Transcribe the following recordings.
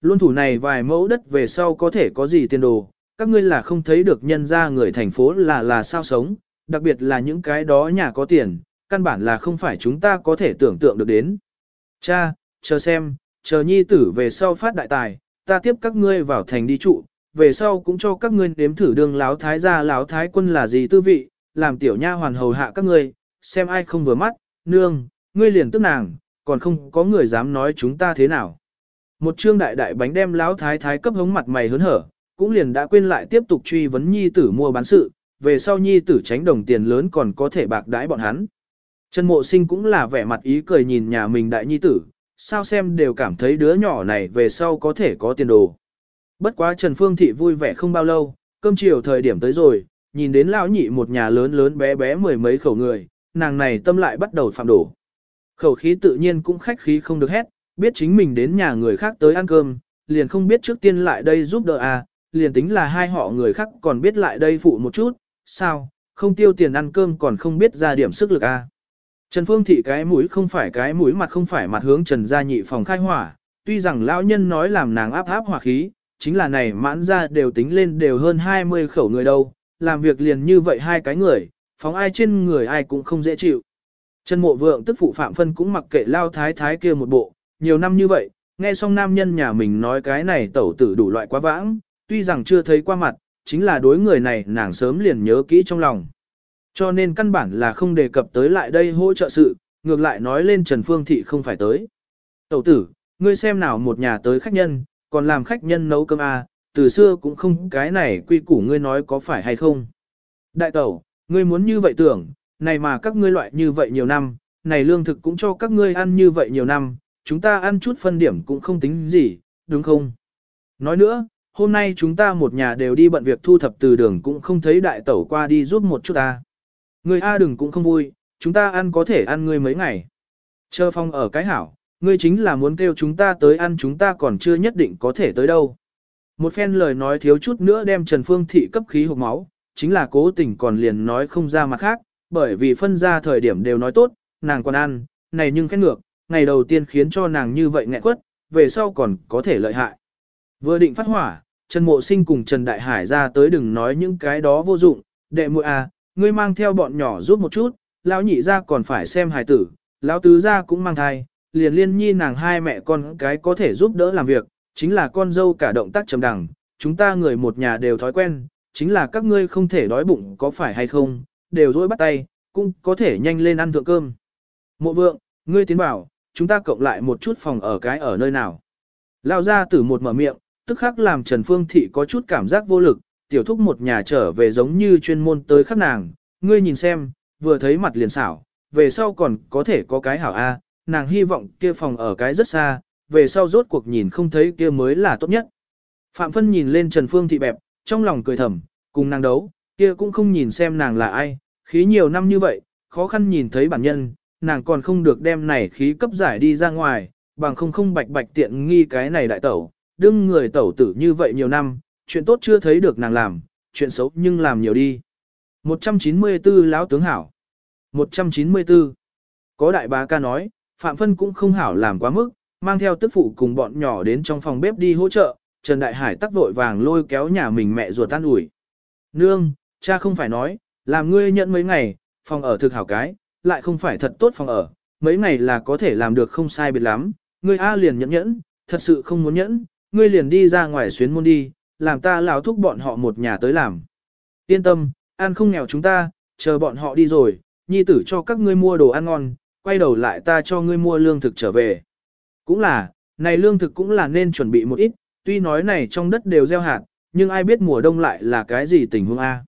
luôn thủ này vài mẫu đất về sau có thể có gì tiền đồ, các ngươi là không thấy được nhân ra người thành phố là là sao sống, đặc biệt là những cái đó nhà có tiền, căn bản là không phải chúng ta có thể tưởng tượng được đến. Cha, chờ xem, chờ nhi tử về sau phát đại tài, ta tiếp các ngươi vào thành đi trụ, về sau cũng cho các ngươi nếm thử đường láo thái gia láo thái quân là gì tư vị, làm tiểu nha hoàn hầu hạ các ngươi, xem ai không vừa mắt, nương, ngươi liền tức nàng, còn không có người dám nói chúng ta thế nào. Một trương đại đại bánh đem láo thái thái cấp hống mặt mày hớn hở, cũng liền đã quên lại tiếp tục truy vấn nhi tử mua bán sự, về sau nhi tử tránh đồng tiền lớn còn có thể bạc đãi bọn hắn. Trần mộ sinh cũng là vẻ mặt ý cười nhìn nhà mình đại nhi tử, sao xem đều cảm thấy đứa nhỏ này về sau có thể có tiền đồ. Bất quá Trần Phương Thị vui vẻ không bao lâu, cơm chiều thời điểm tới rồi, nhìn đến lão nhị một nhà lớn lớn bé bé mười mấy khẩu người, nàng này tâm lại bắt đầu phạm đổ. Khẩu khí tự nhiên cũng khách khí không được hết, biết chính mình đến nhà người khác tới ăn cơm, liền không biết trước tiên lại đây giúp đỡ à, liền tính là hai họ người khác còn biết lại đây phụ một chút, sao, không tiêu tiền ăn cơm còn không biết ra điểm sức lực à. Trần Phương Thị cái mũi không phải cái mũi mặt không phải mặt hướng Trần Gia Nhị phòng khai hỏa, tuy rằng lão nhân nói làm nàng áp áp hỏa khí, chính là này mãn ra đều tính lên đều hơn 20 khẩu người đâu, làm việc liền như vậy hai cái người, phóng ai trên người ai cũng không dễ chịu. Trần Mộ Vượng tức phụ Phạm Phân cũng mặc kệ lao thái thái kia một bộ, nhiều năm như vậy, nghe xong nam nhân nhà mình nói cái này tẩu tử đủ loại quá vãng, tuy rằng chưa thấy qua mặt, chính là đối người này nàng sớm liền nhớ kỹ trong lòng. Cho nên căn bản là không đề cập tới lại đây hỗ trợ sự, ngược lại nói lên Trần Phương Thị không phải tới. Tẩu tử, ngươi xem nào một nhà tới khách nhân, còn làm khách nhân nấu cơm à, từ xưa cũng không cái này quy củ ngươi nói có phải hay không. Đại tẩu, ngươi muốn như vậy tưởng, này mà các ngươi loại như vậy nhiều năm, này lương thực cũng cho các ngươi ăn như vậy nhiều năm, chúng ta ăn chút phân điểm cũng không tính gì, đúng không? Nói nữa, hôm nay chúng ta một nhà đều đi bận việc thu thập từ đường cũng không thấy đại tẩu qua đi giúp một chút ta. người A đừng cũng không vui, chúng ta ăn có thể ăn ngươi mấy ngày. Chờ phong ở cái hảo, ngươi chính là muốn kêu chúng ta tới ăn chúng ta còn chưa nhất định có thể tới đâu. Một phen lời nói thiếu chút nữa đem Trần Phương Thị cấp khí hộp máu, chính là cố tình còn liền nói không ra mặt khác, bởi vì phân ra thời điểm đều nói tốt, nàng còn ăn, này nhưng khét ngược, ngày đầu tiên khiến cho nàng như vậy nghẹn quất, về sau còn có thể lợi hại. Vừa định phát hỏa, Trần Mộ Sinh cùng Trần Đại Hải ra tới đừng nói những cái đó vô dụng, đệ muội à, ngươi mang theo bọn nhỏ giúp một chút, lão nhị ra còn phải xem hài tử, lão tứ ra cũng mang thai, liền liên nhi nàng hai mẹ con cái có thể giúp đỡ làm việc, chính là con dâu cả động tác trầm đẳng, chúng ta người một nhà đều thói quen, chính là các ngươi không thể đói bụng có phải hay không, đều dỗi bắt tay, cũng có thể nhanh lên ăn thượng cơm. Mộ vượng, ngươi tiến bảo, chúng ta cộng lại một chút phòng ở cái ở nơi nào. Lao ra tử một mở miệng, tức khắc làm Trần Phương Thị có chút cảm giác vô lực, tiểu thúc một nhà trở về giống như chuyên môn tới khắc nàng, ngươi nhìn xem, vừa thấy mặt liền xảo, về sau còn có thể có cái hảo A, nàng hy vọng kia phòng ở cái rất xa, về sau rốt cuộc nhìn không thấy kia mới là tốt nhất. Phạm Phân nhìn lên Trần Phương Thị bẹp, trong lòng cười thầm, cùng nàng đấu, kia cũng không nhìn xem nàng là ai, khí nhiều năm như vậy, khó khăn nhìn thấy bản nhân, nàng còn không được đem này khí cấp giải đi ra ngoài, bằng không không bạch bạch tiện nghi cái này đại tẩu, đương người tẩu tử như vậy nhiều năm, chuyện tốt chưa thấy được nàng làm, chuyện xấu nhưng làm nhiều đi. 194 lão tướng hảo. 194. Có đại bá ca nói, Phạm Phân cũng không hảo làm quá mức, mang theo tức phụ cùng bọn nhỏ đến trong phòng bếp đi hỗ trợ, Trần Đại Hải tắc vội vàng lôi kéo nhà mình mẹ ruột tan ủi. Nương, cha không phải nói, làm ngươi nhận mấy ngày, phòng ở thực hảo cái, lại không phải thật tốt phòng ở, mấy ngày là có thể làm được không sai biệt lắm, ngươi A liền nhẫn nhẫn, thật sự không muốn nhẫn, ngươi liền đi ra ngoài xuyến môn đi, làm ta lão thúc bọn họ một nhà tới làm. Yên tâm, ăn không nghèo chúng ta, chờ bọn họ đi rồi, nhi tử cho các ngươi mua đồ ăn ngon, quay đầu lại ta cho ngươi mua lương thực trở về. Cũng là, này lương thực cũng là nên chuẩn bị một ít, tuy nói này trong đất đều gieo hạt, nhưng ai biết mùa đông lại là cái gì tình huống A.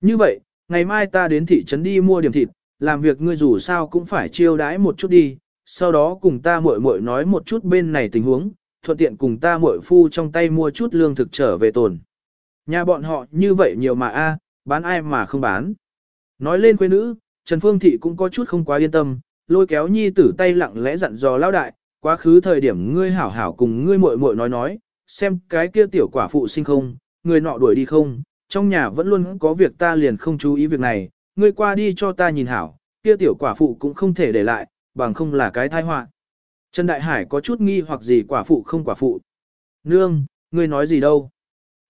Như vậy, ngày mai ta đến thị trấn đi mua điểm thịt, làm việc ngươi dù sao cũng phải chiêu đãi một chút đi, sau đó cùng ta muội muội nói một chút bên này tình huống, thuận tiện cùng ta muội phu trong tay mua chút lương thực trở về tồn. Nhà bọn họ như vậy nhiều mà a, à, bán ai mà không bán. Nói lên quê nữ, Trần Phương Thị cũng có chút không quá yên tâm, lôi kéo nhi tử tay lặng lẽ dặn dò lao đại, quá khứ thời điểm ngươi hảo hảo cùng ngươi muội muội nói nói, xem cái kia tiểu quả phụ sinh không, người nọ đuổi đi không, trong nhà vẫn luôn có việc ta liền không chú ý việc này, ngươi qua đi cho ta nhìn hảo, kia tiểu quả phụ cũng không thể để lại, bằng không là cái tai họa. Trần Đại Hải có chút nghi hoặc gì quả phụ không quả phụ. Nương, ngươi nói gì đâu?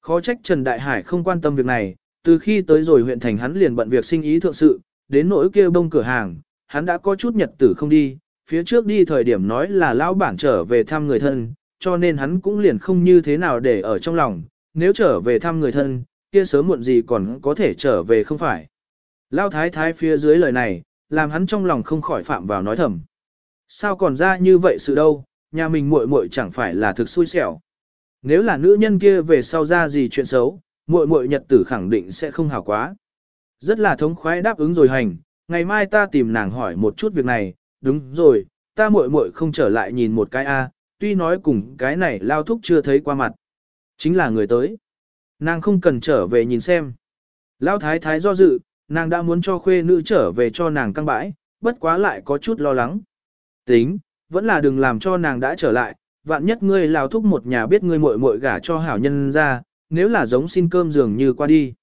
Khó trách Trần Đại Hải không quan tâm việc này, từ khi tới rồi huyện thành hắn liền bận việc sinh ý thượng sự, đến nỗi kia bông cửa hàng, hắn đã có chút nhật tử không đi, phía trước đi thời điểm nói là lão bản trở về thăm người thân, cho nên hắn cũng liền không như thế nào để ở trong lòng, nếu trở về thăm người thân, kia sớm muộn gì còn có thể trở về không phải. Lão thái thái phía dưới lời này, làm hắn trong lòng không khỏi phạm vào nói thầm. Sao còn ra như vậy sự đâu, nhà mình muội muội chẳng phải là thực xui xẻo. Nếu là nữ nhân kia về sau ra gì chuyện xấu, muội muội nhật tử khẳng định sẽ không hảo quá. Rất là thống khoái đáp ứng rồi hành, ngày mai ta tìm nàng hỏi một chút việc này, đúng rồi, ta muội muội không trở lại nhìn một cái a, tuy nói cùng cái này lao thúc chưa thấy qua mặt. Chính là người tới. Nàng không cần trở về nhìn xem. Lao thái thái do dự, nàng đã muốn cho khuê nữ trở về cho nàng căng bãi, bất quá lại có chút lo lắng. Tính, vẫn là đừng làm cho nàng đã trở lại, vạn nhất ngươi lao thúc một nhà biết ngươi muội muội gả cho hảo nhân ra, nếu là giống xin cơm dường như qua đi.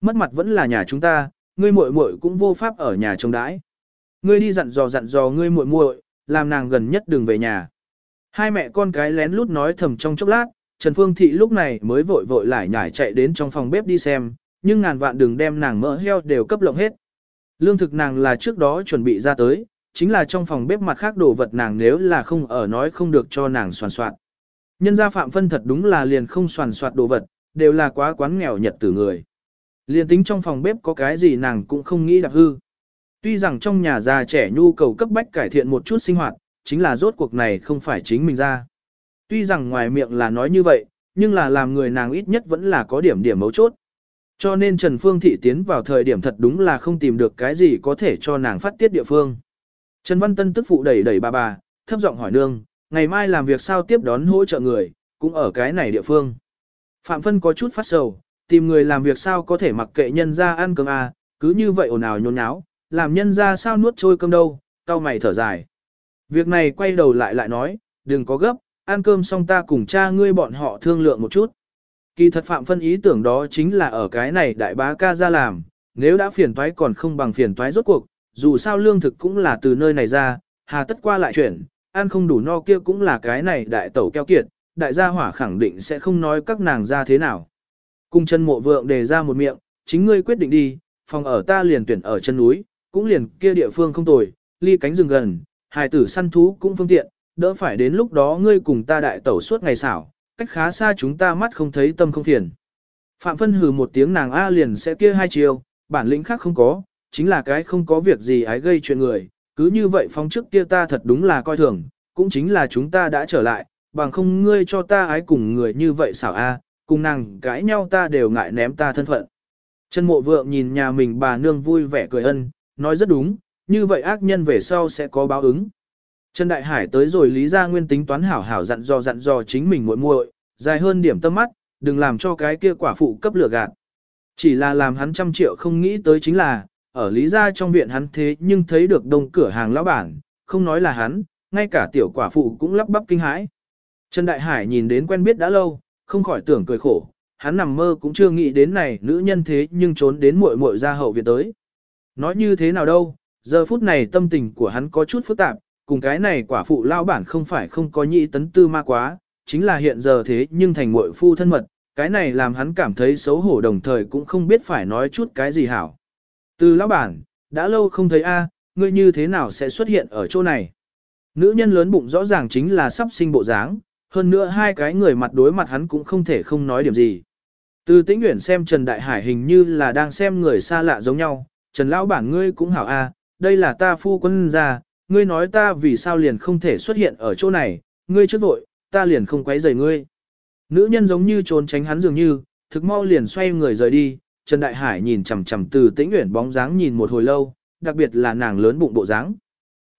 Mất mặt vẫn là nhà chúng ta, ngươi muội muội cũng vô pháp ở nhà trông đãi. Ngươi đi dặn dò dặn dò ngươi muội muội, làm nàng gần nhất đừng về nhà. Hai mẹ con cái lén lút nói thầm trong chốc lát, Trần Phương Thị lúc này mới vội vội lại nhảy chạy đến trong phòng bếp đi xem, nhưng ngàn vạn đừng đem nàng mỡ heo đều cấp lộng hết. Lương thực nàng là trước đó chuẩn bị ra tới, chính là trong phòng bếp mặt khác đồ vật nàng nếu là không ở nói không được cho nàng soàn soạn. Nhân gia phạm phân thật đúng là liền không soàn soạt đồ vật, đều là quá quán nghèo nhật tử người. Liền tính trong phòng bếp có cái gì nàng cũng không nghĩ đạp hư. Tuy rằng trong nhà già trẻ nhu cầu cấp bách cải thiện một chút sinh hoạt, chính là rốt cuộc này không phải chính mình ra. Tuy rằng ngoài miệng là nói như vậy, nhưng là làm người nàng ít nhất vẫn là có điểm điểm mấu chốt. Cho nên Trần Phương Thị tiến vào thời điểm thật đúng là không tìm được cái gì có thể cho nàng phát tiết địa phương. Trần Văn Tân tức phụ đẩy đẩy bà bà, thấp giọng hỏi nương, ngày mai làm việc sao tiếp đón hỗ trợ người, cũng ở cái này địa phương. Phạm Phân có chút phát sầu, tìm người làm việc sao có thể mặc kệ nhân ra ăn cơm à, cứ như vậy ồn ào nhốn nháo, làm nhân ra sao nuốt trôi cơm đâu, tao mày thở dài. Việc này quay đầu lại lại nói, đừng có gấp, ăn cơm xong ta cùng cha ngươi bọn họ thương lượng một chút. Kỳ thật Phạm Phân ý tưởng đó chính là ở cái này đại bá ca ra làm, nếu đã phiền toái còn không bằng phiền toái rốt cuộc, dù sao lương thực cũng là từ nơi này ra, hà tất qua lại chuyển, ăn không đủ no kia cũng là cái này đại tẩu keo kiệt, đại gia hỏa khẳng định sẽ không nói các nàng ra thế nào. Cung chân mộ vượng đề ra một miệng, chính ngươi quyết định đi, phòng ở ta liền tuyển ở chân núi, cũng liền kia địa phương không tồi, ly cánh rừng gần, hài tử săn thú cũng phương tiện, đỡ phải đến lúc đó ngươi cùng ta đại tẩu suốt ngày xảo, cách khá xa chúng ta mắt không thấy tâm không phiền. Phạm phân hừ một tiếng nàng A liền sẽ kia hai chiều, bản lĩnh khác không có, chính là cái không có việc gì ái gây chuyện người, cứ như vậy phong trước kia ta thật đúng là coi thường, cũng chính là chúng ta đã trở lại, bằng không ngươi cho ta ái cùng người như vậy xảo A, cùng nàng cãi nhau ta đều ngại ném ta thân phận. Trần mộ vượng nhìn nhà mình bà nương vui vẻ cười ân, nói rất đúng, như vậy ác nhân về sau sẽ có báo ứng. Trần Đại Hải tới rồi Lý Gia Nguyên tính toán hảo hảo dặn dò dặn dò chính mình muội muội, dài hơn điểm tâm mắt, đừng làm cho cái kia quả phụ cấp lửa gạt. Chỉ là làm hắn trăm triệu không nghĩ tới chính là, ở Lý Gia trong viện hắn thế nhưng thấy được đông cửa hàng lão bản, không nói là hắn, ngay cả tiểu quả phụ cũng lắp bắp kinh hãi. Trần Đại Hải nhìn đến quen biết đã lâu, không khỏi tưởng cười khổ, hắn nằm mơ cũng chưa nghĩ đến này nữ nhân thế nhưng trốn đến muội muội ra hậu viện tới. Nói như thế nào đâu, giờ phút này tâm tình của hắn có chút phức tạp, cùng cái này quả phụ lao bản không phải không có nhị tấn tư ma quá, chính là hiện giờ thế nhưng thành muội phu thân mật, cái này làm hắn cảm thấy xấu hổ đồng thời cũng không biết phải nói chút cái gì hảo. Từ lão bản, đã lâu không thấy a, ngươi như thế nào sẽ xuất hiện ở chỗ này? Nữ nhân lớn bụng rõ ràng chính là sắp sinh bộ dáng, hơn nữa hai cái người mặt đối mặt hắn cũng không thể không nói điểm gì. Từ tĩnh nguyện xem Trần Đại Hải hình như là đang xem người xa lạ giống nhau, Trần Lão bản ngươi cũng hảo a, đây là ta phu quân gia, ngươi nói ta vì sao liền không thể xuất hiện ở chỗ này, ngươi trước vội, ta liền không quấy rầy ngươi. Nữ nhân giống như trốn tránh hắn dường như, thực mau liền xoay người rời đi, Trần Đại Hải nhìn chằm chằm từ tĩnh nguyện bóng dáng nhìn một hồi lâu, đặc biệt là nàng lớn bụng bộ dáng.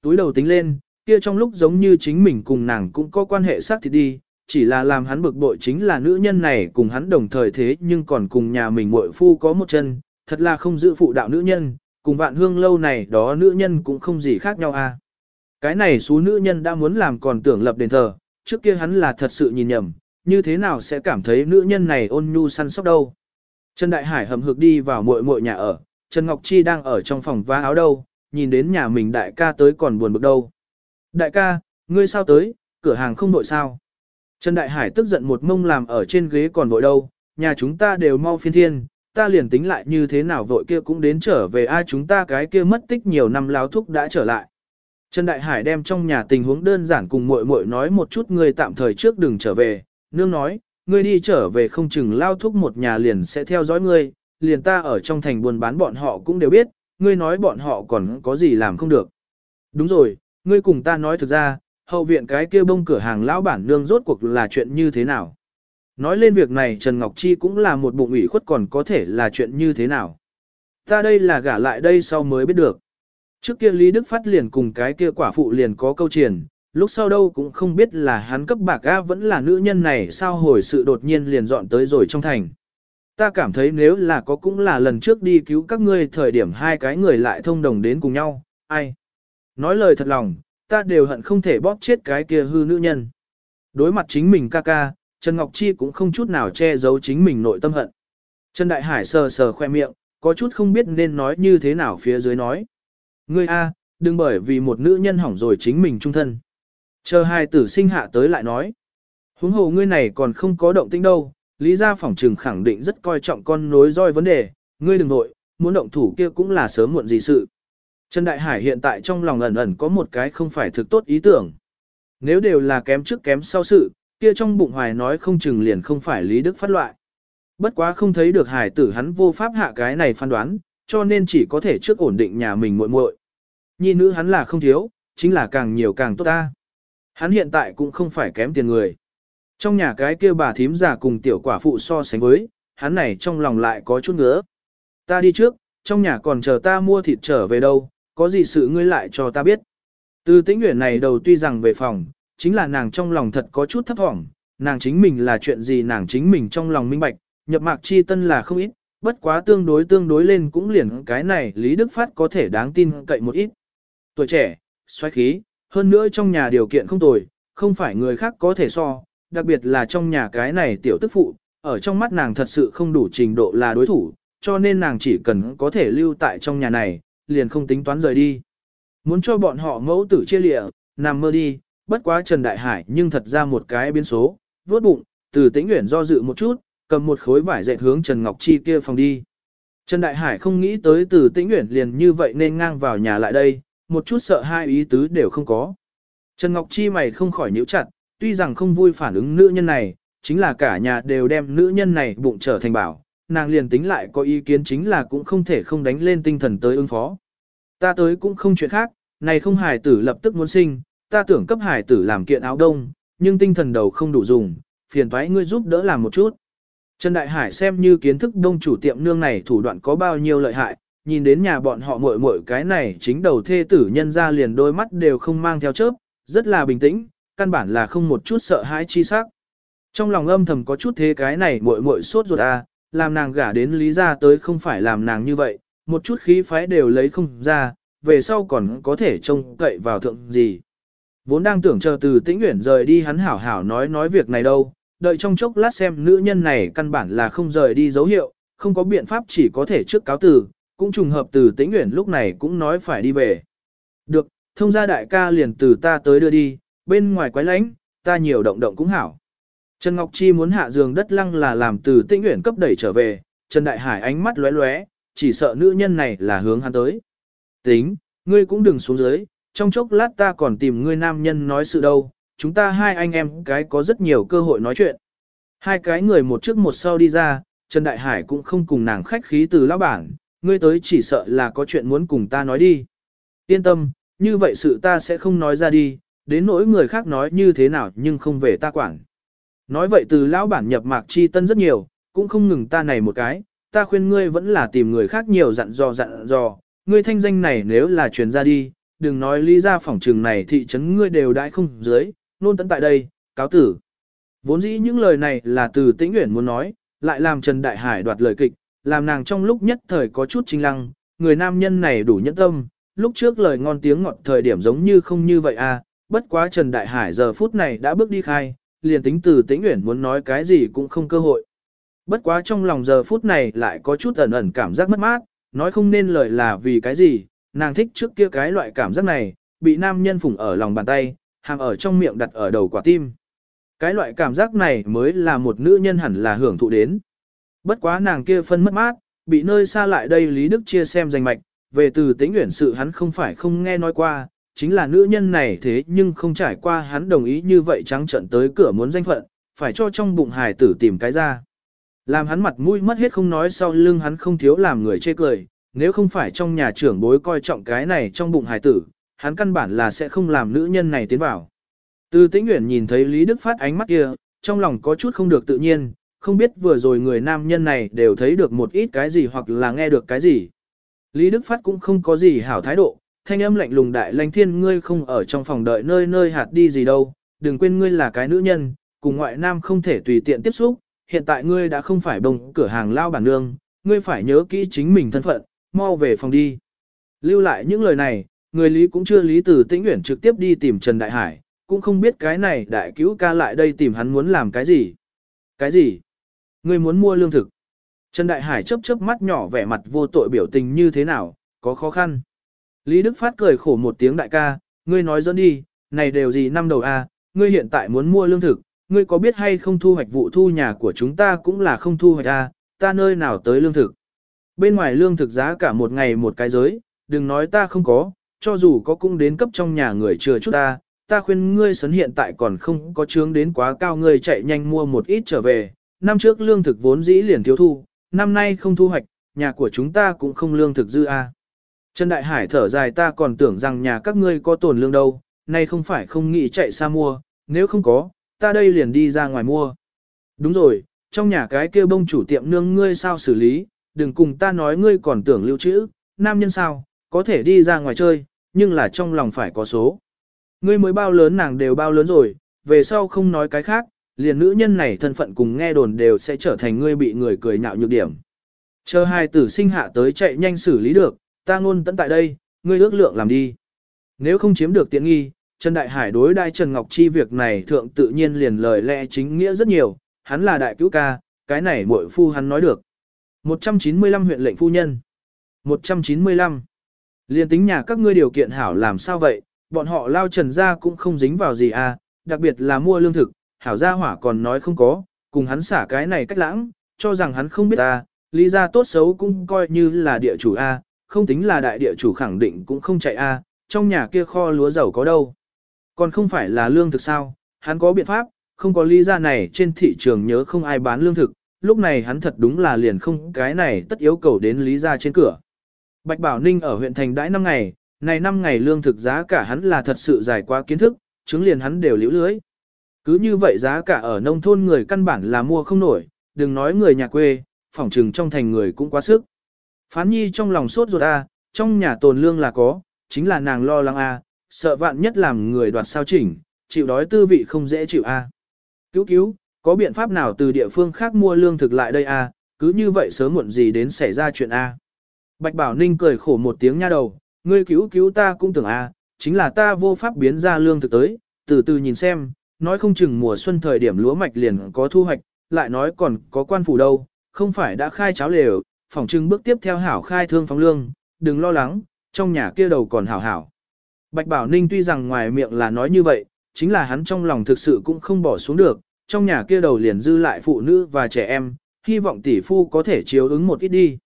Túi đầu tính lên, kia trong lúc giống như chính mình cùng nàng cũng có quan hệ xác thịt đi, chỉ là làm hắn bực bội chính là nữ nhân này cùng hắn đồng thời thế nhưng còn cùng nhà mình muội phu có một chân, thật là không giữ phụ đạo nữ nhân, cùng vạn hương lâu này đó nữ nhân cũng không gì khác nhau a. À. Cái này số nữ nhân đã muốn làm còn tưởng lập đền thờ, trước kia hắn là thật sự nhìn nhầm, như thế nào sẽ cảm thấy nữ nhân này ôn nhu săn sóc đâu. Trần Đại Hải hầm hực đi vào muội muội nhà ở, Trần Ngọc Chi đang ở trong phòng vá áo đâu, nhìn đến nhà mình đại ca tới còn buồn bực đâu. Đại ca, ngươi sao tới, cửa hàng không nội sao? Trần Đại Hải tức giận một mông làm ở trên ghế còn vội đâu, nhà chúng ta đều mau phiên thiên, ta liền tính lại như thế nào vội kia cũng đến trở về ai chúng ta cái kia mất tích nhiều năm láo thúc đã trở lại. Trần Đại Hải đem trong nhà tình huống đơn giản cùng muội muội nói một chút người tạm thời trước đừng trở về, nương nói, ngươi đi trở về không chừng lao thúc một nhà liền sẽ theo dõi ngươi, liền ta ở trong thành buôn bán bọn họ cũng đều biết, ngươi nói bọn họ còn có gì làm không được. Đúng rồi, ngươi cùng ta nói thực ra, hậu viện cái kia bông cửa hàng lão bản nương rốt cuộc là chuyện như thế nào. Nói lên việc này Trần Ngọc Chi cũng là một bụng ủy khuất còn có thể là chuyện như thế nào. Ta đây là gả lại đây sau mới biết được. Trước kia Lý Đức Phát liền cùng cái kia quả phụ liền có câu chuyện. lúc sau đâu cũng không biết là hắn cấp bạc A vẫn là nữ nhân này sao hồi sự đột nhiên liền dọn tới rồi trong thành. Ta cảm thấy nếu là có cũng là lần trước đi cứu các ngươi thời điểm hai cái người lại thông đồng đến cùng nhau, ai. Nói lời thật lòng, ta đều hận không thể bóp chết cái kia hư nữ nhân. Đối mặt chính mình ca ca, Trần Ngọc Chi cũng không chút nào che giấu chính mình nội tâm hận. Trần Đại Hải sờ sờ khoe miệng, có chút không biết nên nói như thế nào phía dưới nói. Ngươi A, đừng bởi vì một nữ nhân hỏng rồi chính mình trung thân. Chờ hai tử sinh hạ tới lại nói. Huống hồ ngươi này còn không có động tĩnh đâu, Lý gia phỏng trừng khẳng định rất coi trọng con nối roi vấn đề, ngươi đừng nội, muốn động thủ kia cũng là sớm muộn gì sự. Trần Đại Hải hiện tại trong lòng ẩn ẩn có một cái không phải thực tốt ý tưởng. Nếu đều là kém trước kém sau sự, kia trong bụng hoài nói không chừng liền không phải Lý Đức phát loại. Bất quá không thấy được hải tử hắn vô pháp hạ cái này phán đoán, cho nên chỉ có thể trước ổn định nhà mình muội muội. Nhi nữ hắn là không thiếu, chính là càng nhiều càng tốt ta. Hắn hiện tại cũng không phải kém tiền người. Trong nhà cái kia bà thím già cùng tiểu quả phụ so sánh với, hắn này trong lòng lại có chút ngứa. Ta đi trước, trong nhà còn chờ ta mua thịt trở về đâu, có gì sự ngươi lại cho ta biết. Từ tĩnh nguyện này đầu tuy rằng về phòng, chính là nàng trong lòng thật có chút thấp thỏm, nàng chính mình là chuyện gì nàng chính mình trong lòng minh bạch, nhập mạc chi tân là không ít, bất quá tương đối tương đối lên cũng liền cái này Lý Đức Phát có thể đáng tin cậy một ít. Tuổi trẻ, xoay khí, hơn nữa trong nhà điều kiện không tồi, không phải người khác có thể so, đặc biệt là trong nhà cái này tiểu tức phụ, ở trong mắt nàng thật sự không đủ trình độ là đối thủ, cho nên nàng chỉ cần có thể lưu tại trong nhà này, liền không tính toán rời đi. Muốn cho bọn họ mẫu tử chia lịa, nằm mơ đi, bất quá Trần Đại Hải nhưng thật ra một cái biến số, vốt bụng, từ tĩnh nguyện do dự một chút, cầm một khối vải dệt hướng Trần Ngọc Chi kia phòng đi. Trần Đại Hải không nghĩ tới từ tĩnh nguyện liền như vậy nên ngang vào nhà lại đây, một chút sợ hai ý tứ đều không có. Trần Ngọc Chi mày không khỏi nhíu chặt, tuy rằng không vui phản ứng nữ nhân này, chính là cả nhà đều đem nữ nhân này bụng trở thành bảo, nàng liền tính lại có ý kiến chính là cũng không thể không đánh lên tinh thần tới ứng phó. Ta tới cũng không chuyện khác, này không hài tử lập tức muốn sinh, ta tưởng cấp hải tử làm kiện áo đông, nhưng tinh thần đầu không đủ dùng, phiền thoái ngươi giúp đỡ làm một chút. Trần Đại Hải xem như kiến thức đông chủ tiệm nương này thủ đoạn có bao nhiêu lợi hại, nhìn đến nhà bọn họ muội muội cái này chính đầu thê tử nhân ra liền đôi mắt đều không mang theo chớp, rất là bình tĩnh, căn bản là không một chút sợ hãi chi sắc. Trong lòng âm thầm có chút thế cái này muội muội sốt ruột à, làm nàng gả đến lý ra tới không phải làm nàng như vậy, một chút khí phái đều lấy không ra, về sau còn có thể trông cậy vào thượng gì. Vốn đang tưởng chờ từ tĩnh nguyện rời đi hắn hảo hảo nói nói việc này đâu, đợi trong chốc lát xem nữ nhân này căn bản là không rời đi dấu hiệu, không có biện pháp chỉ có thể trước cáo từ, cũng trùng hợp từ tĩnh nguyện lúc này cũng nói phải đi về. Được, thông gia đại ca liền từ ta tới đưa đi, bên ngoài quái lánh, ta nhiều động động cũng hảo. Trần Ngọc Chi muốn hạ giường đất lăng là làm từ tĩnh nguyện cấp đẩy trở về, Trần Đại Hải ánh mắt lóe lóe, chỉ sợ nữ nhân này là hướng hắn tới. Tính, ngươi cũng đừng xuống dưới, trong chốc lát ta còn tìm ngươi nam nhân nói sự đâu, chúng ta hai anh em cái có rất nhiều cơ hội nói chuyện. Hai cái người một trước một sau đi ra, Trần Đại Hải cũng không cùng nàng khách khí từ lão bản, ngươi tới chỉ sợ là có chuyện muốn cùng ta nói đi. Yên tâm, như vậy sự ta sẽ không nói ra đi, đến nỗi người khác nói như thế nào nhưng không về ta quản. Nói vậy từ lão bản nhập mạc chi tân rất nhiều, cũng không ngừng ta này một cái, ta khuyên ngươi vẫn là tìm người khác nhiều dặn dò dặn dò, ngươi thanh danh này nếu là truyền ra đi, đừng nói lý ra phỏng trường này thị trấn ngươi đều đãi không dưới, nôn tận tại đây, cáo tử. Vốn dĩ những lời này là từ tĩnh nguyện muốn nói, lại làm Trần Đại Hải đoạt lời kịch, làm nàng trong lúc nhất thời có chút trinh lăng, người nam nhân này đủ nhẫn tâm, lúc trước lời ngon tiếng ngọt thời điểm giống như không như vậy à, bất quá Trần Đại Hải giờ phút này đã bước đi khai, liền tính từ tĩnh nguyện muốn nói cái gì cũng không cơ hội. Bất quá trong lòng giờ phút này lại có chút ẩn ẩn cảm giác mất mát, nói không nên lời là vì cái gì, nàng thích trước kia cái loại cảm giác này, bị nam nhân phủng ở lòng bàn tay, hàm ở trong miệng đặt ở đầu quả tim. Cái loại cảm giác này mới là một nữ nhân hẳn là hưởng thụ đến. Bất quá nàng kia phân mất mát, bị nơi xa lại đây Lý Đức chia xem danh mạch, về từ tính nguyện sự hắn không phải không nghe nói qua, chính là nữ nhân này thế nhưng không trải qua hắn đồng ý như vậy trắng trận tới cửa muốn danh phận, phải cho trong bụng hài tử tìm cái ra. Làm hắn mặt mũi mất hết không nói sau lưng hắn không thiếu làm người chê cười, nếu không phải trong nhà trưởng bối coi trọng cái này trong bụng hài tử, hắn căn bản là sẽ không làm nữ nhân này tiến vào. Từ tĩnh nguyện nhìn thấy Lý Đức Phát ánh mắt kia, trong lòng có chút không được tự nhiên, không biết vừa rồi người nam nhân này đều thấy được một ít cái gì hoặc là nghe được cái gì. Lý Đức Phát cũng không có gì hảo thái độ, thanh âm lạnh lùng đại lãnh thiên ngươi không ở trong phòng đợi nơi nơi hạt đi gì đâu, đừng quên ngươi là cái nữ nhân, cùng ngoại nam không thể tùy tiện tiếp xúc, hiện tại ngươi đã không phải bồng cửa hàng lao bản nương, ngươi phải nhớ kỹ chính mình thân phận, mau về phòng đi. Lưu lại những lời này, người Lý cũng chưa lý từ tĩnh nguyện trực tiếp đi tìm Trần Đại Hải, cũng không biết cái này đại cứu ca lại đây tìm hắn muốn làm cái gì. Cái gì? Ngươi muốn mua lương thực. Trần Đại Hải chớp chớp mắt nhỏ vẻ mặt vô tội biểu tình như thế nào, có khó khăn. Lý Đức Phát cười khổ một tiếng đại ca, ngươi nói dẫn đi, này đều gì năm đầu a, à, ngươi hiện tại muốn mua lương thực, ngươi có biết hay không thu hoạch vụ thu nhà của chúng ta cũng là không thu hoạch a, à, ta nơi nào tới lương thực. Bên ngoài lương thực giá cả một ngày một cái giới, đừng nói ta không có, cho dù có cũng đến cấp trong nhà người chừa chút ta, ta khuyên ngươi sấn hiện tại còn không có chướng đến quá cao ngươi chạy nhanh mua một ít trở về, năm trước lương thực vốn dĩ liền thiếu thu, năm nay không thu hoạch, nhà của chúng ta cũng không lương thực dư a. Trần Đại Hải thở dài ta còn tưởng rằng nhà các ngươi có tồn lương đâu, nay không phải không nghĩ chạy xa mua, nếu không có, ta đây liền đi ra ngoài mua. Đúng rồi, trong nhà cái kia bông chủ tiệm nương ngươi sao xử lý, đừng cùng ta nói ngươi còn tưởng lưu trữ, nam nhân sao, có thể đi ra ngoài chơi, nhưng là trong lòng phải có số. Ngươi mới bao lớn nàng đều bao lớn rồi, về sau không nói cái khác, liền nữ nhân này thân phận cùng nghe đồn đều sẽ trở thành ngươi bị người cười nhạo nhược điểm. Chờ hai tử sinh hạ tới chạy nhanh xử lý được, ta ngôn tận tại đây, ngươi ước lượng làm đi. Nếu không chiếm được tiện nghi, Trần Đại Hải đối đai Trần Ngọc Chi việc này thượng tự nhiên liền lời lẽ chính nghĩa rất nhiều, hắn là đại cứu ca, cái này muội phu hắn nói được. 195 huyện lệnh phu nhân. 195. Liên tính nhà các ngươi điều kiện hảo làm sao vậy, bọn họ lao trần ra cũng không dính vào gì à, đặc biệt là mua lương thực, hảo gia hỏa còn nói không có, cùng hắn xả cái này cách lãng, cho rằng hắn không biết ta, lý ra tốt xấu cũng coi như là địa chủ A, không tính là đại địa chủ khẳng định cũng không chạy A, trong nhà kia kho lúa dầu có đâu. Còn không phải là lương thực sao, hắn có biện pháp, không có lý ra này trên thị trường nhớ không ai bán lương thực, lúc này hắn thật đúng là liền không cái này tất yếu cầu đến lý ra trên cửa. Bạch Bảo Ninh ở huyện thành đãi 5 ngày, này 5 ngày lương thực giá cả hắn là thật sự dài quá kiến thức, chứng liền hắn đều liễu lưới. Cứ như vậy giá cả ở nông thôn người căn bản là mua không nổi, đừng nói người nhà quê, phỏng trừng trong thành người cũng quá sức. Phán nhi trong lòng sốt ruột a, trong nhà tồn lương là có, chính là nàng lo lắng a, sợ vạn nhất làm người đoạt sao chỉnh, chịu đói tư vị không dễ chịu a. Cứu cứu, có biện pháp nào từ địa phương khác mua lương thực lại đây a, cứ như vậy sớm muộn gì đến xảy ra chuyện a. Bạch Bảo Ninh cười khổ một tiếng nha đầu, ngươi cứu cứu ta cũng tưởng a, chính là ta vô pháp biến ra lương thực tới, từ từ nhìn xem, nói không chừng mùa xuân thời điểm lúa mạch liền có thu hoạch, lại nói còn có quan phủ đâu, không phải đã khai cháo lều, phỏng chừng bước tiếp theo hảo khai thương phóng lương, đừng lo lắng, trong nhà kia đầu còn hảo hảo. Bạch Bảo Ninh tuy rằng ngoài miệng là nói như vậy, chính là hắn trong lòng thực sự cũng không bỏ xuống được, trong nhà kia đầu liền dư lại phụ nữ và trẻ em, hy vọng tỷ phu có thể chiếu ứng một ít đi.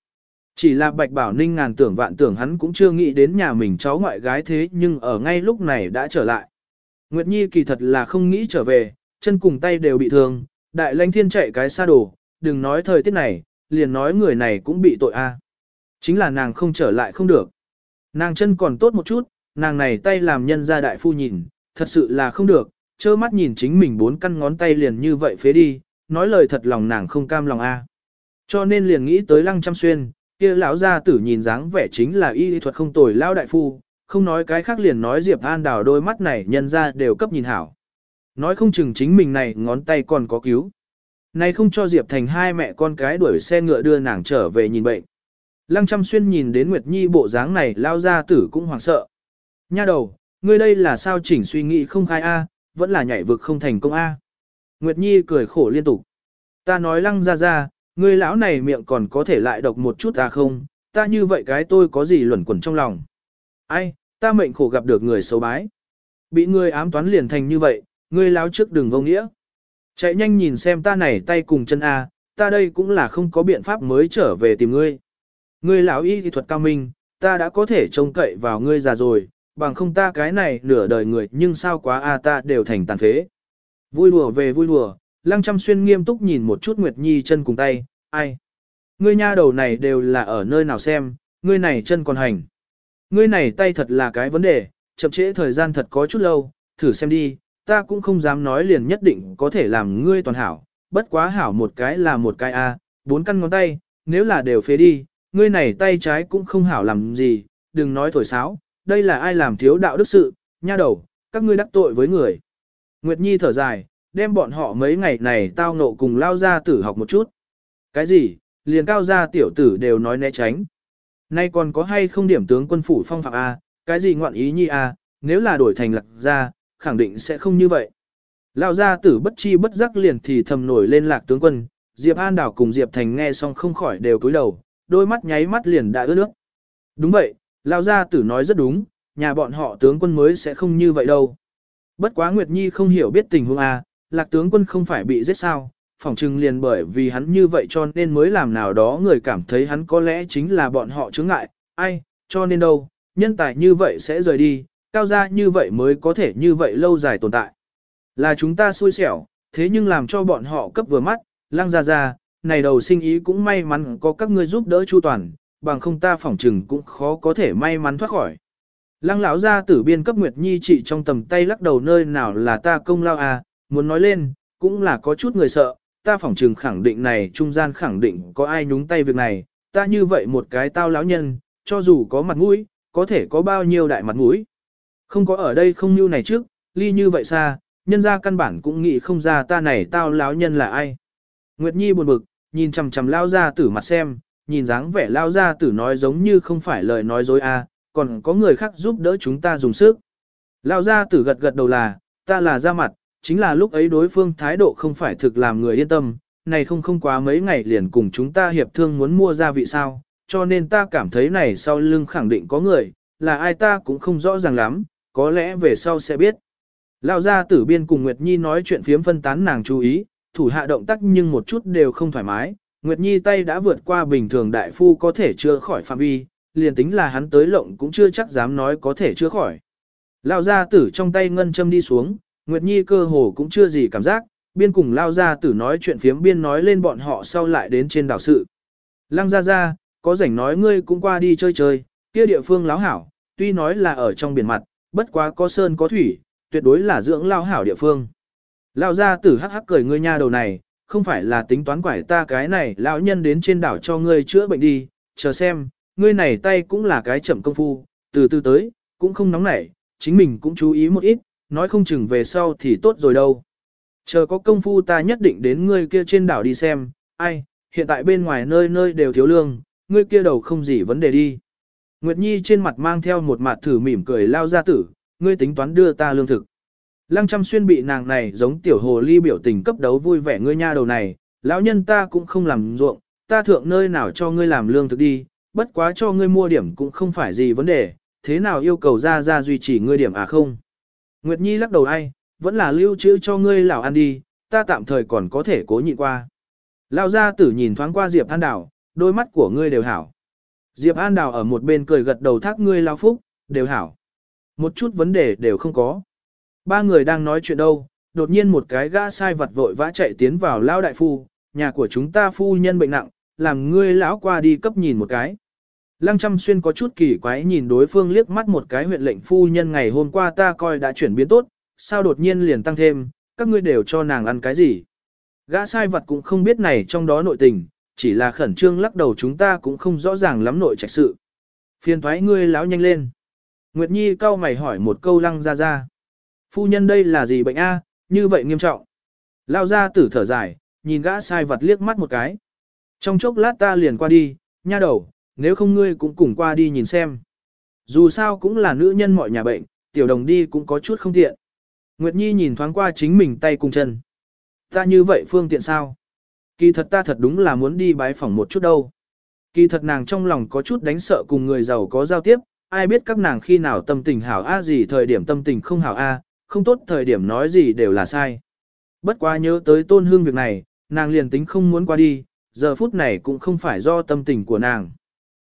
Chỉ là Bạch Bảo Ninh ngàn tưởng vạn tưởng hắn cũng chưa nghĩ đến nhà mình cháu ngoại gái thế nhưng ở ngay lúc này đã trở lại. Nguyệt Nhi kỳ thật là không nghĩ trở về, chân cùng tay đều bị thương, đại lãnh thiên chạy cái xa đồ, đừng nói thời tiết này, liền nói người này cũng bị tội a. Chính là nàng không trở lại không được. Nàng chân còn tốt một chút, nàng này tay làm nhân gia đại phu nhìn, thật sự là không được, trơ mắt nhìn chính mình bốn căn ngón tay liền như vậy phế đi, nói lời thật lòng nàng không cam lòng a. Cho nên liền nghĩ tới lăng trăm xuyên, kia lão gia tử nhìn dáng vẻ chính là y thuật không tồi lão đại phu, không nói cái khác liền nói Diệp An đào đôi mắt này nhân ra đều cấp nhìn hảo. Nói không chừng chính mình này ngón tay còn có cứu. Này không cho Diệp Thành hai mẹ con cái đuổi xe ngựa đưa nàng trở về nhìn bệnh. Lăng Trăm Xuyên nhìn đến Nguyệt Nhi bộ dáng này lao ra tử cũng hoảng sợ. Nha đầu, ngươi đây là sao chỉnh suy nghĩ không khai A, vẫn là nhảy vực không thành công A. Nguyệt Nhi cười khổ liên tục. Ta nói lăng ra ra, ngươi lão này miệng còn có thể lại độc một chút à không, ta như vậy cái tôi có gì luẩn quẩn trong lòng. Ai, ta mệnh khổ gặp được người xấu bái. Bị người ám toán liền thành như vậy, ngươi láo trước đừng vô nghĩa. Chạy nhanh nhìn xem ta này tay cùng chân A, ta đây cũng là không có biện pháp mới trở về tìm ngươi. Ngươi lão y thì thuật cao minh, ta đã có thể trông cậy vào ngươi già rồi, bằng không ta cái này nửa đời người nhưng sao quá a ta đều thành tàn phế. Vui đùa về vui đùa, Lăng Trăm Xuyên nghiêm túc nhìn một chút Nguyệt Nhi chân cùng tay, ai? Ngươi nha đầu này đều là ở nơi nào xem, ngươi này chân còn hành. Ngươi này tay thật là cái vấn đề, chậm trễ thời gian thật có chút lâu, thử xem đi, ta cũng không dám nói liền nhất định có thể làm ngươi toàn hảo, bất quá hảo một cái là một cái a, bốn căn ngón tay, nếu là đều phế đi, ngươi này tay trái cũng không hảo làm gì, đừng nói thổi sáo, đây là ai làm thiếu đạo đức sự, nha đầu, các ngươi đắc tội với người. Nguyệt Nhi thở dài, đem bọn họ mấy ngày này tao nộ cùng lao ra tử học một chút. Cái gì, liền cao gia tiểu tử đều nói né tránh. Nay còn có hay không điểm tướng quân phủ phong phạm A, cái gì ngoạn ý nhi A, nếu là đổi thành lạc gia, khẳng định sẽ không như vậy. Lao gia tử bất chi bất giác liền thì thầm nổi lên lạc tướng quân, Diệp An Đảo cùng Diệp Thành nghe xong không khỏi đều cúi đầu, đôi mắt nháy mắt liền đã ướt nước. Đúng vậy, Lao gia tử nói rất đúng, nhà bọn họ tướng quân mới sẽ không như vậy đâu. Bất quá Nguyệt Nhi không hiểu biết tình huống A, lạc tướng quân không phải bị giết sao, phỏng chừng liền bởi vì hắn như vậy cho nên mới làm nào đó người cảm thấy hắn có lẽ chính là bọn họ chướng ngại, ai, cho nên đâu, nhân tài như vậy sẽ rời đi, cao gia như vậy mới có thể như vậy lâu dài tồn tại. Là chúng ta xui xẻo, thế nhưng làm cho bọn họ cấp vừa mắt, lăng ra ra, này đầu sinh ý cũng may mắn có các ngươi giúp đỡ chu toàn, bằng không ta phỏng chừng cũng khó có thể may mắn thoát khỏi. Lăng lão gia tử biên cấp Nguyệt Nhi trị trong tầm tay lắc đầu nơi nào là ta công lao à, muốn nói lên, cũng là có chút người sợ, ta phỏng trừng khẳng định này trung gian khẳng định có ai nhúng tay việc này, ta như vậy một cái tao lão nhân, cho dù có mặt mũi, có thể có bao nhiêu đại mặt mũi. Không có ở đây không như này trước, ly như vậy xa, nhân ra căn bản cũng nghĩ không ra ta này tao lão nhân là ai. Nguyệt Nhi buồn bực, nhìn chằm chằm lao ra tử mặt xem, nhìn dáng vẻ lao ra tử nói giống như không phải lời nói dối a, còn có người khác giúp đỡ chúng ta dùng sức. Lao ra tử gật gật đầu là, ta là ra mặt, chính là lúc ấy đối phương thái độ không phải thực làm người yên tâm, này không không quá mấy ngày liền cùng chúng ta hiệp thương muốn mua ra vị sao, cho nên ta cảm thấy này sau lưng khẳng định có người, là ai ta cũng không rõ ràng lắm, có lẽ về sau sẽ biết. Lão gia tử biên cùng Nguyệt Nhi nói chuyện phiếm phân tán nàng chú ý, thủ hạ động tác nhưng một chút đều không thoải mái, Nguyệt Nhi tay đã vượt qua bình thường đại phu có thể chưa khỏi phạm vi, liền tính là hắn tới lộng cũng chưa chắc dám nói có thể chưa khỏi. Lão gia tử trong tay ngân châm đi xuống, Nguyệt Nhi cơ hồ cũng chưa gì cảm giác, biên cùng lao gia tử nói chuyện phiếm biên nói lên bọn họ sau lại đến trên đảo sự. Lăng ra ra, có rảnh nói ngươi cũng qua đi chơi chơi, kia địa phương láo hảo, tuy nói là ở trong biển mặt, bất quá có sơn có thủy, tuyệt đối là dưỡng lao hảo địa phương. Lao gia tử hắc hắc cười ngươi nha đầu này, không phải là tính toán quải ta cái này lão nhân đến trên đảo cho ngươi chữa bệnh đi, chờ xem, ngươi này tay cũng là cái chậm công phu, từ từ tới, cũng không nóng nảy, chính mình cũng chú ý một ít, nói không chừng về sau thì tốt rồi đâu. Chờ có công phu ta nhất định đến ngươi kia trên đảo đi xem, ai, hiện tại bên ngoài nơi nơi đều thiếu lương, ngươi kia đầu không gì vấn đề đi. Nguyệt Nhi trên mặt mang theo một mặt thử mỉm cười lao ra tử, ngươi tính toán đưa ta lương thực. Lăng chăm xuyên bị nàng này giống tiểu hồ ly biểu tình cấp đấu vui vẻ ngươi nha đầu này, lão nhân ta cũng không làm ruộng, ta thượng nơi nào cho ngươi làm lương thực đi, bất quá cho ngươi mua điểm cũng không phải gì vấn đề, thế nào yêu cầu ra ra duy trì ngươi điểm à không. Nguyệt Nhi lắc đầu ai, vẫn là lưu trữ cho ngươi lão ăn đi, ta tạm thời còn có thể cố nhịn qua. Lão gia tử nhìn thoáng qua Diệp An Đào, đôi mắt của ngươi đều hảo. Diệp An Đào ở một bên cười gật đầu thác ngươi Lao phúc, đều hảo. Một chút vấn đề đều không có. Ba người đang nói chuyện đâu, đột nhiên một cái gã sai vật vội vã chạy tiến vào lao đại phu, nhà của chúng ta phu nhân bệnh nặng, làm ngươi lão qua đi cấp nhìn một cái. Lăng Trăm Xuyên có chút kỳ quái nhìn đối phương liếc mắt một cái huyện lệnh phu nhân ngày hôm qua ta coi đã chuyển biến tốt, sao đột nhiên liền tăng thêm, các ngươi đều cho nàng ăn cái gì. Gã sai vật cũng không biết này trong đó nội tình, chỉ là khẩn trương lắc đầu chúng ta cũng không rõ ràng lắm nội trạch sự. Phiền thoái ngươi láo nhanh lên. Nguyệt Nhi cau mày hỏi một câu lăng ra ra. Phu nhân đây là gì bệnh a? như vậy nghiêm trọng. Lao ra tử thở dài, nhìn gã sai vật liếc mắt một cái. Trong chốc lát ta liền qua đi, nha đầu, nếu không ngươi cũng cùng qua đi nhìn xem. Dù sao cũng là nữ nhân mọi nhà bệnh, tiểu đồng đi cũng có chút không tiện. Nguyệt Nhi nhìn thoáng qua chính mình tay cùng chân. Ta như vậy phương tiện sao? Kỳ thật ta thật đúng là muốn đi bái phỏng một chút đâu. Kỳ thật nàng trong lòng có chút đánh sợ cùng người giàu có giao tiếp, ai biết các nàng khi nào tâm tình hảo a gì thời điểm tâm tình không hảo a, không tốt thời điểm nói gì đều là sai. Bất quá nhớ tới tôn hương việc này, nàng liền tính không muốn qua đi, giờ phút này cũng không phải do tâm tình của nàng.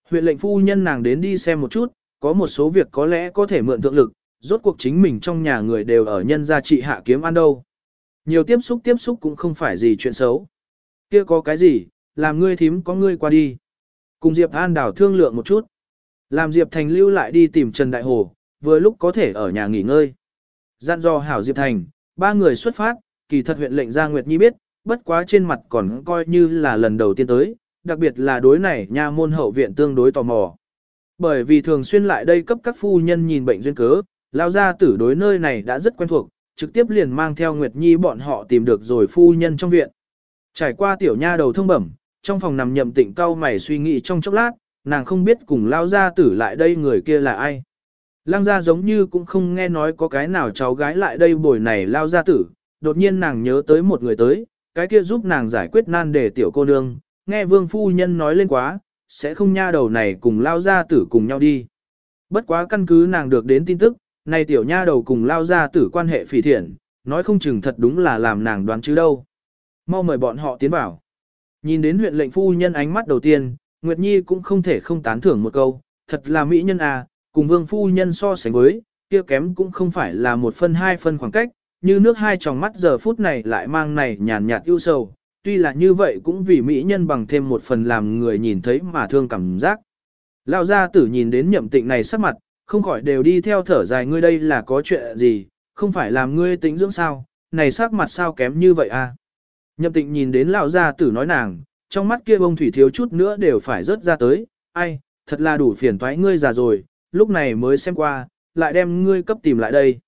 Huyện lệnh phu nhân nàng đến đi xem một chút, có một số việc có lẽ có thể mượn thượng lực, rốt cuộc chính mình trong nhà người đều ở nhân gia trị hạ kiếm ăn đâu. Nhiều tiếp xúc tiếp xúc cũng không phải gì chuyện xấu. Kia có cái gì, làm ngươi thím có ngươi qua đi. Cùng Diệp An đảo thương lượng một chút. Làm Diệp Thành lưu lại đi tìm Trần Đại Hồ, vừa lúc có thể ở nhà nghỉ ngơi. Gian do hảo Diệp Thành, ba người xuất phát, kỳ thật huyện lệnh Gia Nguyệt Nhi biết, bất quá trên mặt còn coi như là lần đầu tiên tới, đặc biệt là đối này nha môn hậu viện tương đối tò mò. Bởi vì thường xuyên lại đây cấp các phu nhân nhìn bệnh duyên cớ, lao gia tử đối nơi này đã rất quen thuộc, trực tiếp liền mang theo Nguyệt Nhi bọn họ tìm được rồi phu nhân trong viện. Trải qua tiểu nha đầu thông bẩm, trong phòng nằm nhậm tịnh cao mày suy nghĩ trong chốc lát, nàng không biết cùng lao gia tử lại đây người kia là ai. Lăng gia giống như cũng không nghe nói có cái nào cháu gái lại đây buổi này lao ra tử, đột nhiên nàng nhớ tới một người tới, cái kia giúp nàng giải quyết nan đề tiểu cô nương, nghe vương phu nhân nói lên quá, sẽ không nha đầu này cùng lao ra tử cùng nhau đi. Bất quá căn cứ nàng được đến tin tức, này tiểu nha đầu cùng lao ra tử quan hệ phỉ thiện, nói không chừng thật đúng là làm nàng đoán chứ đâu. Mau mời bọn họ tiến vào. Nhìn đến huyện lệnh phu nhân ánh mắt đầu tiên, Nguyệt Nhi cũng không thể không tán thưởng một câu, thật là mỹ nhân à, cùng vương phu nhân so sánh với, kia kém cũng không phải là một phân hai phân khoảng cách, như nước hai tròng mắt giờ phút này lại mang này nhàn nhạt ưu sầu, tuy là như vậy cũng vì mỹ nhân bằng thêm một phần làm người nhìn thấy mà thương cảm giác. Lão gia tử nhìn đến nhậm tịnh này sắc mặt, không khỏi đều đi theo thở dài ngươi đây là có chuyện gì, không phải làm ngươi tính dưỡng sao, này sắc mặt sao kém như vậy à. Nhậm tịnh nhìn đến lão gia tử nói nàng, trong mắt kia bông thủy thiếu chút nữa đều phải rớt ra tới, ai, thật là đủ phiền toái ngươi già rồi, lúc này mới xem qua, lại đem ngươi cấp tìm lại đây.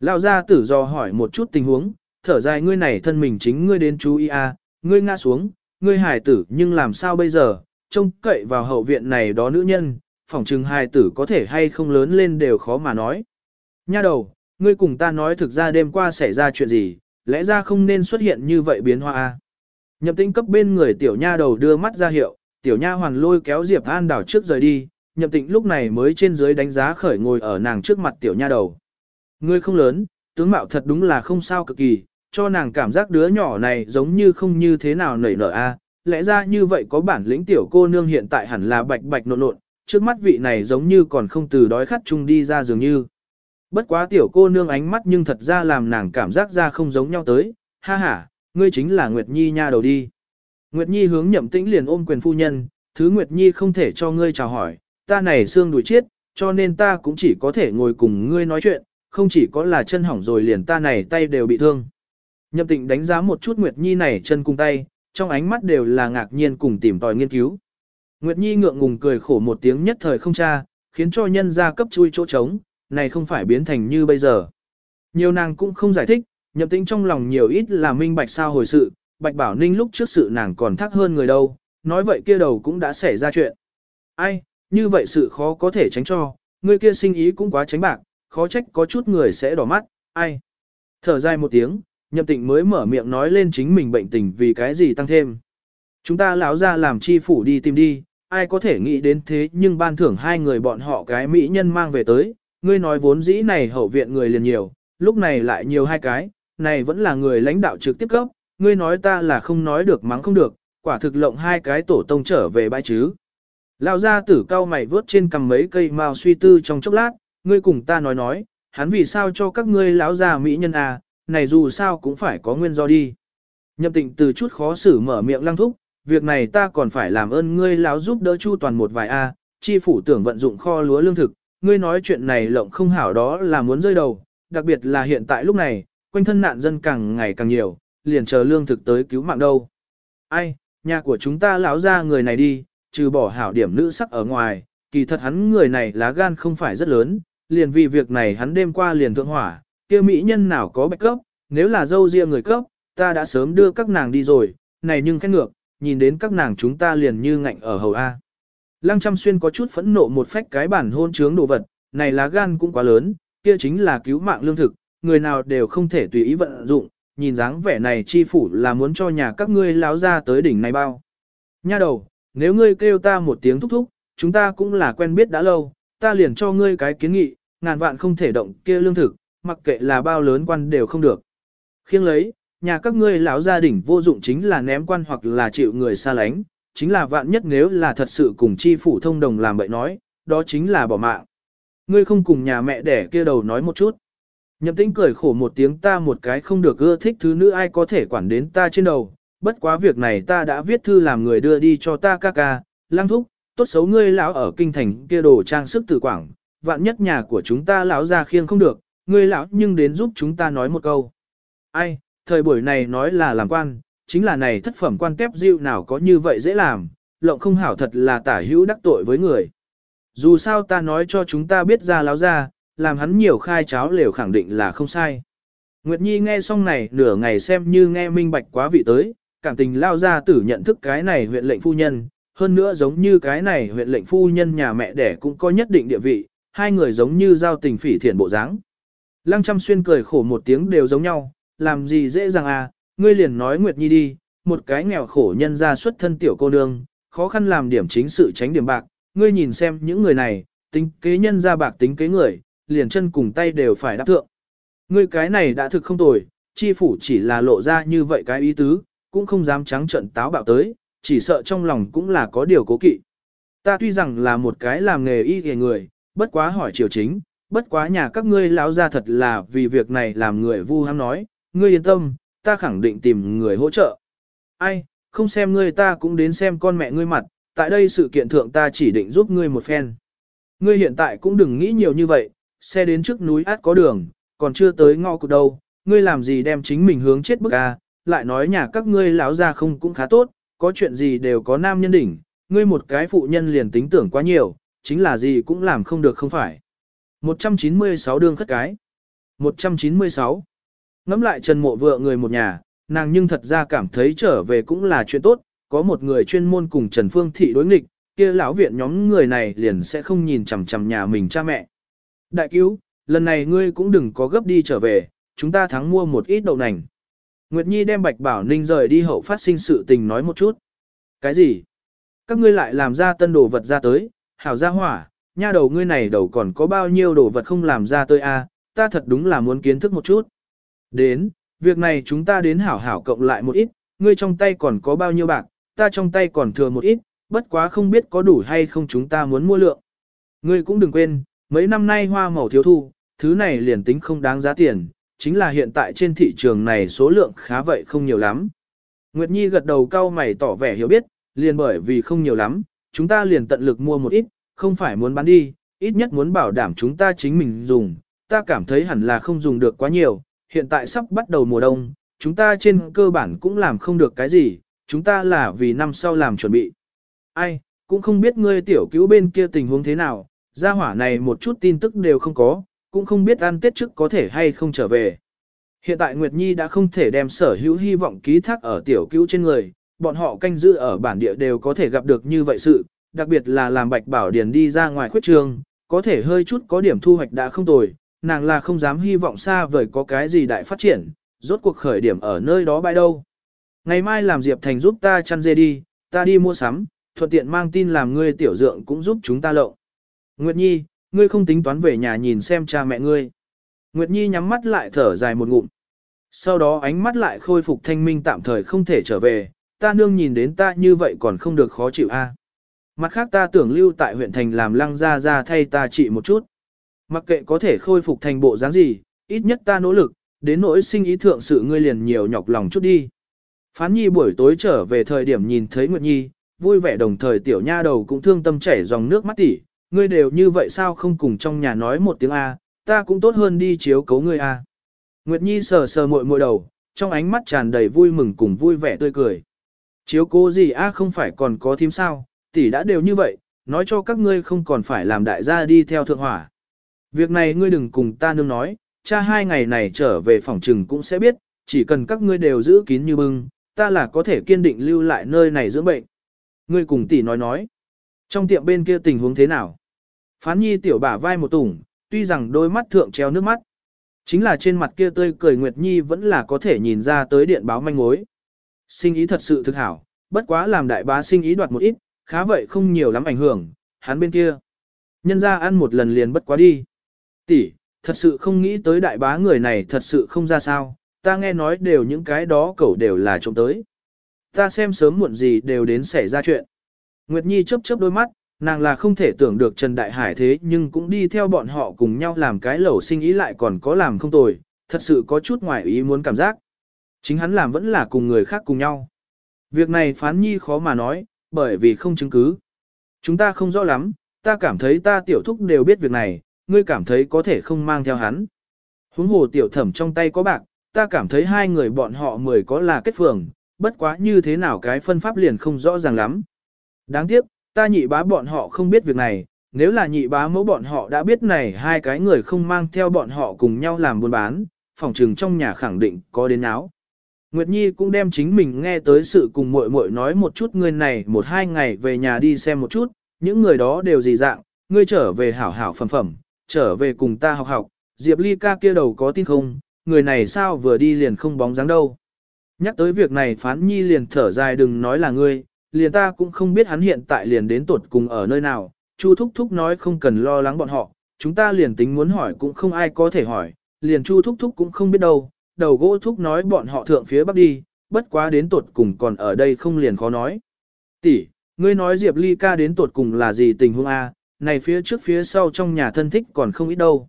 lao ra tử do hỏi một chút tình huống, thở dài ngươi này thân mình chính ngươi đến chú ý à, ngươi ngã xuống, ngươi hài tử nhưng làm sao bây giờ, trông cậy vào hậu viện này đó nữ nhân, phỏng chừng hài tử có thể hay không lớn lên đều khó mà nói. Nha đầu, ngươi cùng ta nói thực ra đêm qua xảy ra chuyện gì, lẽ ra không nên xuất hiện như vậy biến hóa a. Nhậm tinh cấp bên người tiểu nha đầu đưa mắt ra hiệu, tiểu nha hoàn lôi kéo Diệp An đảo trước rời đi, nhậm tĩnh lúc này mới trên dưới đánh giá khởi ngồi ở nàng trước mặt tiểu nha đầu. Ngươi không lớn, tướng mạo thật đúng là không sao cực kỳ, cho nàng cảm giác đứa nhỏ này giống như không như thế nào nảy nở a. Lẽ ra như vậy có bản lĩnh tiểu cô nương hiện tại hẳn là bạch bạch nộn nộn, trước mắt vị này giống như còn không từ đói khát chung đi ra dường như. Bất quá tiểu cô nương ánh mắt nhưng thật ra làm nàng cảm giác ra không giống nhau tới, ha ha, ngươi chính là Nguyệt Nhi nha đầu đi. Nguyệt Nhi hướng nhậm tĩnh liền ôm quyền phu nhân, thứ Nguyệt Nhi không thể cho ngươi chào hỏi, ta này xương đuổi chết, cho nên ta cũng chỉ có thể ngồi cùng ngươi nói chuyện, không chỉ có là chân hỏng rồi liền ta này tay đều bị thương. Nhậm tịnh đánh giá một chút Nguyệt Nhi này chân cùng tay, trong ánh mắt đều là ngạc nhiên cùng tìm tòi nghiên cứu. Nguyệt Nhi ngượng ngùng cười khổ một tiếng nhất thời không cha, khiến cho nhân gia cấp chui chỗ trống, này không phải biến thành như bây giờ. Nhiều nàng cũng không giải thích, nhậm tĩnh trong lòng nhiều ít là minh bạch sao hồi sự, bạch bảo ninh lúc trước sự nàng còn thắc hơn người đâu, nói vậy kia đầu cũng đã xảy ra chuyện. Ai, như vậy sự khó có thể tránh cho, người kia sinh ý cũng quá tránh bạc, khó trách có chút người sẽ đỏ mắt, ai. Thở dài một tiếng, nhậm tịnh mới mở miệng nói lên chính mình bệnh tình vì cái gì tăng thêm. Chúng ta lão ra làm chi phủ đi tìm đi, ai có thể nghĩ đến thế nhưng ban thưởng hai người bọn họ cái mỹ nhân mang về tới, ngươi nói vốn dĩ này hậu viện người liền nhiều, lúc này lại nhiều hai cái, này vẫn là người lãnh đạo trực tiếp cấp, ngươi nói ta là không nói được mắng không được, quả thực lộng hai cái tổ tông trở về bãi chứ. Lão gia tử cao mày vớt trên cầm mấy cây mao suy tư trong chốc lát, ngươi cùng ta nói nói, hắn vì sao cho các ngươi lão già mỹ nhân à, này dù sao cũng phải có nguyên do đi. Nhậm tịnh từ chút khó xử mở miệng lăng thúc, việc này ta còn phải làm ơn ngươi lão giúp đỡ chu toàn một vài a, chi phủ tưởng vận dụng kho lúa lương thực, ngươi nói chuyện này lộng không hảo đó là muốn rơi đầu, đặc biệt là hiện tại lúc này, quanh thân nạn dân càng ngày càng nhiều, liền chờ lương thực tới cứu mạng đâu. Ai, nhà của chúng ta lão ra người này đi, trừ bỏ hảo điểm nữ sắc ở ngoài, kỳ thật hắn người này lá gan không phải rất lớn, liền vì việc này hắn đêm qua liền thượng hỏa, kia mỹ nhân nào có bạch cấp, nếu là dâu riêng người cấp, ta đã sớm đưa các nàng đi rồi, này nhưng khét ngược, nhìn đến các nàng chúng ta liền như ngạnh ở hầu A. Lăng Trăm Xuyên có chút phẫn nộ một phách cái bản hôn trướng đồ vật, này lá gan cũng quá lớn, kia chính là cứu mạng lương thực, người nào đều không thể tùy ý vận dụng, nhìn dáng vẻ này chi phủ là muốn cho nhà các ngươi láo ra tới đỉnh này bao. Nha đầu, nếu ngươi kêu ta một tiếng thúc thúc, chúng ta cũng là quen biết đã lâu, ta liền cho ngươi cái kiến nghị, ngàn vạn không thể động kia lương thực, mặc kệ là bao lớn quan đều không được. Khiêng lấy, nhà các ngươi lão gia đình vô dụng chính là ném quan hoặc là chịu người xa lánh, chính là vạn nhất nếu là thật sự cùng chi phủ thông đồng làm bậy nói, đó chính là bỏ mạng. Ngươi không cùng nhà mẹ đẻ kia đầu nói một chút. Nhậm tĩnh cười khổ một tiếng ta một cái không được ưa thích thứ nữ ai có thể quản đến ta trên đầu, bất quá việc này ta đã viết thư làm người đưa đi cho ta ca ca, lang thúc, tốt xấu ngươi lão ở kinh thành kia đồ trang sức tử quảng, vạn nhất nhà của chúng ta lão ra khiêng không được, ngươi lão nhưng đến giúp chúng ta nói một câu. Ai, thời buổi này nói là làm quan, chính là này thất phẩm quan tép dịu nào có như vậy dễ làm, lộng không hảo thật là tả hữu đắc tội với người. Dù sao ta nói cho chúng ta biết ra lão ra, làm hắn nhiều khai cháo lều khẳng định là không sai. Nguyệt Nhi nghe xong này nửa ngày xem như nghe minh bạch quá vị tới, cảm tình lao ra tử nhận thức cái này huyện lệnh phu nhân, hơn nữa giống như cái này huyện lệnh phu nhân nhà mẹ đẻ cũng có nhất định địa vị, hai người giống như giao tình phỉ thiện bộ dáng. Lăng chăm xuyên cười khổ một tiếng đều giống nhau, làm gì dễ dàng à, ngươi liền nói Nguyệt Nhi đi, một cái nghèo khổ nhân ra xuất thân tiểu cô nương, khó khăn làm điểm chính sự tránh điểm bạc, ngươi nhìn xem những người này, tính kế nhân ra bạc tính kế người, liền chân cùng tay đều phải đáp thượng. Ngươi cái này đã thực không tồi, chi phủ chỉ là lộ ra như vậy cái ý tứ, cũng không dám trắng trận táo bạo tới, chỉ sợ trong lòng cũng là có điều cố kỵ. Ta tuy rằng là một cái làm nghề y nghề người, bất quá hỏi triều chính, bất quá nhà các ngươi lão ra thật là vì việc này làm người vu ham nói, ngươi yên tâm, ta khẳng định tìm người hỗ trợ. Ai, không xem ngươi ta cũng đến xem con mẹ ngươi mặt, tại đây sự kiện thượng ta chỉ định giúp ngươi một phen. Ngươi hiện tại cũng đừng nghĩ nhiều như vậy, xe đến trước núi át có đường, còn chưa tới ngõ cụt đâu, ngươi làm gì đem chính mình hướng chết bức a, lại nói nhà các ngươi lão ra không cũng khá tốt, có chuyện gì đều có nam nhân đỉnh, ngươi một cái phụ nhân liền tính tưởng quá nhiều, chính là gì cũng làm không được không phải. 196 đương khất cái. 196. Ngắm lại Trần Mộ vợ người một nhà, nàng nhưng thật ra cảm thấy trở về cũng là chuyện tốt, có một người chuyên môn cùng Trần Phương Thị đối nghịch, kia lão viện nhóm người này liền sẽ không nhìn chằm chằm nhà mình cha mẹ. Đại cứu, lần này ngươi cũng đừng có gấp đi trở về, chúng ta thắng mua một ít đậu nành. Nguyệt Nhi đem Bạch Bảo Ninh rời đi hậu phát sinh sự tình nói một chút. Cái gì? Các ngươi lại làm ra tân đồ vật ra tới, hảo ra hỏa, nha đầu ngươi này đầu còn có bao nhiêu đồ vật không làm ra tới a? ta thật đúng là muốn kiến thức một chút. Đến, việc này chúng ta đến hảo hảo cộng lại một ít, ngươi trong tay còn có bao nhiêu bạc, ta trong tay còn thừa một ít, bất quá không biết có đủ hay không chúng ta muốn mua lượng. Ngươi cũng đừng quên, mấy năm nay hoa màu thiếu thu, thứ này liền tính không đáng giá tiền, chính là hiện tại trên thị trường này số lượng khá vậy không nhiều lắm. Nguyệt Nhi gật đầu cau mày tỏ vẻ hiểu biết, liền bởi vì không nhiều lắm, chúng ta liền tận lực mua một ít, không phải muốn bán đi, ít nhất muốn bảo đảm chúng ta chính mình dùng, ta cảm thấy hẳn là không dùng được quá nhiều, hiện tại sắp bắt đầu mùa đông, chúng ta trên cơ bản cũng làm không được cái gì, chúng ta là vì năm sau làm chuẩn bị. Ai, cũng không biết ngươi tiểu cứu bên kia tình huống thế nào, gia hỏa này một chút tin tức đều không có, cũng không biết ăn tết trước có thể hay không trở về. Hiện tại Nguyệt Nhi đã không thể đem sở hữu hy vọng ký thác ở tiểu cứu trên người, bọn họ canh giữ ở bản địa đều có thể gặp được như vậy sự, đặc biệt là làm bạch bảo điền đi ra ngoài khuyết trường, có thể hơi chút có điểm thu hoạch đã không tồi, nàng là không dám hy vọng xa vời có cái gì đại phát triển, rốt cuộc khởi điểm ở nơi đó bãi đâu. Ngày mai làm Diệp Thành giúp ta chăn dê đi, ta đi mua sắm, thuận tiện mang tin làm ngươi tiểu dượng cũng giúp chúng ta lộng. Nguyệt Nhi, ngươi không tính toán về nhà nhìn xem cha mẹ ngươi. Nguyệt Nhi nhắm mắt lại thở dài một ngụm. Sau đó ánh mắt lại khôi phục thanh minh tạm thời không thể trở về, ta nương nhìn đến ta như vậy còn không được khó chịu a. Mặt khác ta tưởng lưu tại huyện thành làm lăng ra ra thay ta trị một chút. Mặc kệ có thể khôi phục thành bộ dáng gì, ít nhất ta nỗ lực, đến nỗi sinh ý thượng sự ngươi liền nhiều nhọc lòng chút đi. Phán Nhi buổi tối trở về thời điểm nhìn thấy Nguyệt Nhi, vui vẻ đồng thời tiểu nha đầu cũng thương tâm chảy dòng nước mắt tỉ, ngươi đều như vậy sao không cùng trong nhà nói một tiếng A, ta cũng tốt hơn đi chiếu cấu ngươi A. Nguyệt Nhi sờ sờ mội mội đầu, trong ánh mắt tràn đầy vui mừng cùng vui vẻ tươi cười. Chiếu cố gì A không phải còn có thím sao, tỷ đã đều như vậy, nói cho các ngươi không còn phải làm đại gia đi theo thượng hỏa. Việc này ngươi đừng cùng ta nương nói, cha hai ngày này trở về phòng trừng cũng sẽ biết, chỉ cần các ngươi đều giữ kín như bưng, ta là có thể kiên định lưu lại nơi này dưỡng bệnh. Ngươi cùng tỷ nói nói. Trong tiệm bên kia tình huống thế nào? Phán nhi tiểu bả vai một tủng, tuy rằng đôi mắt thượng treo nước mắt. Chính là trên mặt kia tươi cười Nguyệt Nhi vẫn là có thể nhìn ra tới điện báo manh mối. Sinh ý thật sự thực hảo, bất quá làm đại bá sinh ý đoạt một ít, khá vậy không nhiều lắm ảnh hưởng, hắn bên kia. Nhân ra ăn một lần liền bất quá đi. Tỷ, thật sự không nghĩ tới đại bá người này thật sự không ra sao, ta nghe nói đều những cái đó cẩu đều là trộm tới. Ta xem sớm muộn gì đều đến xảy ra chuyện. Nguyệt Nhi chớp chớp đôi mắt, nàng là không thể tưởng được Trần Đại Hải thế nhưng cũng đi theo bọn họ cùng nhau làm cái lẩu sinh ý lại còn có làm không tồi, thật sự có chút ngoài ý muốn cảm giác. Chính hắn làm vẫn là cùng người khác cùng nhau. Việc này phán nhi khó mà nói, bởi vì không chứng cứ. Chúng ta không rõ lắm, ta cảm thấy ta tiểu thúc đều biết việc này, ngươi cảm thấy có thể không mang theo hắn. Huống hồ tiểu thẩm trong tay có bạc, ta cảm thấy hai người bọn họ mười có là kết phường, bất quá như thế nào cái phân pháp liền không rõ ràng lắm. Đáng tiếc, ta nhị bá bọn họ không biết việc này, nếu là nhị bá mẫu bọn họ đã biết này hai cái người không mang theo bọn họ cùng nhau làm buôn bán, phòng trừng trong nhà khẳng định có đến áo. Nguyệt Nhi cũng đem chính mình nghe tới sự cùng muội muội nói một chút người này một hai ngày về nhà đi xem một chút, những người đó đều gì dạng, ngươi trở về hảo hảo phẩm phẩm, trở về cùng ta học học, Diệp Ly ca kia đầu có tin không, người này sao vừa đi liền không bóng dáng đâu. Nhắc tới việc này phán nhi liền thở dài đừng nói là ngươi, liền ta cũng không biết hắn hiện tại liền đến tuột cùng ở nơi nào, Chu Thúc Thúc nói không cần lo lắng bọn họ, chúng ta liền tính muốn hỏi cũng không ai có thể hỏi, liền Chu Thúc Thúc cũng không biết đâu, đầu gỗ Thúc nói bọn họ thượng phía bắc đi, bất quá đến tuột cùng còn ở đây không liền khó nói. Tỷ, ngươi nói Diệp Ly ca đến tuột cùng là gì tình huống A, này phía trước phía sau trong nhà thân thích còn không ít đâu.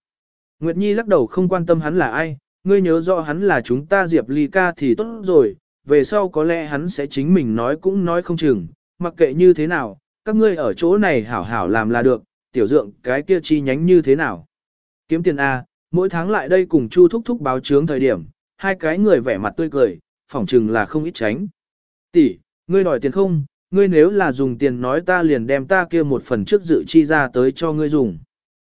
Nguyệt Nhi lắc đầu không quan tâm hắn là ai, ngươi nhớ rõ hắn là chúng ta Diệp Ly ca thì tốt rồi, về sau có lẽ hắn sẽ chính mình nói cũng nói không chừng, mặc kệ như thế nào, các ngươi ở chỗ này hảo hảo làm là được, tiểu dượng cái kia chi nhánh như thế nào. Kiếm tiền A, mỗi tháng lại đây cùng Chu Thúc Thúc báo chướng thời điểm, hai cái người vẻ mặt tươi cười, phỏng chừng là không ít tránh. Tỷ, ngươi đòi tiền không, ngươi nếu là dùng tiền nói ta liền đem ta kia một phần trước dự chi ra tới cho ngươi dùng.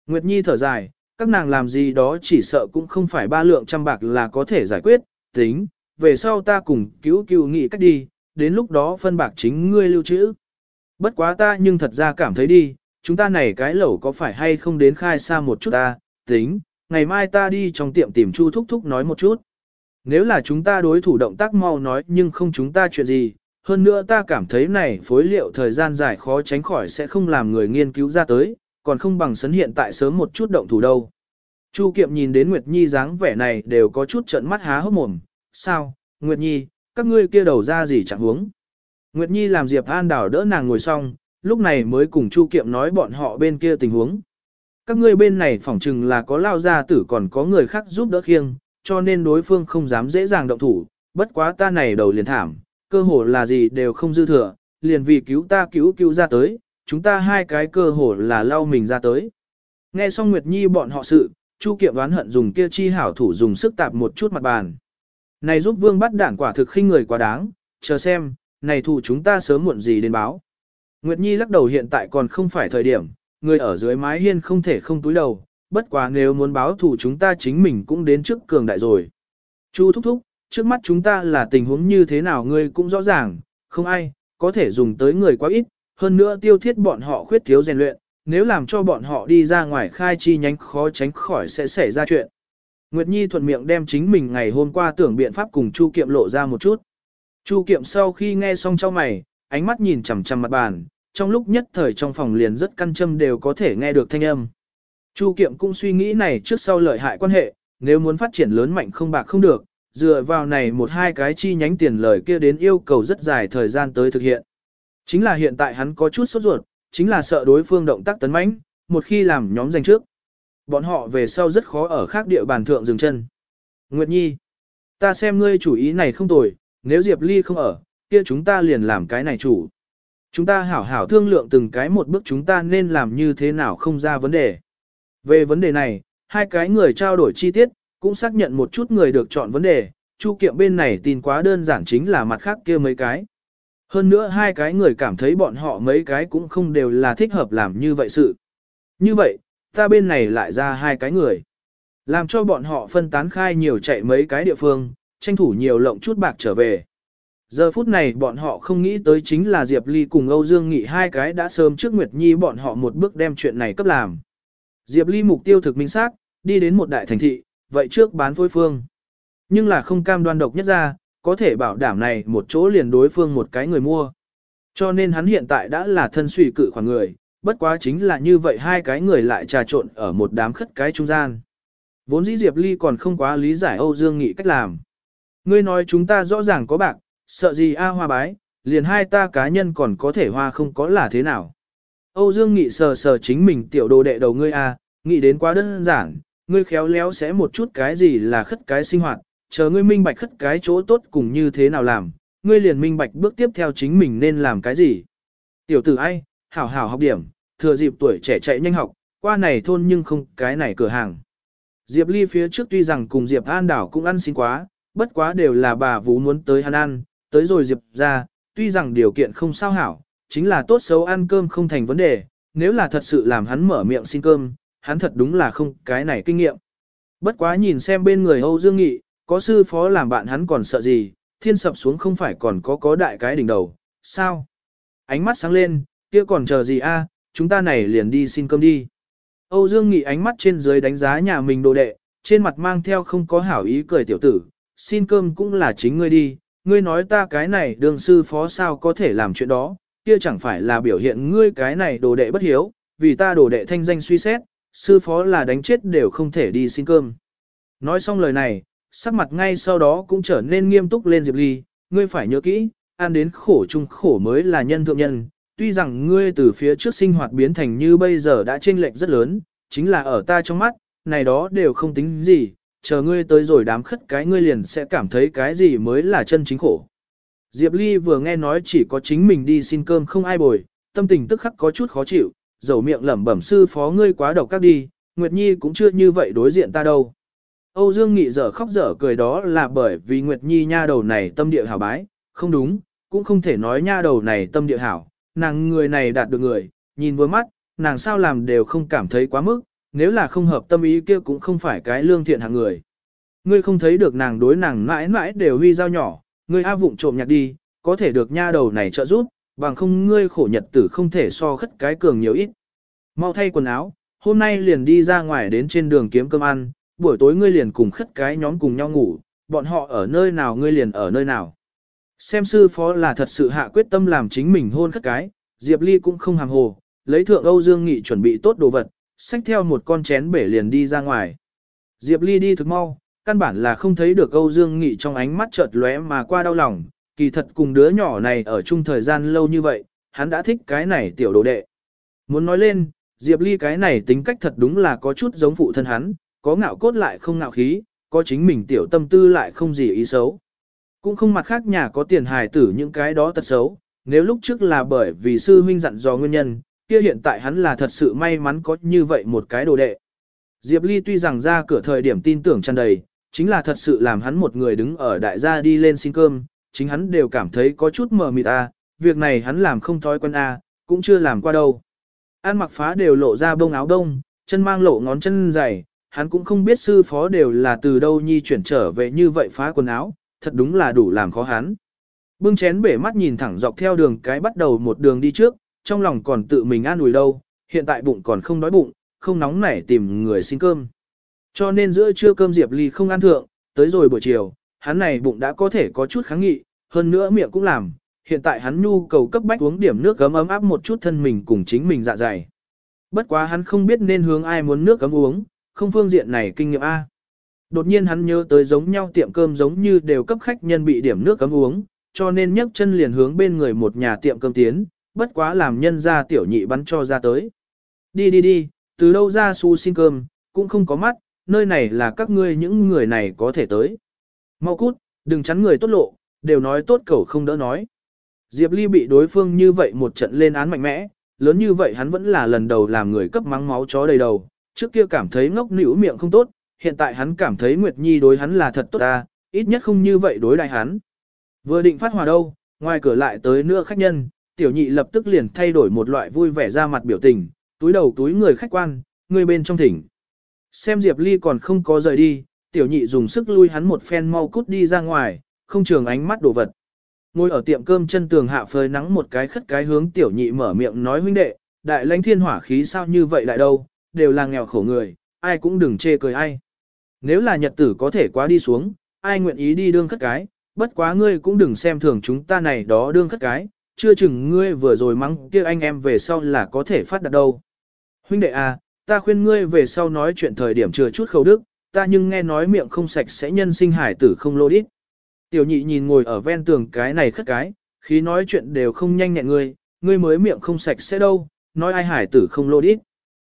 Nguyệt Nhi thở dài, các nàng làm gì đó chỉ sợ cũng không phải ba lượng trăm bạc là có thể giải quyết, tính, về sau ta cùng cứu cứu nghị cách đi, đến lúc đó phân bạc chính ngươi lưu trữ. Bất quá ta nhưng thật ra cảm thấy đi, chúng ta này cái lẩu có phải hay không đến khai xa một chút ta, tính, ngày mai ta đi trong tiệm tìm Chu Thúc Thúc nói một chút. Nếu là chúng ta đối thủ động tác mau nói nhưng không chúng ta chuyện gì, hơn nữa ta cảm thấy này phối liệu thời gian dài khó tránh khỏi sẽ không làm người nghiên cứu ra tới, còn không bằng sấn hiện tại sớm một chút động thủ đâu. Chu Kiệm nhìn đến Nguyệt Nhi dáng vẻ này đều có chút trận mắt há hốc mồm, sao, Nguyệt Nhi, các ngươi kia đầu ra gì chẳng huống. Nguyệt Nhi làm Diệp An đảo đỡ nàng ngồi xong, lúc này mới cùng Chu Kiệm nói bọn họ bên kia tình huống. Các ngươi bên này phỏng chừng là có lao gia tử còn có người khác giúp đỡ khiêng, cho nên đối phương không dám dễ dàng động thủ, bất quá ta này đầu liền thảm, cơ hồ là gì đều không dư thừa, liền vì cứu ta cứu cứu ra tới, chúng ta hai cái cơ hồ là lao mình ra tới. Nghe xong Nguyệt Nhi bọn họ sự, Chu Kiệm đoán hận dùng kia chi hảo thủ dùng sức tạp một chút mặt bàn. Này giúp Vương bắt đảng quả thực khinh người quá đáng, chờ xem, này thủ chúng ta sớm muộn gì đến báo. Nguyệt Nhi lắc đầu hiện tại còn không phải thời điểm, người ở dưới mái hiên không thể không túi đầu, bất quá nếu muốn báo thủ chúng ta chính mình cũng đến trước cường đại rồi. Chu thúc thúc, trước mắt chúng ta là tình huống như thế nào ngươi cũng rõ ràng, không ai, có thể dùng tới người quá ít, hơn nữa tiêu thiết bọn họ khuyết thiếu rèn luyện, nếu làm cho bọn họ đi ra ngoài khai chi nhánh khó tránh khỏi sẽ xảy ra chuyện. Nguyệt Nhi thuận miệng đem chính mình ngày hôm qua tưởng biện pháp cùng Chu Kiệm lộ ra một chút. Chu Kiệm sau khi nghe xong cho mày, ánh mắt nhìn chằm chằm mặt bàn, trong lúc nhất thời trong phòng liền rất căn châm đều có thể nghe được thanh âm. Chu Kiệm cũng suy nghĩ này trước sau lợi hại quan hệ, nếu muốn phát triển lớn mạnh không bạc không được, dựa vào này một hai cái chi nhánh tiền lời kia đến yêu cầu rất dài thời gian tới thực hiện. Chính là hiện tại hắn có chút sốt ruột, chính là sợ đối phương động tác tấn mãnh, một khi làm nhóm giành trước. Bọn họ về sau rất khó ở khác địa bàn thượng dừng chân. Nguyệt Nhi, ta xem ngươi chủ ý này không tồi, nếu Diệp Ly không ở, kia chúng ta liền làm cái này chủ. Chúng ta hảo hảo thương lượng từng cái một bước chúng ta nên làm như thế nào không ra vấn đề. Về vấn đề này, hai cái người trao đổi chi tiết, cũng xác nhận một chút người được chọn vấn đề, Chu Kiệm bên này tin quá đơn giản chính là mặt khác kia mấy cái. Hơn nữa hai cái người cảm thấy bọn họ mấy cái cũng không đều là thích hợp làm như vậy sự. Như vậy, ta bên này lại ra hai cái người. Làm cho bọn họ phân tán khai nhiều chạy mấy cái địa phương, tranh thủ nhiều lộng chút bạc trở về. Giờ phút này bọn họ không nghĩ tới chính là Diệp Ly cùng Âu Dương Nghị hai cái đã sớm trước Nguyệt Nhi bọn họ một bước đem chuyện này cấp làm. Diệp Ly mục tiêu thực minh xác, đi đến một đại thành thị, vậy trước bán phối phương. Nhưng là không cam đoan độc nhất ra, có thể bảo đảm này một chỗ liền đối phương một cái người mua. Cho nên hắn hiện tại đã là thân suy cự khoảng người, bất quá chính là như vậy hai cái người lại trà trộn ở một đám khất cái trung gian. Vốn dĩ Diệp Ly còn không quá lý giải Âu Dương Nghị cách làm. Ngươi nói chúng ta rõ ràng có bạc, sợ gì a hoa bái, liền hai ta cá nhân còn có thể hoa không có là thế nào. Âu Dương Nghị sờ sờ chính mình tiểu đồ đệ đầu ngươi a, nghĩ đến quá đơn giản, ngươi khéo léo sẽ một chút cái gì là khất cái sinh hoạt, chờ ngươi minh bạch khất cái chỗ tốt cùng như thế nào làm, ngươi liền minh bạch bước tiếp theo chính mình nên làm cái gì. Tiểu tử ai, hảo hảo học điểm, thừa dịp tuổi trẻ chạy nhanh học, qua này thôn nhưng không cái này cửa hàng. Diệp Ly phía trước tuy rằng cùng Diệp An Đảo cũng ăn xin quá, bất quá đều là bà vú muốn tới hắn ăn, tới rồi Diệp ra, tuy rằng điều kiện không sao hảo, chính là tốt xấu ăn cơm không thành vấn đề, nếu là thật sự làm hắn mở miệng xin cơm, hắn thật đúng là không cái này kinh nghiệm. Bất quá nhìn xem bên người Âu Dương Nghị, có sư phó làm bạn hắn còn sợ gì, thiên sập xuống không phải còn có có đại cái đỉnh đầu, sao? Ánh mắt sáng lên, kia còn chờ gì a? chúng ta này liền đi xin cơm đi. Âu Dương Nghị ánh mắt trên dưới đánh giá nhà mình đồ đệ, trên mặt mang theo không có hảo ý cười tiểu tử, xin cơm cũng là chính ngươi đi, ngươi nói ta cái này đường sư phó sao có thể làm chuyện đó, kia chẳng phải là biểu hiện ngươi cái này đồ đệ bất hiếu, vì ta đồ đệ thanh danh suy xét, sư phó là đánh chết đều không thể đi xin cơm. Nói xong lời này, sắc mặt ngay sau đó cũng trở nên nghiêm túc lên Diệp Ly, ngươi phải nhớ kỹ, ăn đến khổ chung khổ mới là nhân thượng nhân, tuy rằng ngươi từ phía trước sinh hoạt biến thành như bây giờ đã chênh lệch rất lớn, chính là ở ta trong mắt, này đó đều không tính gì, chờ ngươi tới rồi đám khất cái ngươi liền sẽ cảm thấy cái gì mới là chân chính khổ. Diệp Ly vừa nghe nói chỉ có chính mình đi xin cơm không ai bồi, tâm tình tức khắc có chút khó chịu, dầu miệng lẩm bẩm sư phó ngươi quá độc các đi, Nguyệt Nhi cũng chưa như vậy đối diện ta đâu. Âu Dương Nghị dở khóc dở cười đó là bởi vì Nguyệt Nhi nha đầu này tâm địa hảo bái, không đúng, cũng không thể nói nha đầu này tâm địa hảo, nàng người này đạt được người, nhìn với mắt, nàng sao làm đều không cảm thấy quá mức, nếu là không hợp tâm ý kia cũng không phải cái lương thiện hạng người. Ngươi không thấy được nàng đối nàng mãi mãi đều huy dao nhỏ, ngươi a vụng trộm nhạc đi, có thể được nha đầu này trợ giúp, bằng không ngươi khổ nhật tử không thể so khất cái cường nhiều ít. Mau thay quần áo, hôm nay liền đi ra ngoài đến trên đường kiếm cơm ăn, buổi tối ngươi liền cùng khất cái nhóm cùng nhau ngủ, bọn họ ở nơi nào ngươi liền ở nơi nào. Xem sư phó là thật sự hạ quyết tâm làm chính mình hôn khất cái, Diệp Ly cũng không hàm hồ, lấy thượng Âu Dương Nghị chuẩn bị tốt đồ vật, xách theo một con chén bể liền đi ra ngoài. Diệp Ly đi thực mau, căn bản là không thấy được Âu Dương Nghị trong ánh mắt chợt lóe mà qua đau lòng, kỳ thật cùng đứa nhỏ này ở chung thời gian lâu như vậy, hắn đã thích cái này tiểu đồ đệ. Muốn nói lên, Diệp Ly cái này tính cách thật đúng là có chút giống phụ thân hắn, có ngạo cốt lại không ngạo khí, có chính mình tiểu tâm tư lại không gì ý xấu. Cũng không mặt khác nhà có tiền hài tử những cái đó tật xấu, nếu lúc trước là bởi vì sư huynh dặn dò nguyên nhân, kia hiện tại hắn là thật sự may mắn có như vậy một cái đồ đệ. Diệp Ly tuy rằng ra cửa thời điểm tin tưởng tràn đầy, chính là thật sự làm hắn một người đứng ở đại gia đi lên xin cơm, chính hắn đều cảm thấy có chút mờ mịt a, việc này hắn làm không thói quen a, cũng chưa làm qua đâu. An mặc phá đều lộ ra bông áo đông, chân mang lộ ngón chân dày, hắn cũng không biết sư phó đều là từ đâu nhi chuyển trở về như vậy phá quần áo, thật đúng là đủ làm khó hắn. Bưng chén bể mắt nhìn thẳng dọc theo đường cái bắt đầu một đường đi trước, trong lòng còn tự mình an ủi đâu, hiện tại bụng còn không đói bụng, không nóng nảy tìm người xin cơm. Cho nên giữa trưa cơm Diệp Ly không ăn thượng, tới rồi buổi chiều, hắn này bụng đã có thể có chút kháng nghị, hơn nữa miệng cũng làm, hiện tại hắn nhu cầu cấp bách uống điểm nước gấm ấm áp một chút thân mình cùng chính mình dạ dày. Bất quá hắn không biết nên hướng ai muốn nước gấm uống, không phương diện này kinh nghiệm A. Đột nhiên hắn nhớ tới giống nhau tiệm cơm giống như đều cấp khách nhân bị điểm nước cấm uống, cho nên nhấc chân liền hướng bên người một nhà tiệm cơm tiến, bất quá làm nhân ra tiểu nhị bắn cho ra tới. Đi đi đi, từ đâu ra su xin cơm, cũng không có mắt, nơi này là các ngươi những người này có thể tới. Mau cút, đừng chắn người tốt lộ, đều nói tốt cầu không đỡ nói. Diệp Ly bị đối phương như vậy một trận lên án mạnh mẽ, lớn như vậy hắn vẫn là lần đầu làm người cấp mắng máu chó đầy đầu, trước kia cảm thấy ngốc nỉu miệng không tốt, hiện tại hắn cảm thấy Nguyệt Nhi đối hắn là thật tốt ta, ít nhất không như vậy đối đại hắn. Vừa định phát hòa đâu, ngoài cửa lại tới nữa khách nhân, tiểu nhị lập tức liền thay đổi một loại vui vẻ ra mặt biểu tình, túi đầu túi người khách quan, người bên trong thỉnh. Xem Diệp Ly còn không có rời đi, tiểu nhị dùng sức lui hắn một phen mau cút đi ra ngoài, không trường ánh mắt đổ vật. Ngồi ở tiệm cơm chân tường hạ phơi nắng một cái khất cái hướng tiểu nhị mở miệng nói huynh đệ, đại lãnh thiên hỏa khí sao như vậy lại đâu, đều là nghèo khổ người, ai cũng đừng chê cười ai. Nếu là nhật tử có thể quá đi xuống, ai nguyện ý đi đương khất cái, bất quá ngươi cũng đừng xem thường chúng ta này đó đương khất cái, chưa chừng ngươi vừa rồi mắng kia anh em về sau là có thể phát đạt đâu. Huynh đệ à, ta khuyên ngươi về sau nói chuyện thời điểm chừa chút khẩu đức, ta nhưng nghe nói miệng không sạch sẽ nhân sinh hải tử không lô đít. Tiểu nhị nhìn ngồi ở ven tường cái này khất cái, khí nói chuyện đều không nhanh nhẹn ngươi, ngươi mới miệng không sạch sẽ đâu, nói ai hải tử không lô đít.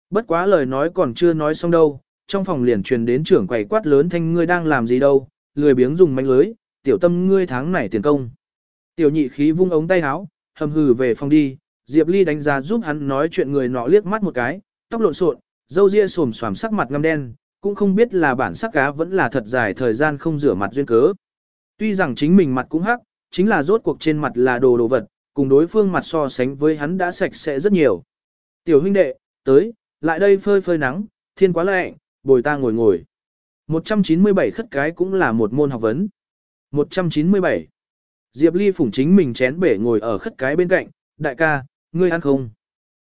Bất quá lời nói còn chưa nói xong đâu, trong phòng liền truyền đến trưởng quầy quát lớn thanh ngươi đang làm gì đâu, lười biếng dùng manh lưới, tiểu tâm ngươi tháng này tiền công. Tiểu nhị khí vung ống tay áo, hầm hừ về phòng đi, Diệp Ly đánh giá giúp hắn nói chuyện người nọ liếc mắt một cái, tóc lộn xộn, râu ria xồm xoàm sắc mặt ngăm đen, cũng không biết là bản sắc cá vẫn là thật dài thời gian không rửa mặt duyên cớ. Tuy rằng chính mình mặt cũng hắc, chính là rốt cuộc trên mặt là đồ đồ vật, cùng đối phương mặt so sánh với hắn đã sạch sẽ rất nhiều. Tiểu huynh đệ, tới, lại đây phơi phơi nắng, thiên quá lạnh, bồi ta ngồi ngồi. 197 khất cái cũng là một môn học vấn. 197. Diệp Ly phủng chính mình chén bể ngồi ở khất cái bên cạnh, đại ca, ngươi ăn không?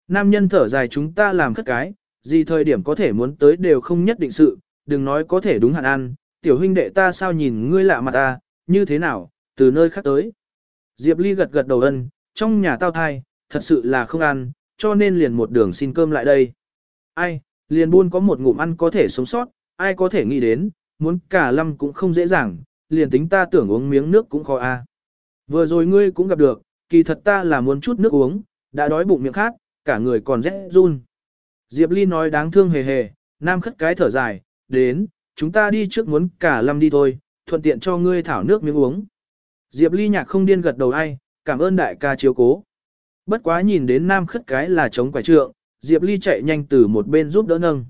Nam nhân thở dài chúng ta làm khất cái, gì thời điểm có thể muốn tới đều không nhất định sự, đừng nói có thể đúng hạn ăn, tiểu huynh đệ ta sao nhìn ngươi lạ mặt ta, như thế nào, từ nơi khác tới. Diệp Ly gật gật đầu ân, trong nhà tao thai, thật sự là không ăn, cho nên liền một đường xin cơm lại đây. Ai, liền buôn có một ngụm ăn có thể sống sót, ai có thể nghĩ đến, muốn cả lâm cũng không dễ dàng, liền tính ta tưởng uống miếng nước cũng khó a. Vừa rồi ngươi cũng gặp được, kỳ thật ta là muốn chút nước uống, đã đói bụng miệng khát, cả người còn rét run. Diệp Ly nói đáng thương hề hề, nam khất cái thở dài, đến, chúng ta đi trước muốn cả lâm đi thôi, thuận tiện cho ngươi thảo nước miếng uống. Diệp Ly nhạc không điên gật đầu ai, cảm ơn đại ca chiếu cố. Bất quá nhìn đến nam khất cái là chống quải trượng, Diệp Ly chạy nhanh từ một bên giúp đỡ nâng.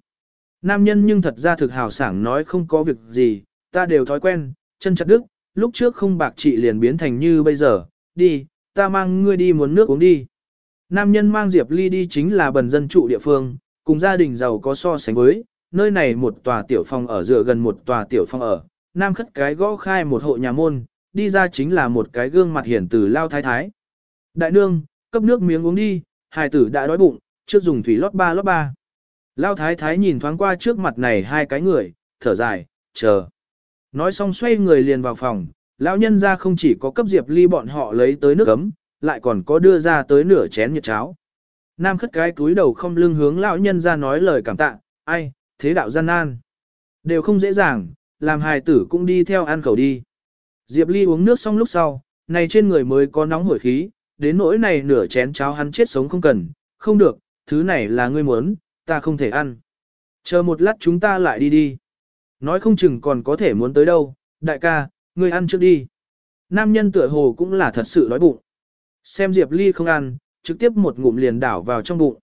Nam nhân nhưng thật ra thực hào sảng nói không có việc gì, ta đều thói quen, chân chặt đức, lúc trước không bạc trị liền biến thành như bây giờ, đi, ta mang ngươi đi muốn nước uống đi. Nam nhân mang Diệp Ly đi chính là bần dân trụ địa phương, cùng gia đình giàu có so sánh với, nơi này một tòa tiểu phòng ở dựa gần một tòa tiểu phòng ở, Nam khất cái gõ khai một hộ nhà môn, đi ra chính là một cái gương mặt hiển từ lao thái thái. Đại nương, cấp nước miếng uống đi, hài tử đã đói bụng, trước dùng thủy lót ba lót ba. Lao thái thái nhìn thoáng qua trước mặt này hai cái người, thở dài, chờ. Nói xong xoay người liền vào phòng, lão nhân ra không chỉ có cấp Diệp Ly bọn họ lấy tới nước ấm, lại còn có đưa ra tới nửa chén nhiệt cháo. Nam khất cái túi đầu không lưng hướng lão nhân ra nói lời cảm tạ, ai, thế đạo gian nan. Đều không dễ dàng, làm hài tử cũng đi theo ăn khẩu đi. Diệp Ly uống nước xong lúc sau, này trên người mới có nóng hổi khí, đến nỗi này nửa chén cháo hắn chết sống không cần, không được, thứ này là ngươi muốn, ta không thể ăn. Chờ một lát chúng ta lại đi đi. Nói không chừng còn có thể muốn tới đâu, đại ca, ngươi ăn trước đi. Nam nhân tựa hồ cũng là thật sự đói bụng. Xem Diệp Ly không ăn, trực tiếp một ngụm liền đảo vào trong bụng.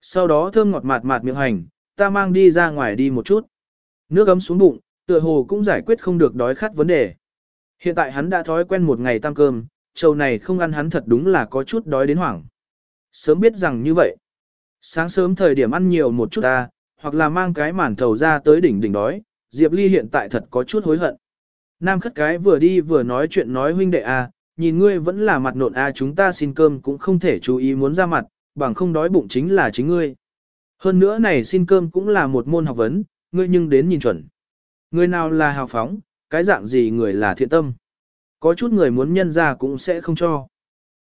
Sau đó thơm ngọt mạt mạt miệng hành, ta mang đi ra ngoài đi một chút. Nước ấm xuống bụng, tựa hồ cũng giải quyết không được đói khát vấn đề. Hiện tại hắn đã thói quen một ngày tam cơm, trâu này không ăn hắn thật đúng là có chút đói đến hoảng. Sớm biết rằng như vậy. Sáng sớm thời điểm ăn nhiều một chút ta, hoặc là mang cái màn thầu ra tới đỉnh đỉnh đói, Diệp Ly hiện tại thật có chút hối hận. Nam khất cái vừa đi vừa nói chuyện nói huynh đệ a, nhìn ngươi vẫn là mặt nộn a chúng ta xin cơm cũng không thể chú ý muốn ra mặt, bằng không đói bụng chính là chính ngươi. Hơn nữa này xin cơm cũng là một môn học vấn, ngươi nhưng đến nhìn chuẩn. Người nào là hào phóng, cái dạng gì người là thiện tâm. Có chút người muốn nhân ra cũng sẽ không cho.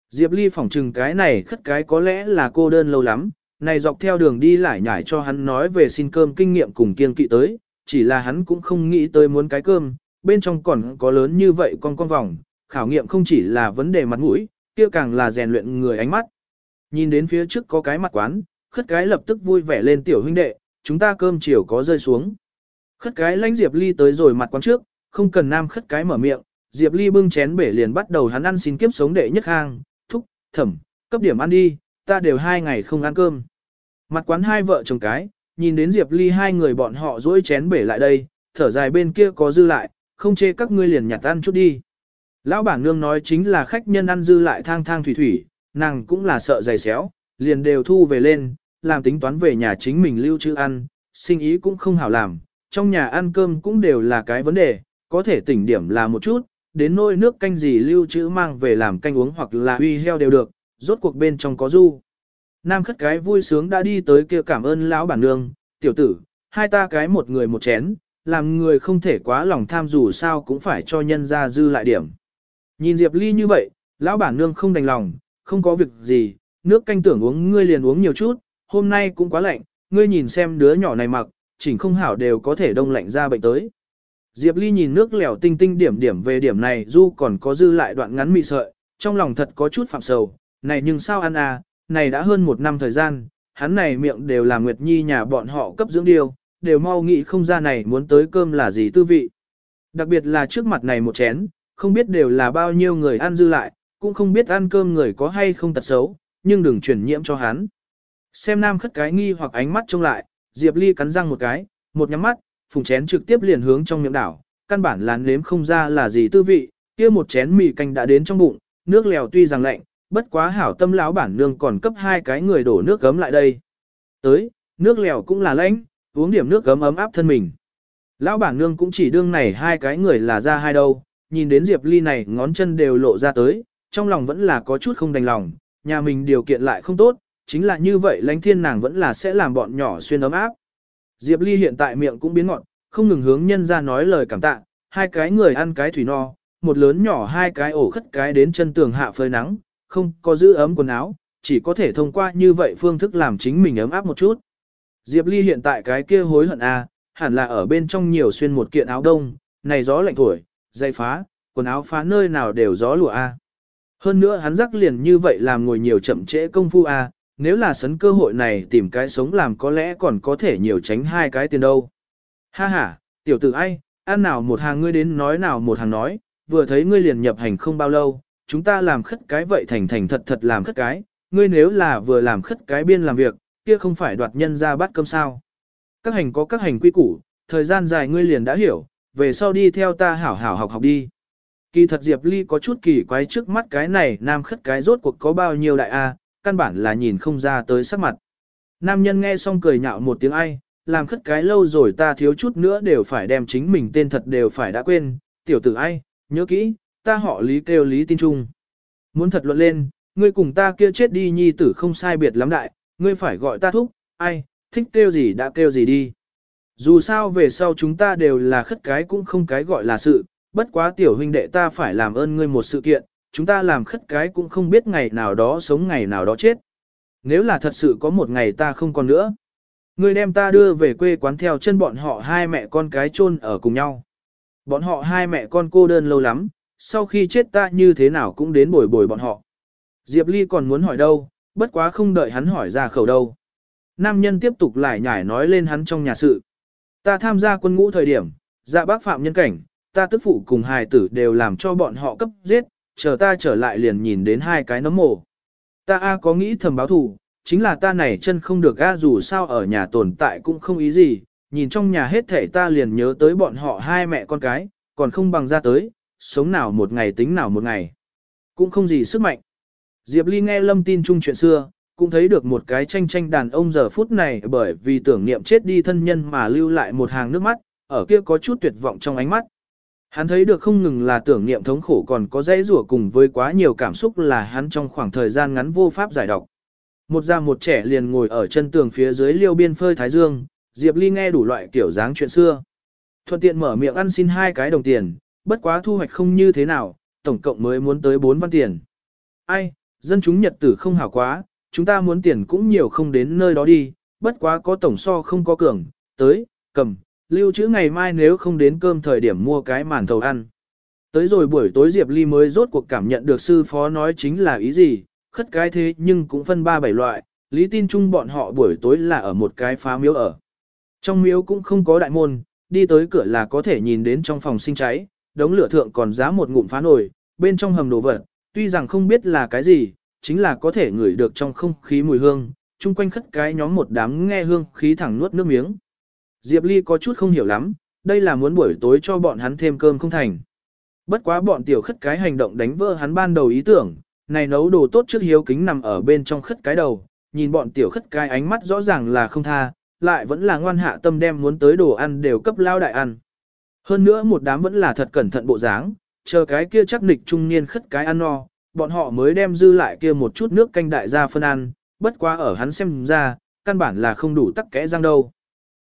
Diệp Ly phỏng trừng cái này khất cái có lẽ là cô đơn lâu lắm, này dọc theo đường đi lại nhải cho hắn nói về xin cơm kinh nghiệm cùng kiên kỵ tới, chỉ là hắn cũng không nghĩ tới muốn cái cơm, bên trong còn có lớn như vậy con con vòng, khảo nghiệm không chỉ là vấn đề mặt mũi, kia càng là rèn luyện người ánh mắt. Nhìn đến phía trước có cái mặt quán, khất cái lập tức vui vẻ lên tiểu huynh đệ, chúng ta cơm chiều có rơi xuống. Khất cái lãnh Diệp Ly tới rồi mặt quán trước, không cần nam khất cái mở miệng, Diệp Ly bưng chén bể liền bắt đầu hắn ăn xin kiếp sống đệ nhất hang, thúc, thẩm, cấp điểm ăn đi, ta đều hai ngày không ăn cơm. Mặt quán hai vợ chồng cái, nhìn đến Diệp Ly hai người bọn họ dỗi chén bể lại đây, thở dài bên kia có dư lại, không chê các ngươi liền nhặt ăn chút đi. Lão bản nương nói chính là khách nhân ăn dư lại thang thang thủy thủy, nàng cũng là sợ dày xéo, liền đều thu về lên, làm tính toán về nhà chính mình lưu trữ ăn, sinh ý cũng không hảo làm, trong nhà ăn cơm cũng đều là cái vấn đề, có thể tỉnh điểm là một chút, đến nôi nước canh gì lưu trữ mang về làm canh uống hoặc là uy heo đều được, rốt cuộc bên trong có du. Nam khất cái vui sướng đã đi tới kia cảm ơn lão bản nương, tiểu tử, hai ta cái một người một chén, làm người không thể quá lòng tham dù sao cũng phải cho nhân ra dư lại điểm. Nhìn Diệp Ly như vậy, lão bản nương không đành lòng, không có việc gì, nước canh tưởng uống ngươi liền uống nhiều chút, hôm nay cũng quá lạnh, ngươi nhìn xem đứa nhỏ này mặc, chỉnh không hảo đều có thể đông lạnh ra bệnh tới. Diệp Ly nhìn nước lèo tinh tinh điểm điểm về điểm này du còn có dư lại đoạn ngắn mị sợi, trong lòng thật có chút phạm sầu, này nhưng sao ăn à, này đã hơn một năm thời gian, hắn này miệng đều là Nguyệt Nhi nhà bọn họ cấp dưỡng điều, đều mau nghĩ không ra này muốn tới cơm là gì tư vị. Đặc biệt là trước mặt này một chén, không biết đều là bao nhiêu người ăn dư lại, cũng không biết ăn cơm người có hay không tật xấu, nhưng đừng truyền nhiễm cho hắn. Xem nam khất cái nghi hoặc ánh mắt trông lại, Diệp Ly cắn răng một cái, một nhắm mắt, phùng chén trực tiếp liền hướng trong miệng đảo, căn bản là nếm không ra là gì tư vị, kia một chén mì canh đã đến trong bụng, nước lèo tuy rằng lạnh, bất quá hảo tâm lão bản nương còn cấp hai cái người đổ nước gấm lại đây. Tới, nước lèo cũng là lạnh, uống điểm nước gấm ấm áp thân mình. Lão bản nương cũng chỉ đương này hai cái người là ra hai đâu, nhìn đến Diệp Ly này ngón chân đều lộ ra tới, trong lòng vẫn là có chút không đành lòng, nhà mình điều kiện lại không tốt, chính là như vậy lãnh thiên nàng vẫn là sẽ làm bọn nhỏ xuyên ấm áp. Diệp Ly hiện tại miệng cũng biến ngọt, không ngừng hướng nhân ra nói lời cảm tạ, hai cái người ăn cái thủy no, một lớn nhỏ hai cái ổ khất cái đến chân tường hạ phơi nắng, không có giữ ấm quần áo, chỉ có thể thông qua như vậy phương thức làm chính mình ấm áp một chút. Diệp Ly hiện tại cái kia hối hận a, à, hẳn là ở bên trong nhiều xuyên một kiện áo đông, này gió lạnh thổi, dây phá, quần áo phá nơi nào đều gió lùa a. À. Hơn nữa hắn rắc liền như vậy làm ngồi nhiều chậm trễ công phu a, à, nếu là sấn cơ hội này tìm cái sống làm có lẽ còn có thể nhiều tránh hai cái tiền đâu. Ha ha, tiểu tử ai, ăn nào một hàng ngươi đến nói nào một hàng nói, vừa thấy ngươi liền nhập hành không bao lâu, chúng ta làm khất cái vậy thành thành thật thật làm khất cái, ngươi nếu là vừa làm khất cái biên làm việc, kia không phải đoạt nhân ra bắt cơm sao. Các hành có các hành quy củ, thời gian dài ngươi liền đã hiểu, về sau đi theo ta hảo hảo học học đi. Kỳ thật Diệp Ly có chút kỳ quái trước mắt cái này nam khất cái rốt cuộc có bao nhiêu đại a, căn bản là nhìn không ra tới sắc mặt. Nam nhân nghe xong cười nhạo một tiếng ai, làm khất cái lâu rồi ta thiếu chút nữa đều phải đem chính mình tên thật đều phải đã quên, tiểu tử ai, nhớ kỹ, ta họ lý kêu lý tin trung. Muốn thật luận lên, ngươi cùng ta kia chết đi nhi tử không sai biệt lắm đại, ngươi phải gọi ta thúc, ai, thích kêu gì đã kêu gì đi. Dù sao về sau chúng ta đều là khất cái cũng không cái gọi là sự, bất quá tiểu huynh đệ ta phải làm ơn ngươi một sự kiện, chúng ta làm khất cái cũng không biết ngày nào đó sống ngày nào đó chết. Nếu là thật sự có một ngày ta không còn nữa, ngươi đem ta đưa về quê quán theo chân bọn họ hai mẹ con cái chôn ở cùng nhau. Bọn họ hai mẹ con cô đơn lâu lắm, sau khi chết ta như thế nào cũng đến bồi bồi bọn họ. Diệp Ly còn muốn hỏi đâu, bất quá không đợi hắn hỏi ra khẩu đâu. Nam nhân tiếp tục lại nhải nói lên hắn trong nhà sự. Ta tham gia quân ngũ thời điểm, dạ bác phạm nhân cảnh, ta tức phụ cùng hài tử đều làm cho bọn họ cấp giết, chờ ta trở lại liền nhìn đến hai cái nấm mồ. Ta A có nghĩ thầm báo thù, chính là ta này chân không được A dù sao ở nhà tồn tại cũng không ý gì, nhìn trong nhà hết thể ta liền nhớ tới bọn họ hai mẹ con cái, còn không bằng ra tới, sống nào một ngày tính nào một ngày. Cũng không gì sức mạnh. Diệp Ly nghe lâm tin chung chuyện xưa, cũng thấy được một cái tranh tranh đàn ông giờ phút này bởi vì tưởng niệm chết đi thân nhân mà lưu lại một hàng nước mắt, ở kia có chút tuyệt vọng trong ánh mắt. Hắn thấy được không ngừng là tưởng niệm thống khổ còn có dãy rủa cùng với quá nhiều cảm xúc là hắn trong khoảng thời gian ngắn vô pháp giải độc. Một già một trẻ liền ngồi ở chân tường phía dưới liêu biên phơi thái dương, Diệp Ly nghe đủ loại kiểu dáng chuyện xưa. Thuận tiện mở miệng ăn xin hai cái đồng tiền, bất quá thu hoạch không như thế nào, tổng cộng mới muốn tới 4 văn tiền. Ai, dân chúng nhật tử không hảo quá, chúng ta muốn tiền cũng nhiều không đến nơi đó đi, bất quá có tổng so không có cường, tới, cầm, lưu trữ ngày mai nếu không đến cơm thời điểm mua cái màn thầu ăn. Tới rồi buổi tối Diệp Ly mới rốt cuộc cảm nhận được sư phó nói chính là ý gì, khất cái thế nhưng cũng phân ba bảy loại, lý tin chung bọn họ buổi tối là ở một cái phá miếu ở. Trong miếu cũng không có đại môn, đi tới cửa là có thể nhìn đến trong phòng sinh cháy, đống lửa thượng còn giá một ngụm phá nồi, bên trong hầm đồ vật, tuy rằng không biết là cái gì, chính là có thể ngửi được trong không khí mùi hương, chung quanh khất cái nhóm một đám nghe hương khí thẳng nuốt nước miếng. Diệp Ly có chút không hiểu lắm, đây là muốn buổi tối cho bọn hắn thêm cơm không thành. Bất quá bọn tiểu khất cái hành động đánh vỡ hắn ban đầu ý tưởng, này nấu đồ tốt trước hiếu kính nằm ở bên trong khất cái đầu, nhìn bọn tiểu khất cái ánh mắt rõ ràng là không tha, lại vẫn là ngoan hạ tâm đem muốn tới đồ ăn đều cấp lao đại ăn. Hơn nữa một đám vẫn là thật cẩn thận bộ dáng, chờ cái kia chắc nịch trung niên khất cái ăn no, bọn họ mới đem dư lại kia một chút nước canh đại ra phân ăn, bất quá ở hắn xem ra, căn bản là không đủ tắc kẽ răng đâu.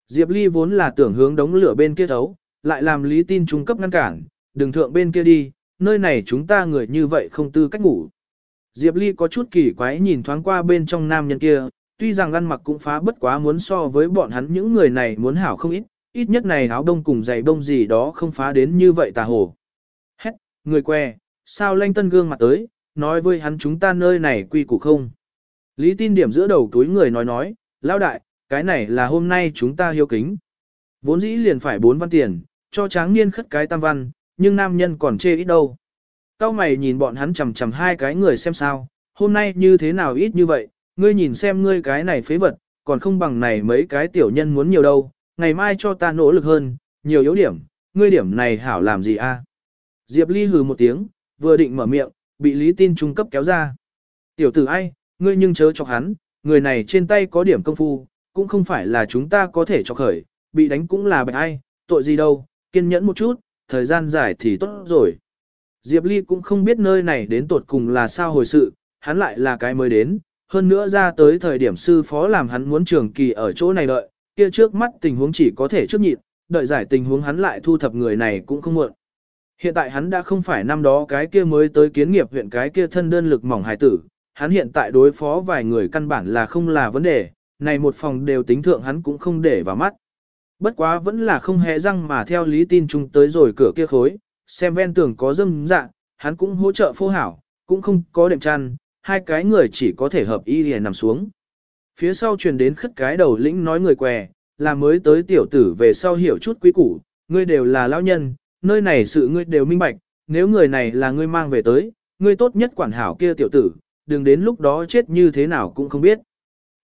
Diệp Ly vốn là tưởng hướng đống lửa bên kia thấu, lại làm lý tin trung cấp ngăn cản, đừng thượng bên kia đi, nơi này chúng ta người như vậy không tư cách ngủ. Diệp Ly có chút kỳ quái nhìn thoáng qua bên trong nam nhân kia, tuy rằng ăn mặc cũng phá bất quá muốn so với bọn hắn những người này muốn hảo không ít, ít nhất này áo đông cùng giày đông gì đó không phá đến như vậy tà hồ. Hét, người que, sao lanh tân gương mặt tới, nói với hắn chúng ta nơi này quy củ không. Lý tin điểm giữa đầu túi người nói nói, lao đại, cái này là hôm nay chúng ta hiếu kính. Vốn dĩ liền phải bốn văn tiền, cho tráng niên khất cái tam văn, nhưng nam nhân còn chê ít đâu. Cao mày nhìn bọn hắn chầm chầm hai cái người xem sao, hôm nay như thế nào ít như vậy, ngươi nhìn xem ngươi cái này phế vật, còn không bằng này mấy cái tiểu nhân muốn nhiều đâu, ngày mai cho ta nỗ lực hơn, nhiều yếu điểm, ngươi điểm này hảo làm gì a? Diệp Ly hừ một tiếng, vừa định mở miệng, bị Lý Tin trung cấp kéo ra. Tiểu tử ai, ngươi nhưng chớ chọc hắn, người này trên tay có điểm công phu, cũng không phải là chúng ta có thể chọc khởi, bị đánh cũng là bạch ai, tội gì đâu, kiên nhẫn một chút, thời gian dài thì tốt rồi. Diệp Ly cũng không biết nơi này đến tột cùng là sao hồi sự, hắn lại là cái mới đến, hơn nữa ra tới thời điểm sư phó làm hắn muốn trường kỳ ở chỗ này đợi, kia trước mắt tình huống chỉ có thể trước nhịn, đợi giải tình huống hắn lại thu thập người này cũng không muộn. Hiện tại hắn đã không phải năm đó cái kia mới tới kiến nghiệp huyện cái kia thân đơn lực mỏng hài tử, hắn hiện tại đối phó vài người căn bản là không là vấn đề, này một phòng đều tính thượng hắn cũng không để vào mắt. Bất quá vẫn là không hề răng mà theo lý tin chung tới rồi cửa kia khối, xem ven tường có dâm dạ, hắn cũng hỗ trợ phô hảo, cũng không có đệm chăn, hai cái người chỉ có thể hợp y liền nằm xuống. Phía sau truyền đến khất cái đầu lĩnh nói người què, là mới tới tiểu tử về sau hiểu chút quý củ, ngươi đều là lão nhân, nơi này sự ngươi đều minh bạch, nếu người này là ngươi mang về tới, ngươi tốt nhất quản hảo kia tiểu tử, đừng đến lúc đó chết như thế nào cũng không biết.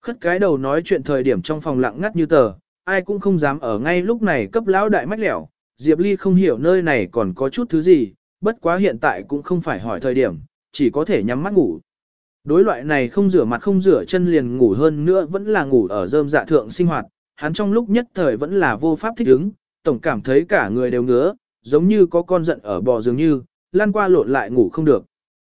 Khất cái đầu nói chuyện thời điểm trong phòng lặng ngắt như tờ, ai cũng không dám ở ngay lúc này cấp lão đại mách lẻo, Diệp Ly không hiểu nơi này còn có chút thứ gì, bất quá hiện tại cũng không phải hỏi thời điểm, chỉ có thể nhắm mắt ngủ. Đối loại này không rửa mặt không rửa chân liền ngủ hơn nữa vẫn là ngủ ở rơm dạ thượng sinh hoạt, hắn trong lúc nhất thời vẫn là vô pháp thích ứng, tổng cảm thấy cả người đều ngứa, giống như có con giận ở bò dường như, lan qua lộn lại ngủ không được.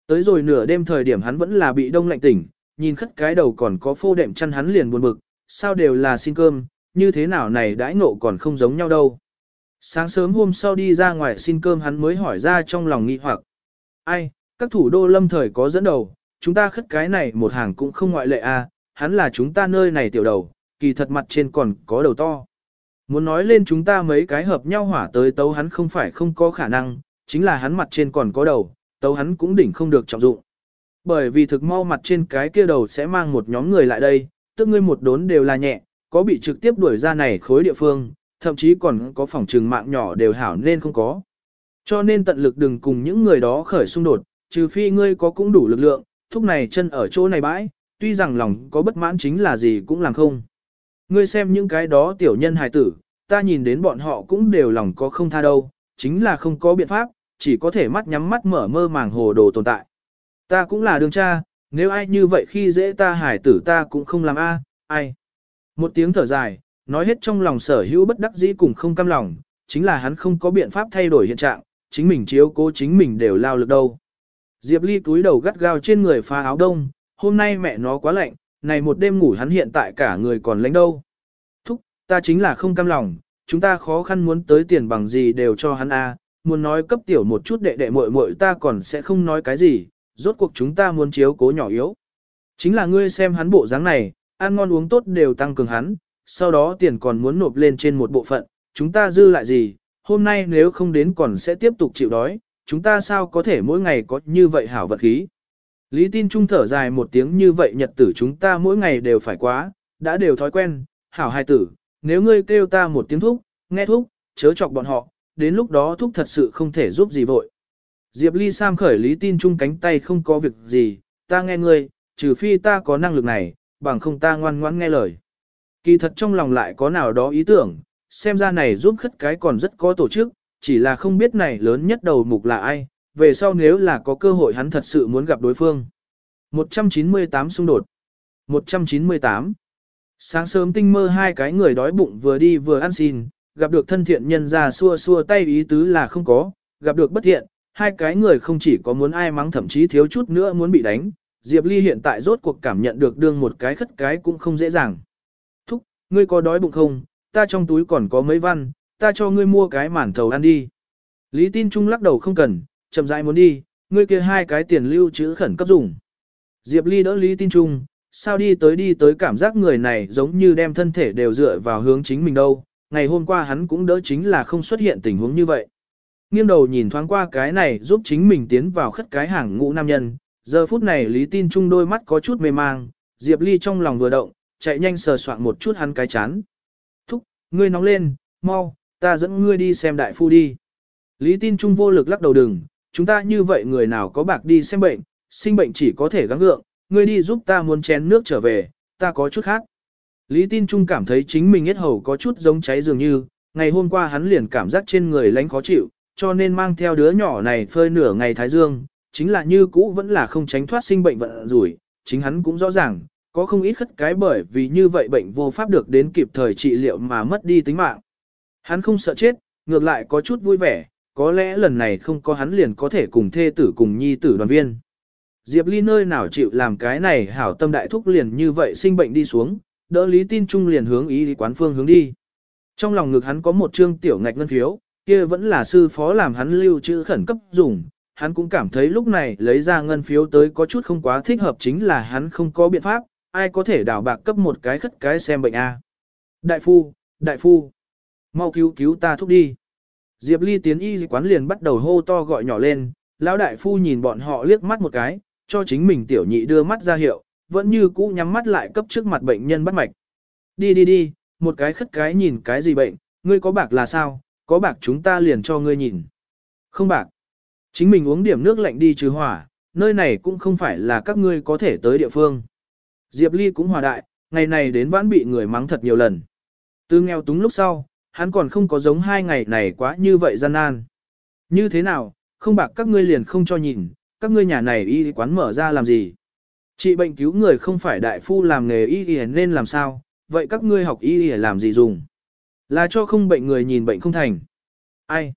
Tới rồi nửa đêm thời điểm hắn vẫn là bị đông lạnh tỉnh, nhìn khất cái đầu còn có phô đệm chăn hắn liền buồn bực, sao đều là xin cơm, như thế nào này đãi nộ còn không giống nhau đâu. Sáng sớm hôm sau đi ra ngoài xin cơm hắn mới hỏi ra trong lòng nghi hoặc. Ai, các thủ đô lâm thời có dẫn đầu, chúng ta khất cái này một hàng cũng không ngoại lệ à, hắn là chúng ta nơi này tiểu đầu, kỳ thật mặt trên còn có đầu to. Muốn nói lên chúng ta mấy cái hợp nhau hỏa tới tấu hắn không phải không có khả năng, chính là hắn mặt trên còn có đầu, tấu hắn cũng đỉnh không được trọng dụng. Bởi vì thực mau mặt trên cái kia đầu sẽ mang một nhóm người lại đây, tức ngươi một đốn đều là nhẹ, có bị trực tiếp đuổi ra này khối địa phương, thậm chí còn có phòng trừng mạng nhỏ đều hảo nên không có. Cho nên tận lực đừng cùng những người đó khởi xung đột, trừ phi ngươi có cũng đủ lực lượng, thúc này chân ở chỗ này bãi, tuy rằng lòng có bất mãn chính là gì cũng làm không. Ngươi xem những cái đó tiểu nhân hài tử, ta nhìn đến bọn họ cũng đều lòng có không tha đâu, chính là không có biện pháp, chỉ có thể mắt nhắm mắt mở mơ màng hồ đồ tồn tại. Ta cũng là đương cha, nếu ai như vậy khi dễ ta hài tử ta cũng không làm a, ai. Một tiếng thở dài, nói hết trong lòng sở hữu bất đắc dĩ cùng không cam lòng, chính là hắn không có biện pháp thay đổi hiện trạng, chính mình chiếu cố chính mình đều lao lực đâu. Diệp Ly túi đầu gắt gao trên người phá áo đông, hôm nay mẹ nó quá lạnh, này một đêm ngủ hắn hiện tại cả người còn lạnh đâu. Thúc, ta chính là không cam lòng, chúng ta khó khăn muốn tới tiền bằng gì đều cho hắn a, muốn nói cấp tiểu một chút đệ đệ muội muội ta còn sẽ không nói cái gì, rốt cuộc chúng ta muốn chiếu cố nhỏ yếu. Chính là ngươi xem hắn bộ dáng này, ăn ngon uống tốt đều tăng cường hắn, sau đó tiền còn muốn nộp lên trên một bộ phận, chúng ta dư lại gì, hôm nay nếu không đến còn sẽ tiếp tục chịu đói, chúng ta sao có thể mỗi ngày có như vậy hảo vật khí. Lý tin trung thở dài một tiếng như vậy nhật tử chúng ta mỗi ngày đều phải quá, đã đều thói quen, hảo hai tử, nếu ngươi kêu ta một tiếng thúc, nghe thúc, chớ chọc bọn họ, đến lúc đó thúc thật sự không thể giúp gì vội. Diệp Ly Sam khởi lý tin Trung cánh tay không có việc gì, ta nghe ngươi, trừ phi ta có năng lực này, bằng không ta ngoan ngoãn nghe lời. Kỳ thật trong lòng lại có nào đó ý tưởng, xem ra này giúp khất cái còn rất có tổ chức, chỉ là không biết này lớn nhất đầu mục là ai, về sau nếu là có cơ hội hắn thật sự muốn gặp đối phương. 198 xung đột 198 Sáng sớm tinh mơ hai cái người đói bụng vừa đi vừa ăn xin, gặp được thân thiện nhân ra xua xua tay ý tứ là không có, gặp được bất thiện, hai cái người không chỉ có muốn ai mắng thậm chí thiếu chút nữa muốn bị đánh. Diệp Ly hiện tại rốt cuộc cảm nhận được đương một cái khất cái cũng không dễ dàng. Thúc, ngươi có đói bụng không? Ta trong túi còn có mấy văn, ta cho ngươi mua cái mản thầu ăn đi. Lý tin trung lắc đầu không cần, chậm rãi muốn đi, ngươi kia hai cái tiền lưu trữ khẩn cấp dùng. Diệp Ly đỡ Lý tin trung, sao đi tới đi tới cảm giác người này giống như đem thân thể đều dựa vào hướng chính mình đâu, ngày hôm qua hắn cũng đỡ chính là không xuất hiện tình huống như vậy. Nghiêng đầu nhìn thoáng qua cái này giúp chính mình tiến vào khất cái hàng ngũ nam nhân, giờ phút này Lý Tin Trung đôi mắt có chút mê mang, Diệp Ly trong lòng vừa động, chạy nhanh sờ soạn một chút hắn cái chán. Thúc, ngươi nóng lên, mau, ta dẫn ngươi đi xem đại phu đi. Lý Tin Trung vô lực lắc đầu đừng, chúng ta như vậy người nào có bạc đi xem bệnh, sinh bệnh chỉ có thể gắng gượng, ngươi đi giúp ta muốn chén nước trở về, ta có chút khác. Lý Tin Trung cảm thấy chính mình hết hầu có chút giống cháy dường như, ngày hôm qua hắn liền cảm giác trên người lánh khó chịu, cho nên mang theo đứa nhỏ này phơi nửa ngày thái dương, chính là như cũ vẫn là không tránh thoát sinh bệnh vận rủi, chính hắn cũng rõ ràng, có không ít khất cái bởi vì như vậy bệnh vô pháp được đến kịp thời trị liệu mà mất đi tính mạng. Hắn không sợ chết, ngược lại có chút vui vẻ, có lẽ lần này không có hắn liền có thể cùng thê tử cùng nhi tử đoàn viên. Diệp Ly nơi nào chịu làm cái này hảo tâm đại thúc liền như vậy sinh bệnh đi xuống, đỡ Lý Tin Trung liền hướng ý quán phương hướng đi. Trong lòng ngực hắn có một trương tiểu ngạch ngân phiếu, kia vẫn là sư phó làm hắn lưu trữ khẩn cấp dùng, hắn cũng cảm thấy lúc này lấy ra ngân phiếu tới có chút không quá thích hợp chính là hắn không có biện pháp, ai có thể đảo bạc cấp một cái khất cái xem bệnh a. Đại phu, đại phu, mau cứu cứu ta thúc đi. Diệp Ly tiến y quán liền bắt đầu hô to gọi nhỏ lên, lão đại phu nhìn bọn họ liếc mắt một cái, cho chính mình tiểu nhị đưa mắt ra hiệu, vẫn như cũ nhắm mắt lại cấp trước mặt bệnh nhân bắt mạch. Đi đi đi, một cái khất cái nhìn cái gì bệnh, ngươi có bạc là sao, có bạc chúng ta liền cho ngươi nhìn. Không bạc. Chính mình uống điểm nước lạnh đi trừ hỏa, nơi này cũng không phải là các ngươi có thể tới địa phương. Diệp Ly cũng hòa đại, ngày này đến vãn bị người mắng thật nhiều lần. Từ nghèo túng lúc sau, hắn còn không có giống hai ngày này quá như vậy gian nan. Như thế nào, không bạc các ngươi liền không cho nhìn, các ngươi nhà này y quán mở ra làm gì. Trị bệnh cứu người không phải đại phu làm nghề y y nên làm sao, vậy các ngươi học y y làm gì dùng? Là cho không bệnh người nhìn bệnh không thành. Ai?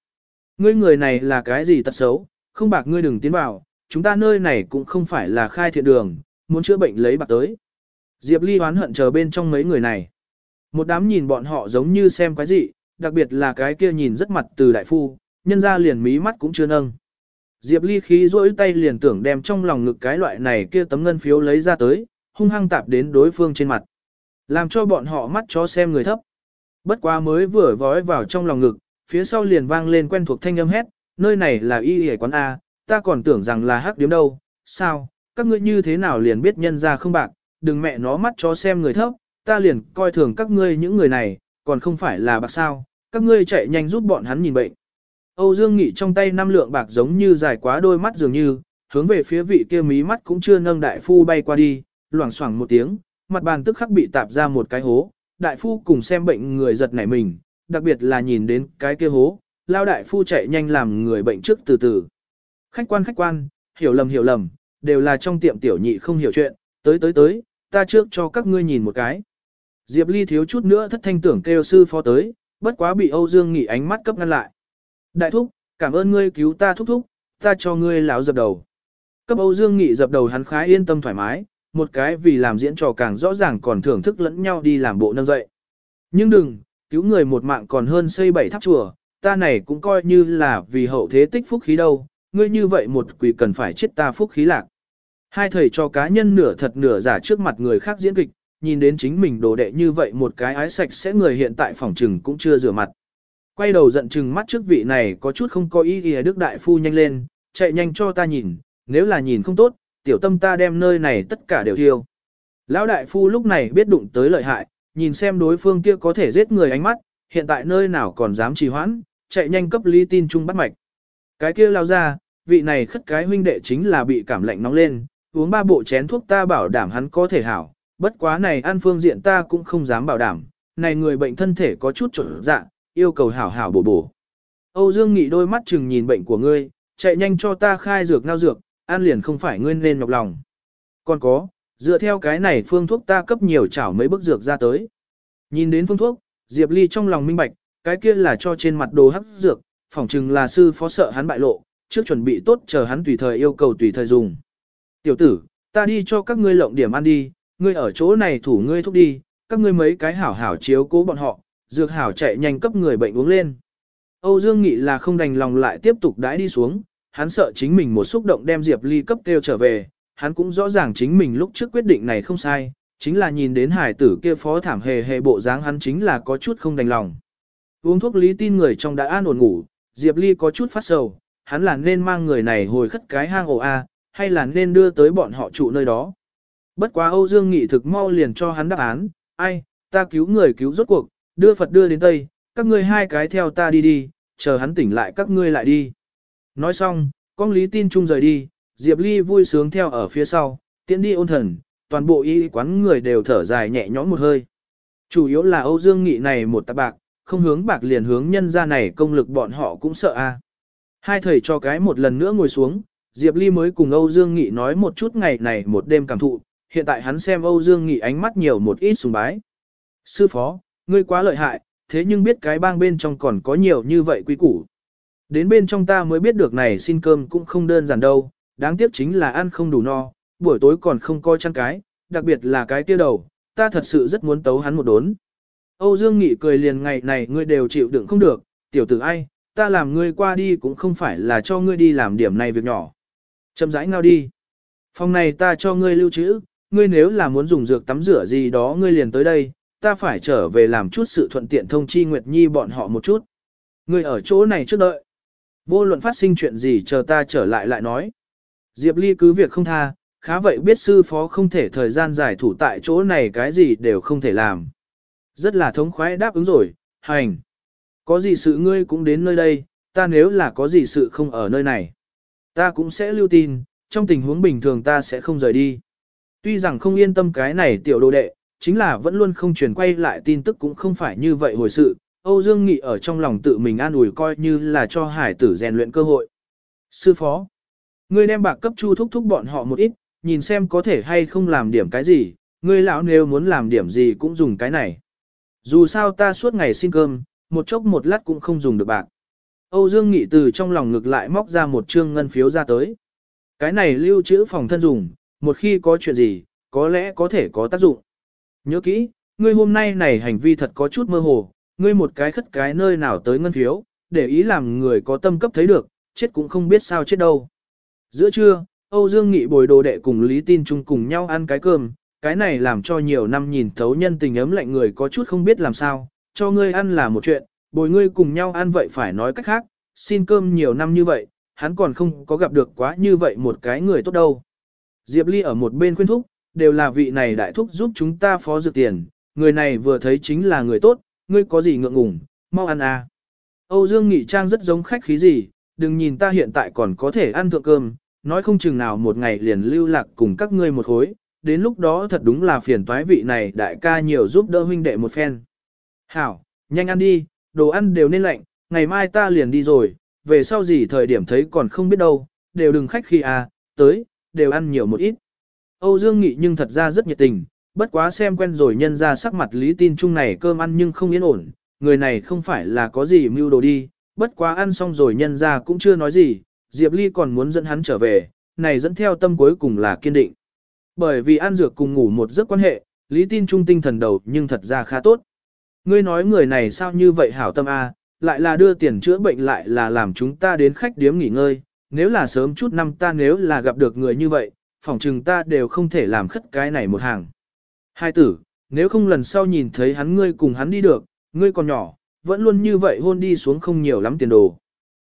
Ngươi người này là cái gì tật xấu, không bạc ngươi đừng tiến vào, chúng ta nơi này cũng không phải là khai thiện đường, muốn chữa bệnh lấy bạc tới. Diệp Ly hoán hận chờ bên trong mấy người này. Một đám nhìn bọn họ giống như xem cái gì, đặc biệt là cái kia nhìn rất mặt từ đại phu, nhân ra liền mí mắt cũng chưa nâng. Diệp Ly khí rỗi tay liền tưởng đem trong lòng ngực cái loại này kia tấm ngân phiếu lấy ra tới, hung hăng tạp đến đối phương trên mặt. Làm cho bọn họ mắt chó xem người thấp. Bất quá mới vừa vói vào trong lòng ngực, phía sau liền vang lên quen thuộc thanh âm hét, nơi này là y hề quán A, ta còn tưởng rằng là hắc điếm đâu, sao, các ngươi như thế nào liền biết nhân ra không bạc, đừng mẹ nó mắt chó xem người thấp, ta liền coi thường các ngươi những người này, còn không phải là bạc sao, các ngươi chạy nhanh giúp bọn hắn nhìn bệnh. Âu Dương Nghị trong tay năm lượng bạc giống như dài quá đôi mắt dường như, hướng về phía vị kia mí mắt cũng chưa nâng đại phu bay qua đi, loảng xoảng một tiếng, mặt bàn tức khắc bị tạp ra một cái hố, đại phu cùng xem bệnh người giật nảy mình, đặc biệt là nhìn đến cái kia hố, lao đại phu chạy nhanh làm người bệnh trước từ từ. Khách quan khách quan, hiểu lầm hiểu lầm, đều là trong tiệm tiểu nhị không hiểu chuyện, tới tới tới, ta trước cho các ngươi nhìn một cái. Diệp Ly thiếu chút nữa thất thanh tưởng kêu sư phó tới, bất quá bị Âu Dương Nghị ánh mắt cấp ngăn lại. Đại thúc, cảm ơn ngươi cứu ta thúc thúc, ta cho ngươi lão dập đầu. Cấp Âu Dương Nghị dập đầu hắn khá yên tâm thoải mái, một cái vì làm diễn trò càng rõ ràng còn thưởng thức lẫn nhau đi làm bộ nâng dậy. Nhưng đừng, cứu người một mạng còn hơn xây bảy tháp chùa, ta này cũng coi như là vì hậu thế tích phúc khí đâu, ngươi như vậy một quỷ cần phải chết ta phúc khí lạc. Hai thầy cho cá nhân nửa thật nửa giả trước mặt người khác diễn kịch, nhìn đến chính mình đồ đệ như vậy một cái ái sạch sẽ người hiện tại phòng trừng cũng chưa rửa mặt. Quay đầu giận chừng mắt trước vị này có chút không có ý nghĩa đức đại phu nhanh lên, chạy nhanh cho ta nhìn, nếu là nhìn không tốt, tiểu tâm ta đem nơi này tất cả đều thiêu. Lão đại phu lúc này biết đụng tới lợi hại, nhìn xem đối phương kia có thể giết người ánh mắt, hiện tại nơi nào còn dám trì hoãn, chạy nhanh cấp lý tin trung bắt mạch. Cái kia lao ra, vị này khất cái huynh đệ chính là bị cảm lạnh nóng lên, uống ba bộ chén thuốc ta bảo đảm hắn có thể hảo, bất quá này ăn phương diện ta cũng không dám bảo đảm, này người bệnh thân thể có chút trở dạ, yêu cầu hảo hảo bổ bổ. Âu Dương Nghị đôi mắt chừng nhìn bệnh của ngươi, chạy nhanh cho ta khai dược ngao dược, ăn liền không phải ngươi nên nhọc lòng. Còn có, dựa theo cái này phương thuốc ta cấp nhiều chảo mấy bức dược ra tới. Nhìn đến phương thuốc, Diệp Ly trong lòng minh bạch, cái kia là cho trên mặt đồ hắc dược, phỏng chừng là sư phó sợ hắn bại lộ, trước chuẩn bị tốt chờ hắn tùy thời yêu cầu tùy thời dùng. Tiểu tử, ta đi cho các ngươi lộng điểm ăn đi, ngươi ở chỗ này thủ ngươi thúc đi, các ngươi mấy cái hảo hảo chiếu cố bọn họ, dược hảo chạy nhanh cấp người bệnh uống lên. Âu Dương Nghị là không đành lòng lại tiếp tục đãi đi xuống, hắn sợ chính mình một xúc động đem Diệp Ly cấp kêu trở về, hắn cũng rõ ràng chính mình lúc trước quyết định này không sai, chính là nhìn đến hải tử kia phó thảm hề hề bộ dáng hắn chính là có chút không đành lòng. Uống thuốc lý tin người trong đã an ổn ngủ, Diệp Ly có chút phát sầu, hắn là nên mang người này hồi khất cái hang ổ A, hay là nên đưa tới bọn họ trụ nơi đó. Bất quá Âu Dương Nghị thực mau liền cho hắn đáp án, ai, ta cứu người cứu rốt cuộc, đưa Phật đưa đến Tây, các ngươi hai cái theo ta đi đi, chờ hắn tỉnh lại các ngươi lại đi. Nói xong, con lý tin chung rời đi, Diệp Ly vui sướng theo ở phía sau, tiễn đi ôn thần, toàn bộ y quán người đều thở dài nhẹ nhõm một hơi. Chủ yếu là Âu Dương Nghị này một tạp bạc, không hướng bạc liền hướng nhân ra này công lực bọn họ cũng sợ a. Hai thầy cho cái một lần nữa ngồi xuống, Diệp Ly mới cùng Âu Dương Nghị nói một chút ngày này một đêm cảm thụ, hiện tại hắn xem Âu Dương Nghị ánh mắt nhiều một ít sùng bái. Sư phó, ngươi quá lợi hại, thế nhưng biết cái bang bên trong còn có nhiều như vậy quý củ. Đến bên trong ta mới biết được này xin cơm cũng không đơn giản đâu, đáng tiếc chính là ăn không đủ no, buổi tối còn không coi chăn cái, đặc biệt là cái tiêu đầu, ta thật sự rất muốn tấu hắn một đốn. Âu Dương Nghị cười liền ngày này ngươi đều chịu đựng không được, tiểu tử ai, ta làm ngươi qua đi cũng không phải là cho ngươi đi làm điểm này việc nhỏ. Chậm rãi ngao đi. Phòng này ta cho ngươi lưu trữ, ngươi nếu là muốn dùng dược tắm rửa gì đó ngươi liền tới đây, ta phải trở về làm chút sự thuận tiện thông chi Nguyệt Nhi bọn họ một chút. Ngươi ở chỗ này trước đợi. Vô luận phát sinh chuyện gì chờ ta trở lại lại nói. Diệp Ly cứ việc không tha, khá vậy biết sư phó không thể thời gian giải thủ tại chỗ này cái gì đều không thể làm. Rất là thống khoái đáp ứng rồi, hành. Có gì sự ngươi cũng đến nơi đây, ta nếu là có gì sự không ở nơi này. Ta cũng sẽ lưu tin, trong tình huống bình thường ta sẽ không rời đi. Tuy rằng không yên tâm cái này tiểu đồ đệ, chính là vẫn luôn không truyền quay lại tin tức cũng không phải như vậy hồi sự. Âu Dương Nghị ở trong lòng tự mình an ủi coi như là cho hải tử rèn luyện cơ hội. Sư phó, ngươi đem bạc cấp chu thúc thúc bọn họ một ít, nhìn xem có thể hay không làm điểm cái gì, ngươi lão nếu muốn làm điểm gì cũng dùng cái này. Dù sao ta suốt ngày xin cơm, một chốc một lát cũng không dùng được bạc. Âu Dương Nghị từ trong lòng ngực lại móc ra một trương ngân phiếu ra tới. Cái này lưu trữ phòng thân dùng, một khi có chuyện gì, có lẽ có thể có tác dụng. Nhớ kỹ, ngươi hôm nay này hành vi thật có chút mơ hồ, ngươi một cái khất cái nơi nào tới ngân phiếu, để ý làm người có tâm cấp thấy được, chết cũng không biết sao chết đâu. Giữa trưa, Âu Dương Nghị bồi đồ đệ cùng Lý Tin Trung cùng nhau ăn cái cơm, cái này làm cho nhiều năm nhìn thấu nhân tình ấm lạnh người có chút không biết làm sao, cho ngươi ăn là một chuyện, bồi ngươi cùng nhau ăn vậy phải nói cách khác, xin cơm nhiều năm như vậy, hắn còn không có gặp được quá như vậy một cái người tốt đâu. Diệp Ly ở một bên khuyên thúc, đều là vị này đại thúc giúp chúng ta phó dự tiền, người này vừa thấy chính là người tốt, ngươi có gì ngượng ngùng, mau ăn à. Âu Dương Nghị Trang rất giống khách khí gì, đừng nhìn ta hiện tại còn có thể ăn thượng cơm, nói không chừng nào một ngày liền lưu lạc cùng các ngươi một khối, đến lúc đó thật đúng là phiền toái vị này đại ca nhiều giúp đỡ huynh đệ một phen. Hảo, nhanh ăn đi, đồ ăn đều nên lạnh, ngày mai ta liền đi rồi, về sau gì thời điểm thấy còn không biết đâu, đều đừng khách khi à, tới, đều ăn nhiều một ít. Âu Dương Nghị nhưng thật ra rất nhiệt tình, bất quá xem quen rồi nhân ra sắc mặt lý tin chung này cơm ăn nhưng không yên ổn, người này không phải là có gì mưu đồ đi, bất quá ăn xong rồi nhân ra cũng chưa nói gì, Diệp Ly còn muốn dẫn hắn trở về, này dẫn theo tâm cuối cùng là kiên định. Bởi vì ăn dược cùng ngủ một giấc quan hệ, lý tin trung tinh thần đầu nhưng thật ra khá tốt. Ngươi nói người này sao như vậy hảo tâm a, lại là đưa tiền chữa bệnh lại là làm chúng ta đến khách điếm nghỉ ngơi, nếu là sớm chút năm ta nếu là gặp được người như vậy, phỏng chừng ta đều không thể làm khất cái này một hàng. Hai tử, nếu không lần sau nhìn thấy hắn ngươi cùng hắn đi được, ngươi còn nhỏ, vẫn luôn như vậy hôn đi xuống không nhiều lắm tiền đồ.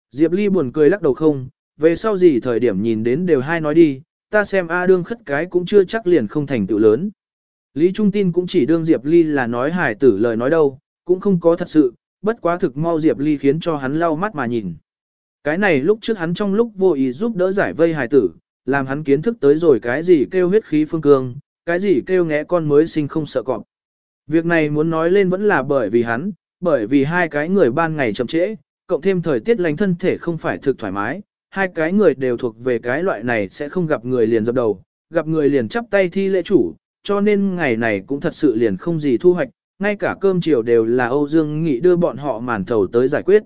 Diệp Ly buồn cười lắc đầu không, về sau gì thời điểm nhìn đến đều hai nói đi, ta xem A đương khất cái cũng chưa chắc liền không thành tựu lớn. Lý Trung tin cũng chỉ đương Diệp Ly là nói hài tử lời nói đâu, cũng không có thật sự, bất quá thực mau Diệp Ly khiến cho hắn lau mắt mà nhìn. Cái này lúc trước hắn trong lúc vô ý giúp đỡ giải vây hài tử, làm hắn kiến thức tới rồi cái gì kêu huyết khí phương cương, cái gì kêu ngẽ con mới sinh không sợ cọp. Việc này muốn nói lên vẫn là bởi vì hắn, bởi vì hai cái người ban ngày chậm trễ, cộng thêm thời tiết lành thân thể không phải thực thoải mái, hai cái người đều thuộc về cái loại này sẽ không gặp người liền dập đầu, gặp người liền chắp tay thi lễ chủ, cho nên ngày này cũng thật sự liền không gì thu hoạch, ngay cả cơm chiều đều là Âu Dương Nghị đưa bọn họ màn thầu tới giải quyết.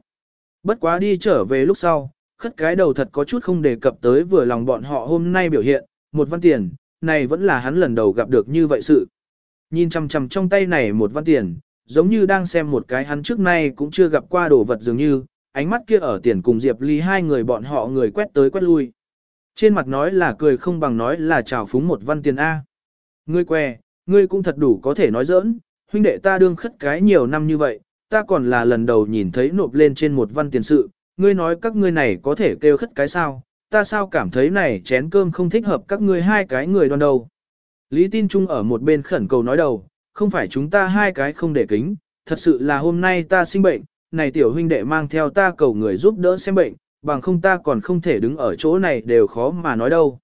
Bất quá đi trở về lúc sau, khất cái đầu thật có chút không đề cập tới vừa lòng bọn họ hôm nay biểu hiện, một văn tiền, này vẫn là hắn lần đầu gặp được như vậy sự. Nhìn chằm chằm trong tay này một văn tiền, giống như đang xem một cái hắn trước nay cũng chưa gặp qua đồ vật dường như, ánh mắt kia ở tiền cùng Diệp Ly hai người bọn họ người quét tới quét lui. Trên mặt nói là cười không bằng nói là chào phúng một văn tiền A. Ngươi què, ngươi cũng thật đủ có thể nói giỡn, huynh đệ ta đương khất cái nhiều năm như vậy, ta còn là lần đầu nhìn thấy nộp lên trên một văn tiền sự, ngươi nói các ngươi này có thể kêu khất cái sao, ta sao cảm thấy này chén cơm không thích hợp các ngươi hai cái người đoan đầu. Lý tin Trung ở một bên khẩn cầu nói đầu, không phải chúng ta hai cái không để kính, thật sự là hôm nay ta sinh bệnh, này tiểu huynh đệ mang theo ta cầu người giúp đỡ xem bệnh, bằng không ta còn không thể đứng ở chỗ này đều khó mà nói đâu.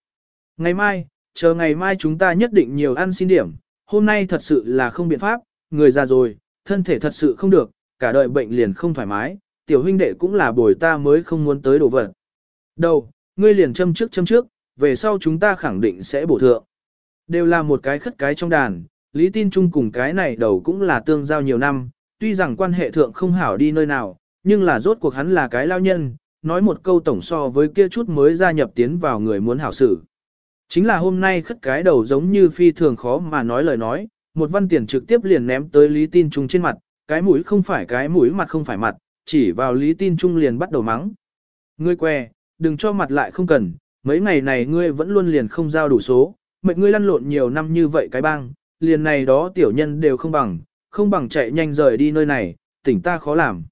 Ngày mai, chờ ngày mai chúng ta nhất định nhiều ăn xin điểm, hôm nay thật sự là không biện pháp, người già rồi, thân thể thật sự không được, cả đời bệnh liền không thoải mái, tiểu huynh đệ cũng là bồi ta mới không muốn tới đổ vật. Đầu, ngươi liền châm trước châm trước, về sau chúng ta khẳng định sẽ bổ thượng. Đều là một cái khất cái trong đàn, Lý Tin Trung cùng cái này đầu cũng là tương giao nhiều năm, tuy rằng quan hệ thượng không hảo đi nơi nào, nhưng là rốt cuộc hắn là cái lao nhân, nói một câu tổng so với kia chút mới gia nhập tiến vào người muốn hảo xử. Chính là hôm nay khất cái đầu giống như phi thường khó mà nói lời nói, một văn tiền trực tiếp liền ném tới Lý Tin Trung trên mặt, cái mũi không phải cái mũi mặt không phải mặt, chỉ vào Lý Tin Trung liền bắt đầu mắng. Ngươi que, đừng cho mặt lại không cần, mấy ngày này ngươi vẫn luôn liền không giao đủ số, mệnh ngươi lăn lộn nhiều năm như vậy cái bang, liền này đó tiểu nhân đều không bằng, không bằng chạy nhanh rời đi nơi này, tỉnh ta khó làm.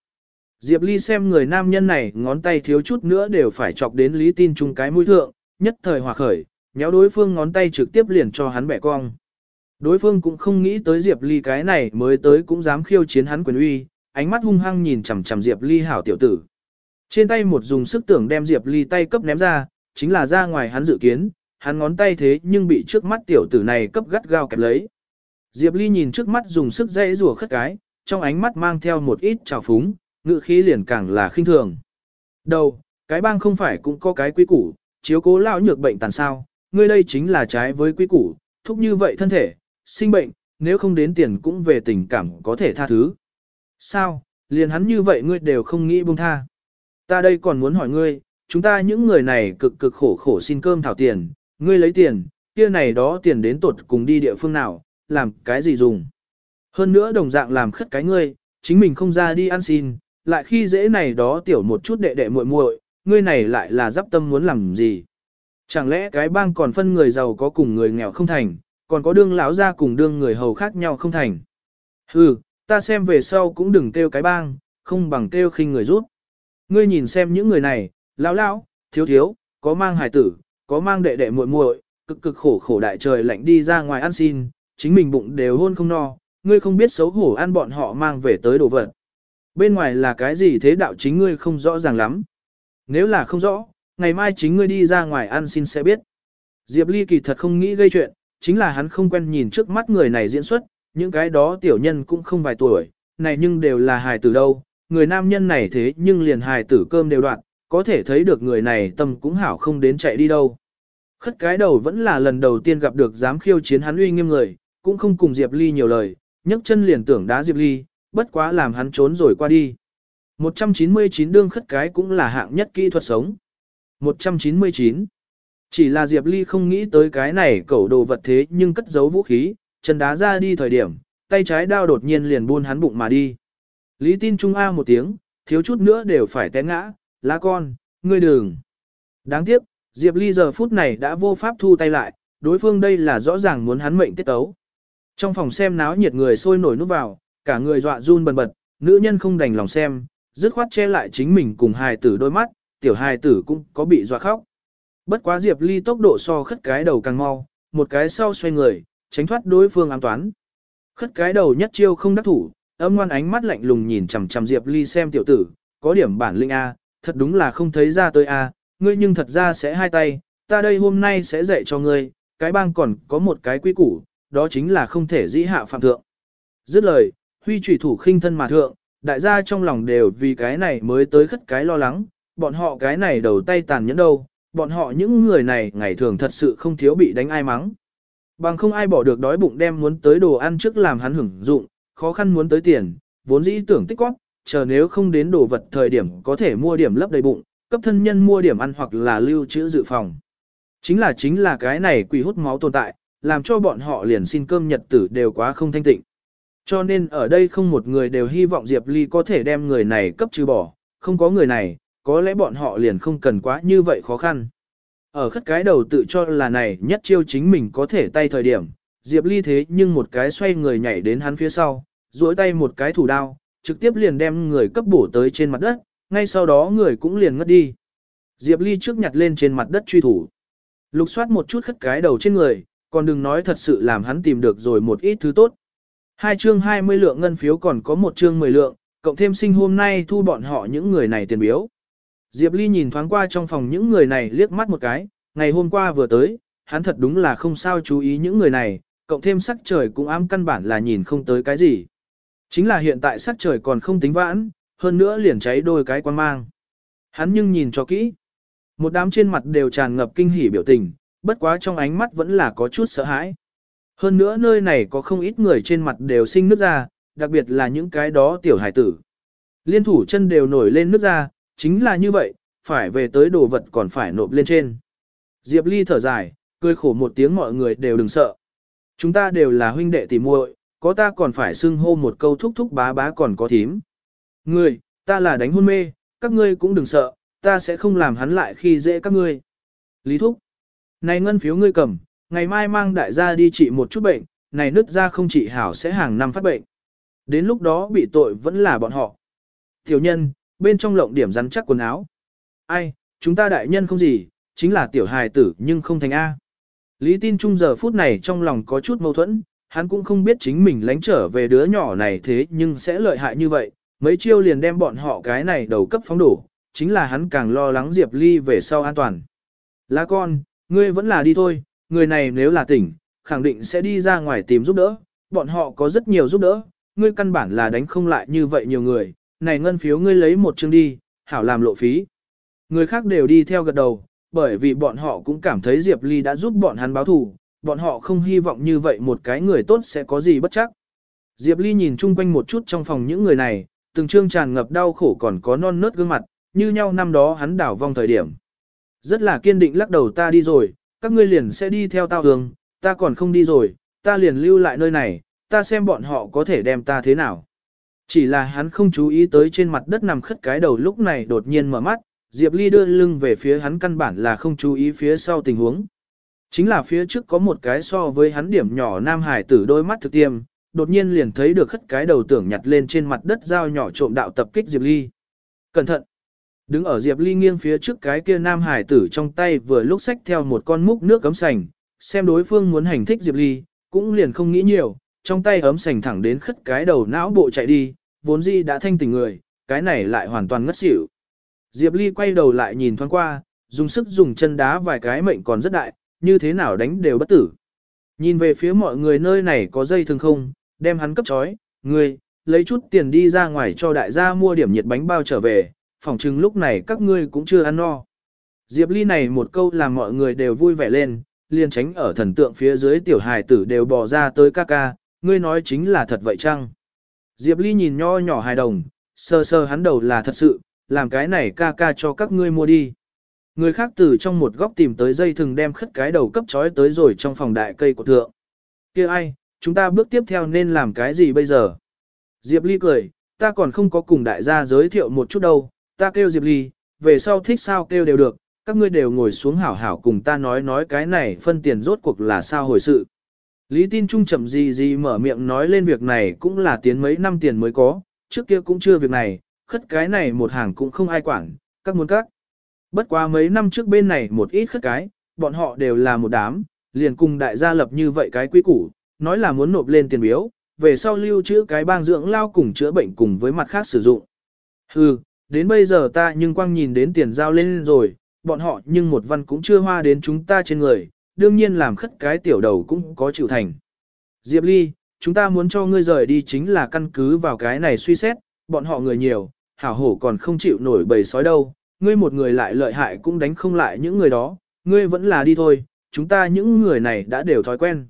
Diệp Ly xem người nam nhân này ngón tay thiếu chút nữa đều phải chọc đến Lý Tin Trung cái mũi thượng, nhất thời hòa khởi, nhéo đối phương ngón tay trực tiếp liền cho hắn bẻ cong. Đối phương cũng không nghĩ tới Diệp Ly cái này mới tới cũng dám khiêu chiến hắn quyền uy, ánh mắt hung hăng nhìn chằm chằm Diệp Ly hảo tiểu tử. Trên tay một dùng sức tưởng đem Diệp Ly tay cấp ném ra, chính là ra ngoài hắn dự kiến, hắn ngón tay thế nhưng bị trước mắt tiểu tử này cấp gắt gao kẹp lấy. Diệp Ly nhìn trước mắt dùng sức dãy rùa khất cái, trong ánh mắt mang theo một ít trào phúng, ngự khí liền càng là khinh thường. Đầu, cái bang không phải cũng có cái quý củ, chiếu cố lão nhược bệnh tàn sao, ngươi đây chính là trái với quý củ, thúc như vậy thân thể, sinh bệnh, nếu không đến tiền cũng về tình cảm có thể tha thứ. Sao, liền hắn như vậy ngươi đều không nghĩ buông tha. Ta đây còn muốn hỏi ngươi, chúng ta những người này cực cực khổ khổ xin cơm thảo tiền, ngươi lấy tiền, kia này đó tiền đến tột cùng đi địa phương nào, làm cái gì dùng. Hơn nữa đồng dạng làm khất cái ngươi, chính mình không ra đi ăn xin, lại khi dễ này đó tiểu một chút đệ đệ muội muội, ngươi này lại là dắp tâm muốn làm gì. Chẳng lẽ cái bang còn phân người giàu có cùng người nghèo không thành, còn có đương lão ra cùng đương người hầu khác nhau không thành. Hừ, ta xem về sau cũng đừng kêu cái bang, không bằng kêu khinh người rút. Ngươi nhìn xem những người này, lão lão, thiếu thiếu, có mang hài tử, có mang đệ đệ muội muội, cực cực khổ khổ đại trời lạnh đi ra ngoài ăn xin, chính mình bụng đều hôn không no, ngươi không biết xấu hổ ăn bọn họ mang về tới đồ vật. Bên ngoài là cái gì thế đạo chính ngươi không rõ ràng lắm. Nếu là không rõ, ngày mai chính ngươi đi ra ngoài ăn xin sẽ biết. Diệp Ly kỳ thật không nghĩ gây chuyện, chính là hắn không quen nhìn trước mắt người này diễn xuất, những cái đó tiểu nhân cũng không vài tuổi, này nhưng đều là hài tử đâu, người nam nhân này thế nhưng liền hài tử cơm đều đoạn, có thể thấy được người này tâm cũng hảo không đến chạy đi đâu. Khất cái đầu vẫn là lần đầu tiên gặp được dám khiêu chiến hắn uy nghiêm người, cũng không cùng Diệp Ly nhiều lời, nhấc chân liền tưởng đá Diệp Ly, bất quá làm hắn trốn rồi qua đi. 199 đương khất cái cũng là hạng nhất kỹ thuật sống. 199. Chỉ là Diệp Ly không nghĩ tới cái này cẩu đồ vật thế nhưng cất giấu vũ khí, chân đá ra đi thời điểm, tay trái đao đột nhiên liền buôn hắn bụng mà đi. Lý tin trung A một tiếng, thiếu chút nữa đều phải té ngã, lá con, ngươi đừng. Đáng tiếc, Diệp Ly giờ phút này đã vô pháp thu tay lại, đối phương đây là rõ ràng muốn hắn mệnh tiết tấu. Trong phòng xem náo nhiệt người sôi nổi núp vào, cả người dọa run bần bật, nữ nhân không đành lòng xem, dứt khoát che lại chính mình cùng hài tử đôi mắt, tiểu hài tử cũng có bị dọa khóc. Bất quá Diệp Ly tốc độ so khất cái đầu càng mau, một cái sau xoay người, tránh thoát đối phương ám toán. Khất cái đầu nhất chiêu không đắc thủ, âm ngoan ánh mắt lạnh lùng nhìn chằm chằm Diệp Ly xem tiểu tử, có điểm bản linh A, thật đúng là không thấy ra tới A, ngươi nhưng thật ra sẽ hai tay, ta đây hôm nay sẽ dạy cho ngươi, cái bang còn có một cái quy củ, đó chính là không thể dĩ hạ phạm thượng. Dứt lời, huy trùy thủ khinh thân mà thượng, đại gia trong lòng đều vì cái này mới tới khất cái lo lắng, bọn họ cái này đầu tay tàn nhẫn đâu, bọn họ những người này ngày thường thật sự không thiếu bị đánh ai mắng. Bằng không ai bỏ được đói bụng đem muốn tới đồ ăn trước làm hắn hưởng dụng, khó khăn muốn tới tiền, vốn dĩ tưởng tích quát, chờ nếu không đến đồ vật thời điểm có thể mua điểm lấp đầy bụng, cấp thân nhân mua điểm ăn hoặc là lưu trữ dự phòng. Chính là chính là cái này quỷ hút máu tồn tại, làm cho bọn họ liền xin cơm nhật tử đều quá không thanh tịnh. Cho nên ở đây không một người đều hy vọng Diệp Ly có thể đem người này cấp trừ bỏ, không có người này, có lẽ bọn họ liền không cần quá như vậy khó khăn. Ở khất cái đầu tự cho là này nhất chiêu chính mình có thể tay thời điểm, Diệp Ly thế nhưng một cái xoay người nhảy đến hắn phía sau, duỗi tay một cái thủ đao, trực tiếp liền đem người cấp bổ tới trên mặt đất, ngay sau đó người cũng liền ngất đi. Diệp Ly trước nhặt lên trên mặt đất truy thủ. Lục soát một chút khất cái đầu trên người, còn đừng nói thật sự làm hắn tìm được rồi một ít thứ tốt. Hai chương 20 lượng ngân phiếu còn có một chương 10 lượng, cộng thêm sinh hôm nay thu bọn họ những người này tiền biếu. Diệp Ly nhìn thoáng qua trong phòng những người này liếc mắt một cái, ngày hôm qua vừa tới, hắn thật đúng là không sao chú ý những người này, cộng thêm sắc trời cũng ám căn bản là nhìn không tới cái gì. Chính là hiện tại sắc trời còn không tính vãn, hơn nữa liền cháy đôi cái quan mang. Hắn nhưng nhìn cho kỹ. Một đám trên mặt đều tràn ngập kinh hỉ biểu tình, bất quá trong ánh mắt vẫn là có chút sợ hãi. Hơn nữa nơi này có không ít người trên mặt đều sinh nước ra, đặc biệt là những cái đó tiểu hải tử. Liên thủ chân đều nổi lên nước ra, chính là như vậy, phải về tới đồ vật còn phải nộp lên trên. Diệp Ly thở dài, cười khổ một tiếng mọi người đều đừng sợ. Chúng ta đều là huynh đệ tỉ muội, có ta còn phải xưng hô một câu thúc thúc bá bá còn có thím. Ngươi, ta là đánh hôn mê, các ngươi cũng đừng sợ, ta sẽ không làm hắn lại khi dễ các ngươi. Lý thúc, này ngân phiếu ngươi cầm, ngày mai mang đại gia đi trị một chút bệnh, này nứt ra không trị hảo sẽ hàng năm phát bệnh. Đến lúc đó bị tội vẫn là bọn họ. Tiểu nhân, bên trong lộng điểm rắn chắc quần áo. Ai, chúng ta đại nhân không gì, chính là tiểu hài tử nhưng không thành A. Lý tin trung giờ phút này trong lòng có chút mâu thuẫn, hắn cũng không biết chính mình lánh trở về đứa nhỏ này thế nhưng sẽ lợi hại như vậy, mấy chiêu liền đem bọn họ cái này đầu cấp phóng đổ, chính là hắn càng lo lắng Diệp Ly về sau an toàn. Lá con, ngươi vẫn là đi thôi, người này nếu là tỉnh, khẳng định sẽ đi ra ngoài tìm giúp đỡ, bọn họ có rất nhiều giúp đỡ, ngươi căn bản là đánh không lại như vậy nhiều người, này ngân phiếu ngươi lấy một chương đi, hảo làm lộ phí. Người khác đều đi theo gật đầu, bởi vì bọn họ cũng cảm thấy Diệp Ly đã giúp bọn hắn báo thù, bọn họ không hy vọng như vậy một cái người tốt sẽ có gì bất chắc. Diệp Ly nhìn chung quanh một chút trong phòng những người này, từng trương tràn ngập đau khổ còn có non nớt gương mặt, như nhau năm đó hắn đảo vong thời điểm. Rất là kiên định lắc đầu ta đi rồi, các ngươi liền sẽ đi theo tao hướng, ta còn không đi rồi, ta liền lưu lại nơi này, ta xem bọn họ có thể đem ta thế nào. Chỉ là hắn không chú ý tới trên mặt đất nằm khất cái đầu lúc này đột nhiên mở mắt, Diệp Ly đưa lưng về phía hắn căn bản là không chú ý phía sau tình huống. Chính là phía trước có một cái so với hắn điểm nhỏ nam hải tử đôi mắt thực tiêm, đột nhiên liền thấy được khất cái đầu tưởng nhặt lên trên mặt đất dao nhỏ trộm đạo tập kích Diệp Ly. Cẩn thận! Đứng ở Diệp Ly nghiêng phía trước cái kia nam hải tử trong tay vừa lúc xách theo một con múc nước cấm sành, xem đối phương muốn hành thích Diệp Ly, cũng liền không nghĩ nhiều, trong tay ấm sành thẳng đến khất cái đầu não bộ chạy đi, vốn di đã thanh tỉnh người, cái này lại hoàn toàn ngất xỉu. Diệp Ly quay đầu lại nhìn thoáng qua, dùng sức dùng chân đá vài cái mệnh còn rất đại, như thế nào đánh đều bất tử. Nhìn về phía mọi người nơi này có dây thường không, đem hắn cấp chói, người, lấy chút tiền đi ra ngoài cho đại gia mua điểm nhiệt bánh bao trở về, phỏng chừng lúc này các ngươi cũng chưa ăn no. Diệp Ly này một câu làm mọi người đều vui vẻ lên, liền tránh ở thần tượng phía dưới tiểu hài tử đều bỏ ra tới ca ca, ngươi nói chính là thật vậy chăng? Diệp Ly nhìn nho nhỏ hài đồng, sơ sơ hắn đầu là thật sự, làm cái này ca ca cho các ngươi mua đi. Người khác từ trong một góc tìm tới dây thừng đem khất cái đầu cấp trói tới rồi trong phòng đại cây của thượng. kia ai, chúng ta bước tiếp theo nên làm cái gì bây giờ? Diệp Ly cười, ta còn không có cùng đại gia giới thiệu một chút đâu, ta kêu Diệp Ly, về sau thích sao kêu đều được, các ngươi đều ngồi xuống hảo hảo cùng ta nói nói cái này phân tiền rốt cuộc là sao hồi sự. Lý tin trung chậm gì gì mở miệng nói lên việc này cũng là tiến mấy năm tiền mới có, trước kia cũng chưa việc này, khất cái này một hàng cũng không ai quản, các muốn các. Bất quá mấy năm trước bên này một ít khất cái, bọn họ đều là một đám, liền cùng đại gia lập như vậy cái quy củ, nói là muốn nộp lên tiền biếu, về sau lưu trữ cái bang dưỡng lao cùng chữa bệnh cùng với mặt khác sử dụng. Hừ, đến bây giờ ta nhưng quang nhìn đến tiền giao lên rồi, bọn họ nhưng một văn cũng chưa hoa đến chúng ta trên người, đương nhiên làm khất cái tiểu đầu cũng có chịu thành. Diệp Ly, chúng ta muốn cho ngươi rời đi chính là căn cứ vào cái này suy xét, bọn họ người nhiều, hảo hổ còn không chịu nổi bầy sói đâu, ngươi một người lại lợi hại cũng đánh không lại những người đó, ngươi vẫn là đi thôi, chúng ta những người này đã đều thói quen.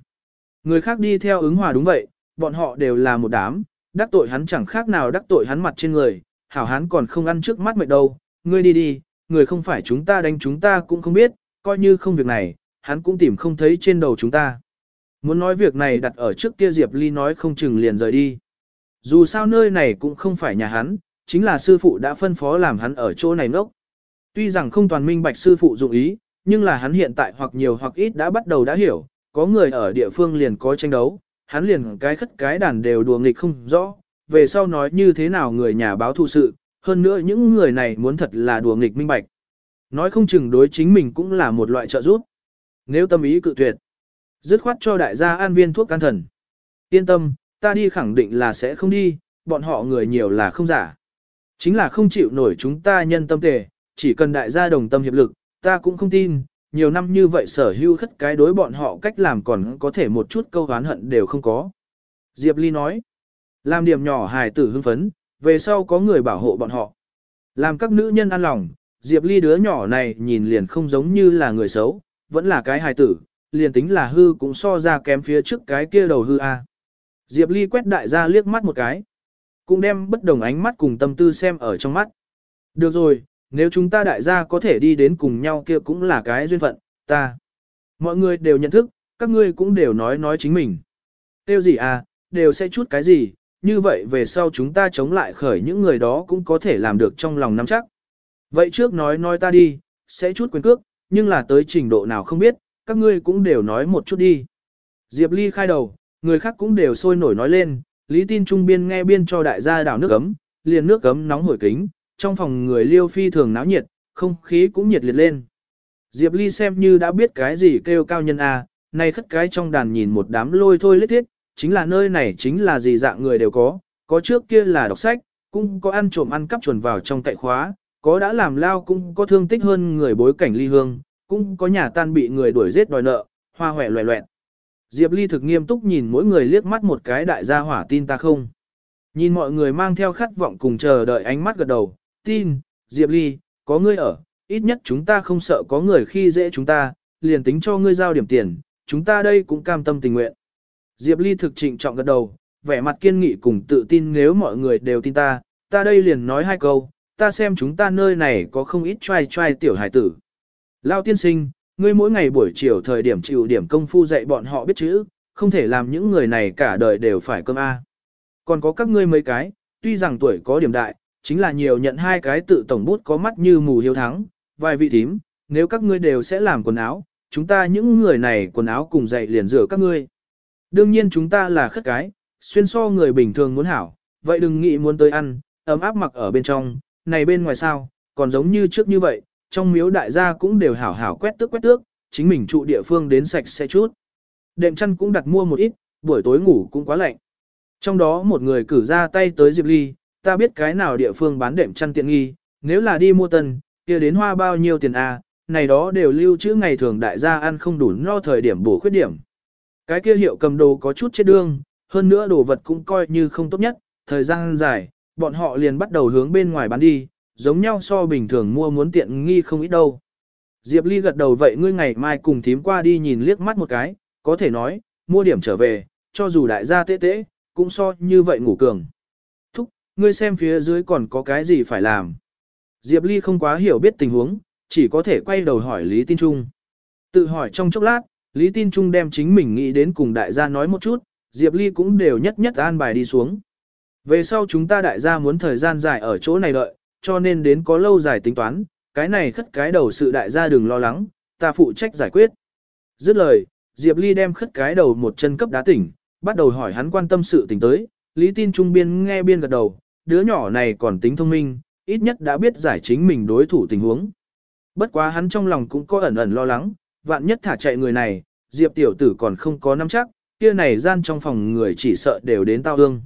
Người khác đi theo ứng hòa đúng vậy, bọn họ đều là một đám, đắc tội hắn chẳng khác nào đắc tội hắn mặt trên người, hảo hắn còn không ăn trước mắt mệt đâu, ngươi đi đi, người không phải chúng ta đánh chúng ta cũng không biết, coi như không việc này, hắn cũng tìm không thấy trên đầu chúng ta. Muốn nói việc này đặt ở trước kia Diệp Ly nói không chừng liền rời đi. Dù sao nơi này cũng không phải nhà hắn, chính là sư phụ đã phân phó làm hắn ở chỗ này nốc. Tuy rằng không toàn minh bạch sư phụ dụng ý, nhưng là hắn hiện tại hoặc nhiều hoặc ít đã bắt đầu đã hiểu, có người ở địa phương liền có tranh đấu, hắn liền cái khất cái đàn đều đùa nghịch không rõ, về sau nói như thế nào người nhà báo thù sự, hơn nữa những người này muốn thật là đùa nghịch minh bạch. Nói không chừng đối chính mình cũng là một loại trợ giúp. Nếu tâm ý cự tuyệt, dứt khoát cho đại gia an viên thuốc can thần. Yên tâm, ta đi khẳng định là sẽ không đi, bọn họ người nhiều là không giả. Chính là không chịu nổi chúng ta nhân tâm tề, chỉ cần đại gia đồng tâm hiệp lực, ta cũng không tin, nhiều năm như vậy sở hưu khất cái đối bọn họ cách làm còn có thể một chút câu hán hận đều không có. Diệp Ly nói, làm điểm nhỏ hài tử hưng phấn, về sau có người bảo hộ bọn họ. Làm các nữ nhân an lòng, Diệp Ly đứa nhỏ này nhìn liền không giống như là người xấu, vẫn là cái hài tử, liền tính là hư cũng so ra kém phía trước cái kia đầu hư a. Diệp Ly quét đại gia liếc mắt một cái, cũng đem bất đồng ánh mắt cùng tâm tư xem ở trong mắt. Được rồi, nếu chúng ta đại gia có thể đi đến cùng nhau kia cũng là cái duyên phận, ta. Mọi người đều nhận thức, các ngươi cũng đều nói nói chính mình. Tiêu gì à, đều sẽ chút cái gì, như vậy về sau chúng ta chống lại khởi những người đó cũng có thể làm được trong lòng nắm chắc. Vậy trước nói nói ta đi, sẽ chút quyền cước, nhưng là tới trình độ nào không biết, các ngươi cũng đều nói một chút đi. Diệp Ly khai đầu, người khác cũng đều sôi nổi nói lên, Lý tin trung biên nghe biên cho đại gia đảo nước ấm, liền nước ấm nóng hổi kính, trong phòng người liêu phi thường náo nhiệt, không khí cũng nhiệt liệt lên. Diệp Ly xem như đã biết cái gì kêu cao nhân A, nay khất cái trong đàn nhìn một đám lôi thôi lết thiết, chính là nơi này chính là gì dạng người đều có, có trước kia là đọc sách, cũng có ăn trộm ăn cắp chuẩn vào trong cậy khóa, có đã làm lao cũng có thương tích hơn người bối cảnh ly hương, cũng có nhà tan bị người đuổi giết đòi nợ, hoa hòe loẹ loẹt Diệp Ly thực nghiêm túc nhìn mỗi người liếc mắt một cái đại gia hỏa tin ta không. Nhìn mọi người mang theo khát vọng cùng chờ đợi ánh mắt gật đầu, tin, Diệp Ly, có ngươi ở, ít nhất chúng ta không sợ có người khi dễ chúng ta, liền tính cho ngươi giao điểm tiền, chúng ta đây cũng cam tâm tình nguyện. Diệp Ly thực trịnh trọng gật đầu, vẻ mặt kiên nghị cùng tự tin nếu mọi người đều tin ta, ta đây liền nói hai câu, ta xem chúng ta nơi này có không ít trai trai tiểu hài tử. Lao tiên sinh, ngươi mỗi ngày buổi chiều thời điểm chịu điểm công phu dạy bọn họ biết chữ, không thể làm những người này cả đời đều phải cơm A. Còn có các ngươi mấy cái, tuy rằng tuổi có điểm đại, chính là nhiều nhận hai cái tự tổng bút có mắt như mù hiếu thắng, vài vị thím, nếu các ngươi đều sẽ làm quần áo, chúng ta những người này quần áo cùng dạy liền rửa các ngươi. Đương nhiên chúng ta là khất cái, xuyên so người bình thường muốn hảo, vậy đừng nghĩ muốn tới ăn, ấm áp mặc ở bên trong, này bên ngoài sao, còn giống như trước như vậy, trong miếu đại gia cũng đều hảo hảo quét tước quét tước, chính mình trụ địa phương đến sạch sẽ chút. Đệm chăn cũng đặt mua một ít, buổi tối ngủ cũng quá lạnh. Trong đó một người cử ra tay tới Diệp Ly, ta biết cái nào địa phương bán đệm chăn tiện nghi, nếu là đi mua tân, kia đến hoa bao nhiêu tiền a, à, này đó đều lưu trữ ngày thường đại gia ăn không đủ no thời điểm bổ khuyết điểm. Cái kia hiệu cầm đồ có chút chết đương, hơn nữa đồ vật cũng coi như không tốt nhất, thời gian dài, bọn họ liền bắt đầu hướng bên ngoài bán đi, giống nhau so bình thường mua muốn tiện nghi không ít đâu. Diệp Ly gật đầu vậy ngươi ngày mai cùng thím qua đi nhìn liếc mắt một cái, có thể nói, mua điểm trở về, cho dù đại gia tế tế, cũng so như vậy ngủ cường. Thúc, ngươi xem phía dưới còn có cái gì phải làm. Diệp Ly không quá hiểu biết tình huống, chỉ có thể quay đầu hỏi Lý Tin Trung. Tự hỏi trong chốc lát, Lý Tin Trung đem chính mình nghĩ đến cùng đại gia nói một chút, Diệp Ly cũng đều nhất nhất an bài đi xuống. Về sau chúng ta đại gia muốn thời gian dài ở chỗ này đợi, cho nên đến có lâu dài tính toán, cái này khất cái đầu sự đại gia đừng lo lắng, ta phụ trách giải quyết. Dứt lời, Diệp Ly đem khất cái đầu một chân cấp đá tỉnh, bắt đầu hỏi hắn quan tâm sự tình tới, Lý Tin Trung biên nghe biên gật đầu, đứa nhỏ này còn tính thông minh, ít nhất đã biết giải chính mình đối thủ tình huống. Bất quá hắn trong lòng cũng có ẩn ẩn lo lắng, vạn nhất thả chạy người này, Diệp tiểu tử còn không có nắm chắc, kia này gian trong phòng người chỉ sợ đều đến tao ương.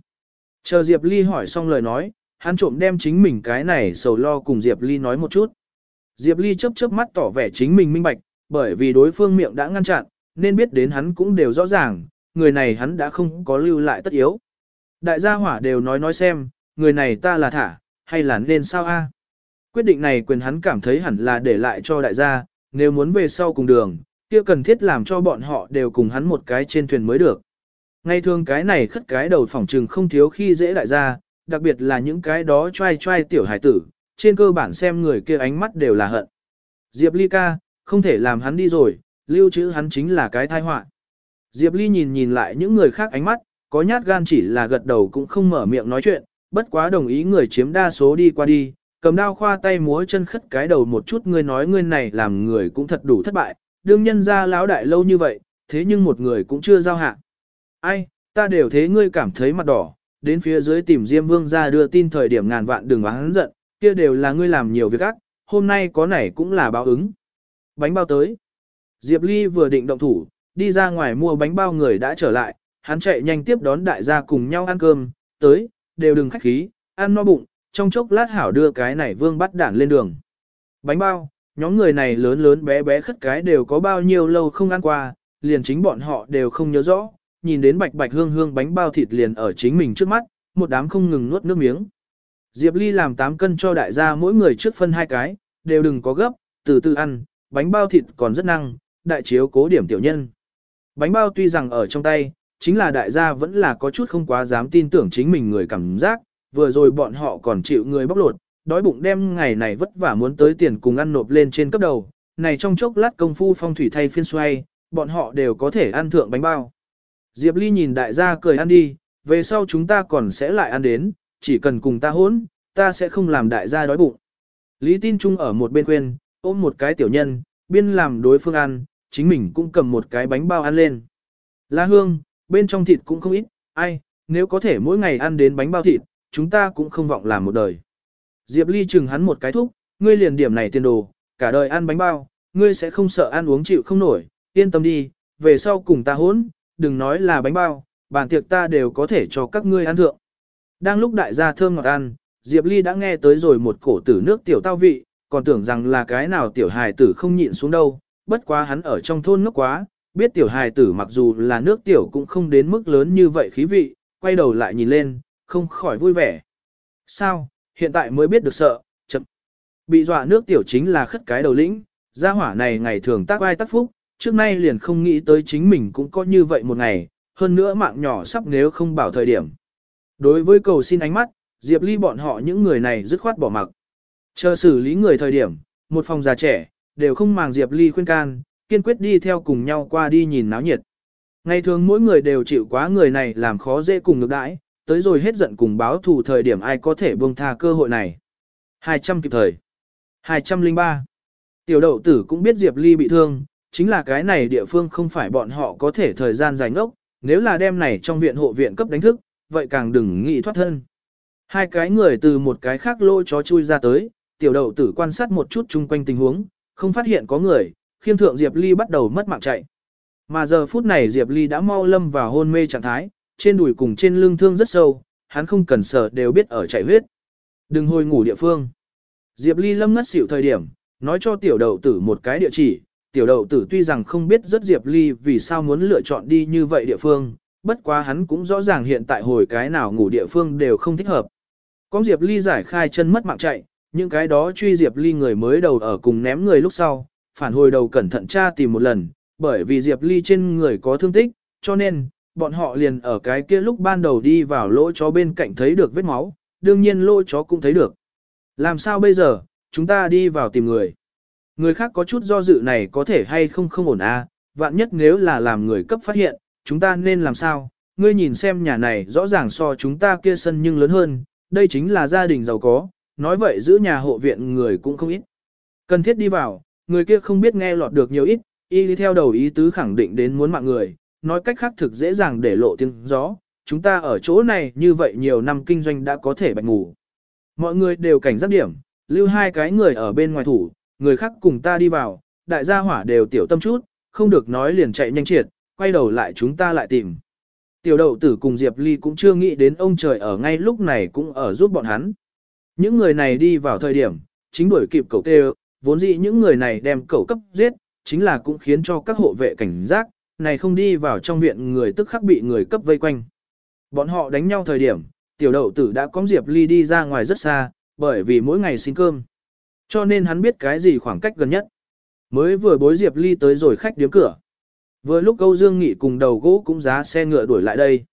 Chờ Diệp Ly hỏi xong lời nói, hắn trộm đem chính mình cái này sầu lo cùng Diệp Ly nói một chút. Diệp Ly chớp chớp mắt tỏ vẻ chính mình minh bạch, bởi vì đối phương miệng đã ngăn chặn, nên biết đến hắn cũng đều rõ ràng, người này hắn đã không có lưu lại tất yếu. Đại gia hỏa đều nói nói xem, người này ta là thả, hay là nên sao a? Quyết định này quyền hắn cảm thấy hẳn là để lại cho đại gia, nếu muốn về sau cùng đường, kia cần thiết làm cho bọn họ đều cùng hắn một cái trên thuyền mới được. Ngay thường cái này khất cái đầu phỏng trừng không thiếu khi dễ đại gia, đặc biệt là những cái đó trai trai tiểu hải tử, trên cơ bản xem người kia ánh mắt đều là hận. Diệp Ly ca, không thể làm hắn đi rồi, lưu trữ hắn chính là cái tai họa. Diệp Ly nhìn nhìn lại những người khác ánh mắt, có nhát gan chỉ là gật đầu cũng không mở miệng nói chuyện, bất quá đồng ý người chiếm đa số đi qua đi, cầm đao khoa tay múa chân khất cái đầu một chút ngươi nói ngươi này làm người cũng thật đủ thất bại, đương nhân ra lão đại lâu như vậy, thế nhưng một người cũng chưa giao hạ. Ai, ta đều thế ngươi cảm thấy mặt đỏ, đến phía dưới tìm Diêm Vương ra đưa tin thời điểm ngàn vạn đừng oán giận, kia đều là ngươi làm nhiều việc ác, hôm nay có này cũng là báo ứng. Bánh bao tới. Diệp Ly vừa định động thủ, đi ra ngoài mua bánh bao người đã trở lại, hắn chạy nhanh tiếp đón đại gia cùng nhau ăn cơm, tới, đều đừng khách khí, ăn no bụng, trong chốc lát hảo đưa cái này vương bắt đản lên đường. Bánh bao, nhóm người này lớn lớn bé bé khất cái đều có bao nhiêu lâu không ăn qua, liền chính bọn họ đều không nhớ rõ, nhìn đến bạch bạch hương hương bánh bao thịt liền ở chính mình trước mắt, một đám không ngừng nuốt nước miếng. Diệp Ly làm 8 cân cho đại gia mỗi người trước phân hai cái, đều đừng có gấp, từ từ ăn, bánh bao thịt còn rất năng, đại chiếu cố điểm tiểu nhân. Bánh bao tuy rằng ở trong tay, chính là đại gia vẫn là có chút không quá dám tin tưởng chính mình người cảm giác, vừa rồi bọn họ còn chịu người bóc lột, đói bụng đem ngày này vất vả muốn tới tiền cùng ăn nộp lên trên cấp đầu, này trong chốc lát công phu phong thủy thay phiên xoay, bọn họ đều có thể ăn thượng bánh bao. Diệp Ly nhìn đại gia cười ăn đi, về sau chúng ta còn sẽ lại ăn đến, chỉ cần cùng ta hỗn, ta sẽ không làm đại gia đói bụng. Lý tin Trung ở một bên quên, ôm một cái tiểu nhân, biên làm đối phương ăn, chính mình cũng cầm một cái bánh bao ăn lên. La hương, bên trong thịt cũng không ít, ai, nếu có thể mỗi ngày ăn đến bánh bao thịt, chúng ta cũng không vọng làm một đời. Diệp Ly chừng hắn một cái thúc, ngươi liền điểm này tiền đồ, cả đời ăn bánh bao, ngươi sẽ không sợ ăn uống chịu không nổi, yên tâm đi, về sau cùng ta hỗn, đừng nói là bánh bao, bàn tiệc ta đều có thể cho các ngươi ăn thượng. Đang lúc đại gia thơm ngọt ăn, Diệp Ly đã nghe tới rồi một cổ tử nước tiểu tao vị, còn tưởng rằng là cái nào tiểu hài tử không nhịn xuống đâu, bất quá hắn ở trong thôn ngốc quá, biết tiểu hài tử mặc dù là nước tiểu cũng không đến mức lớn như vậy khí vị, quay đầu lại nhìn lên, không khỏi vui vẻ. Sao, hiện tại mới biết được sợ, chậm. Bị dọa nước tiểu chính là khất cái đầu lĩnh, gia hỏa này ngày thường tác ai tác phúc, trước nay liền không nghĩ tới chính mình cũng có như vậy một ngày, hơn nữa mạng nhỏ sắp nếu không bảo thời điểm. Đối với cầu xin ánh mắt, Diệp Ly bọn họ những người này dứt khoát bỏ mặc. Chờ xử lý người thời điểm, một phòng già trẻ, đều không màng Diệp Ly khuyên can, kiên quyết đi theo cùng nhau qua đi nhìn náo nhiệt. Ngày thường mỗi người đều chịu quá người này làm khó dễ cùng ngược đãi, tới rồi hết giận cùng báo thù thời điểm ai có thể buông tha cơ hội này. 200 kịp thời. 203. Tiểu đậu tử cũng biết Diệp Ly bị thương, chính là cái này địa phương không phải bọn họ có thể thời gian dài ngốc, nếu là đem này trong viện hộ viện cấp đánh thức, vậy càng đừng nghĩ thoát thân. Hai cái người từ một cái khác lôi chó chui ra tới, tiểu đậu tử quan sát một chút chung quanh tình huống, không phát hiện có người, khiêm thượng Diệp Ly bắt đầu mất mạng chạy. Mà giờ phút này Diệp Ly đã mau lâm vào hôn mê trạng thái, trên đùi cùng trên lưng thương rất sâu, hắn không cần sợ đều biết ở chạy huyết. Đừng hồi ngủ địa phương. Diệp Ly lâm ngất xỉu thời điểm, nói cho tiểu đậu tử một cái địa chỉ, tiểu đậu tử tuy rằng không biết rất Diệp Ly vì sao muốn lựa chọn đi như vậy địa phương, bất quá hắn cũng rõ ràng hiện tại hồi cái nào ngủ địa phương đều không thích hợp. Có Diệp Ly giải khai chân mất mạng chạy, những cái đó truy Diệp Ly người mới đầu ở cùng ném người lúc sau, phản hồi đầu cẩn thận tra tìm một lần, bởi vì Diệp Ly trên người có thương tích, cho nên, bọn họ liền ở cái kia lúc ban đầu đi vào lỗ chó bên cạnh thấy được vết máu, đương nhiên lỗ chó cũng thấy được. Làm sao bây giờ, chúng ta đi vào tìm người. Người khác có chút do dự này có thể hay không không ổn à, vạn nhất nếu là làm người cấp phát hiện, chúng ta nên làm sao? Ngươi nhìn xem nhà này rõ ràng so chúng ta kia sân nhưng lớn hơn, đây chính là gia đình giàu có, nói vậy giữ nhà hộ viện người cũng không ít. Cần thiết đi vào, người kia không biết nghe lọt được nhiều ít, y đi theo đầu ý tứ khẳng định đến muốn mạng người, nói cách khác thực dễ dàng để lộ tiếng gió, chúng ta ở chỗ này như vậy nhiều năm kinh doanh đã có thể bạch ngủ. Mọi người đều cảnh giác điểm, lưu hai cái người ở bên ngoài thủ, người khác cùng ta đi vào, đại gia hỏa đều tiểu tâm chút, không được nói liền chạy nhanh triệt, quay đầu lại chúng ta lại tìm. Tiểu đậu tử cùng Diệp Ly cũng chưa nghĩ đến ông trời ở ngay lúc này cũng ở giúp bọn hắn. Những người này đi vào thời điểm, chính đuổi kịp cậu tê vốn dĩ những người này đem cậu cấp giết, chính là cũng khiến cho các hộ vệ cảnh giác, này không đi vào trong viện người tức khắc bị người cấp vây quanh. Bọn họ đánh nhau thời điểm, tiểu đậu tử đã có Diệp Ly đi ra ngoài rất xa, bởi vì mỗi ngày xin cơm. Cho nên hắn biết cái gì khoảng cách gần nhất. Mới vừa bối Diệp Ly tới rồi khách điếm cửa. Vừa lúc Âu Dương Nghị cùng đầu gỗ cũng giá xe ngựa đuổi lại đây.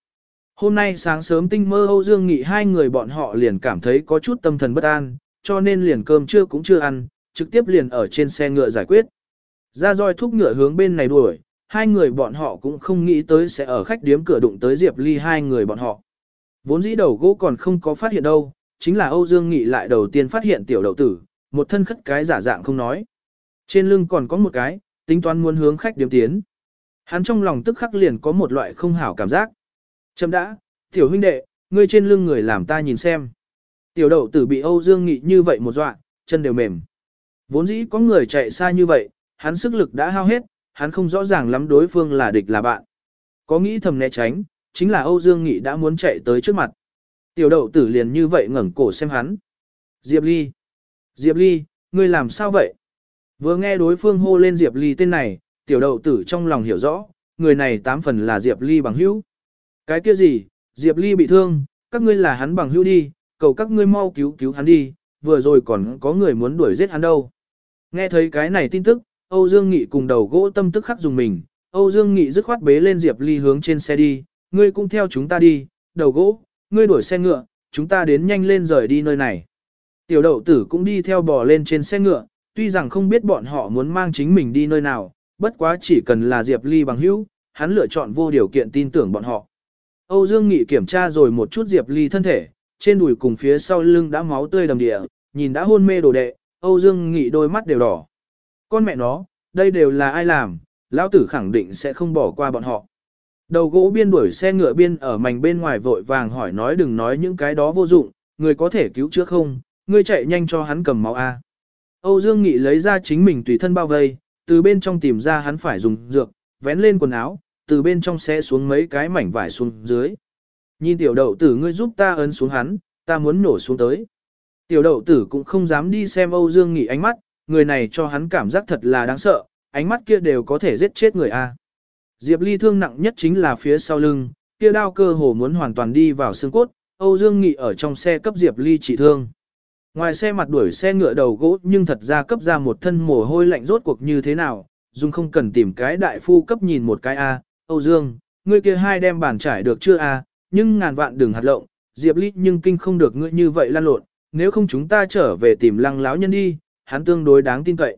Hôm nay sáng sớm tinh mơ Âu Dương Nghị hai người bọn họ liền cảm thấy có chút tâm thần bất an, cho nên liền cơm trưa cũng chưa ăn, trực tiếp liền ở trên xe ngựa giải quyết. Ra roi thúc ngựa hướng bên này đuổi, hai người bọn họ cũng không nghĩ tới sẽ ở khách điếm cửa đụng tới Diệp Ly hai người bọn họ. Vốn dĩ đầu gỗ còn không có phát hiện đâu, chính là Âu Dương Nghị lại đầu tiên phát hiện tiểu đậu tử, một thân khất cái giả dạng không nói. Trên lưng còn có một cái, tính toán muốn hướng khách điếm tiến. Hắn trong lòng tức khắc liền có một loại không hảo cảm giác. Chấm đã, tiểu huynh đệ, ngươi trên lưng người làm ta nhìn xem. Tiểu đậu tử bị Âu Dương Nghị như vậy một dọa, chân đều mềm. Vốn dĩ có người chạy xa như vậy, hắn sức lực đã hao hết, hắn không rõ ràng lắm đối phương là địch là bạn. Có nghĩ thầm né tránh, chính là Âu Dương Nghị đã muốn chạy tới trước mặt. Tiểu đậu tử liền như vậy ngẩng cổ xem hắn. Diệp Ly. Diệp Ly, ngươi làm sao vậy? Vừa nghe đối phương hô lên Diệp Ly tên này, tiểu đậu tử trong lòng hiểu rõ, người này tám phần là Diệp Ly bằng hữu. Cái kia gì, Diệp Ly bị thương, các ngươi là hắn bằng hữu đi, cầu các ngươi mau cứu cứu hắn đi, vừa rồi còn có người muốn đuổi giết hắn đâu. Nghe thấy cái này tin tức, Âu Dương Nghị cùng đầu gỗ tâm tức khắc dùng mình, Âu Dương Nghị dứt khoát bế lên Diệp Ly hướng trên xe đi, ngươi cũng theo chúng ta đi, đầu gỗ, ngươi đuổi xe ngựa, chúng ta đến nhanh lên rời đi nơi này. Tiểu đậu tử cũng đi theo bò lên trên xe ngựa, tuy rằng không biết bọn họ muốn mang chính mình đi nơi nào, bất quá chỉ cần là Diệp Ly bằng hữu, hắn lựa chọn vô điều kiện tin tưởng bọn họ. Âu Dương Nghị kiểm tra rồi một chút Diệp Ly thân thể, trên đùi cùng phía sau lưng đã máu tươi đầm địa, nhìn đã hôn mê đồ đệ, Âu Dương Nghị đôi mắt đều đỏ. Con mẹ nó, đây đều là ai làm, lão tử khẳng định sẽ không bỏ qua bọn họ. Đầu gỗ biên đuổi xe ngựa biên ở mảnh bên ngoài vội vàng hỏi nói đừng nói những cái đó vô dụng, người có thể cứu chữa không, ngươi chạy nhanh cho hắn cầm máu A. Âu Dương Nghị lấy ra chính mình tùy thân bao vây, từ bên trong tìm ra hắn phải dùng dược, vén lên quần áo, từ bên trong xé xuống mấy cái mảnh vải xuống dưới. Nhìn tiểu đậu tử ngươi giúp ta ấn xuống hắn, ta muốn nổ xuống tới. Tiểu đậu tử cũng không dám đi xem Âu Dương Nghị ánh mắt, người này cho hắn cảm giác thật là đáng sợ, ánh mắt kia đều có thể giết chết người A. Diệp Ly thương nặng nhất chính là phía sau lưng, kia đao cơ hồ muốn hoàn toàn đi vào xương cốt, Âu Dương Nghị ở trong xe cấp Diệp Ly trị thương. Ngoài xe mặt đuổi xe ngựa đầu gỗ nhưng thật ra cấp ra một thân mồ hôi lạnh rốt cuộc như thế nào, dùng không cần tìm cái đại phu cấp nhìn một cái A, Âu Dương, ngươi kia hai đem bàn trải được chưa A, nhưng ngàn vạn đừng hạt lộng, Diệp Ly nhưng kinh không được ngươi như vậy lan lộn, nếu không chúng ta trở về tìm lăng láo nhân đi, hắn tương đối đáng tin cậy.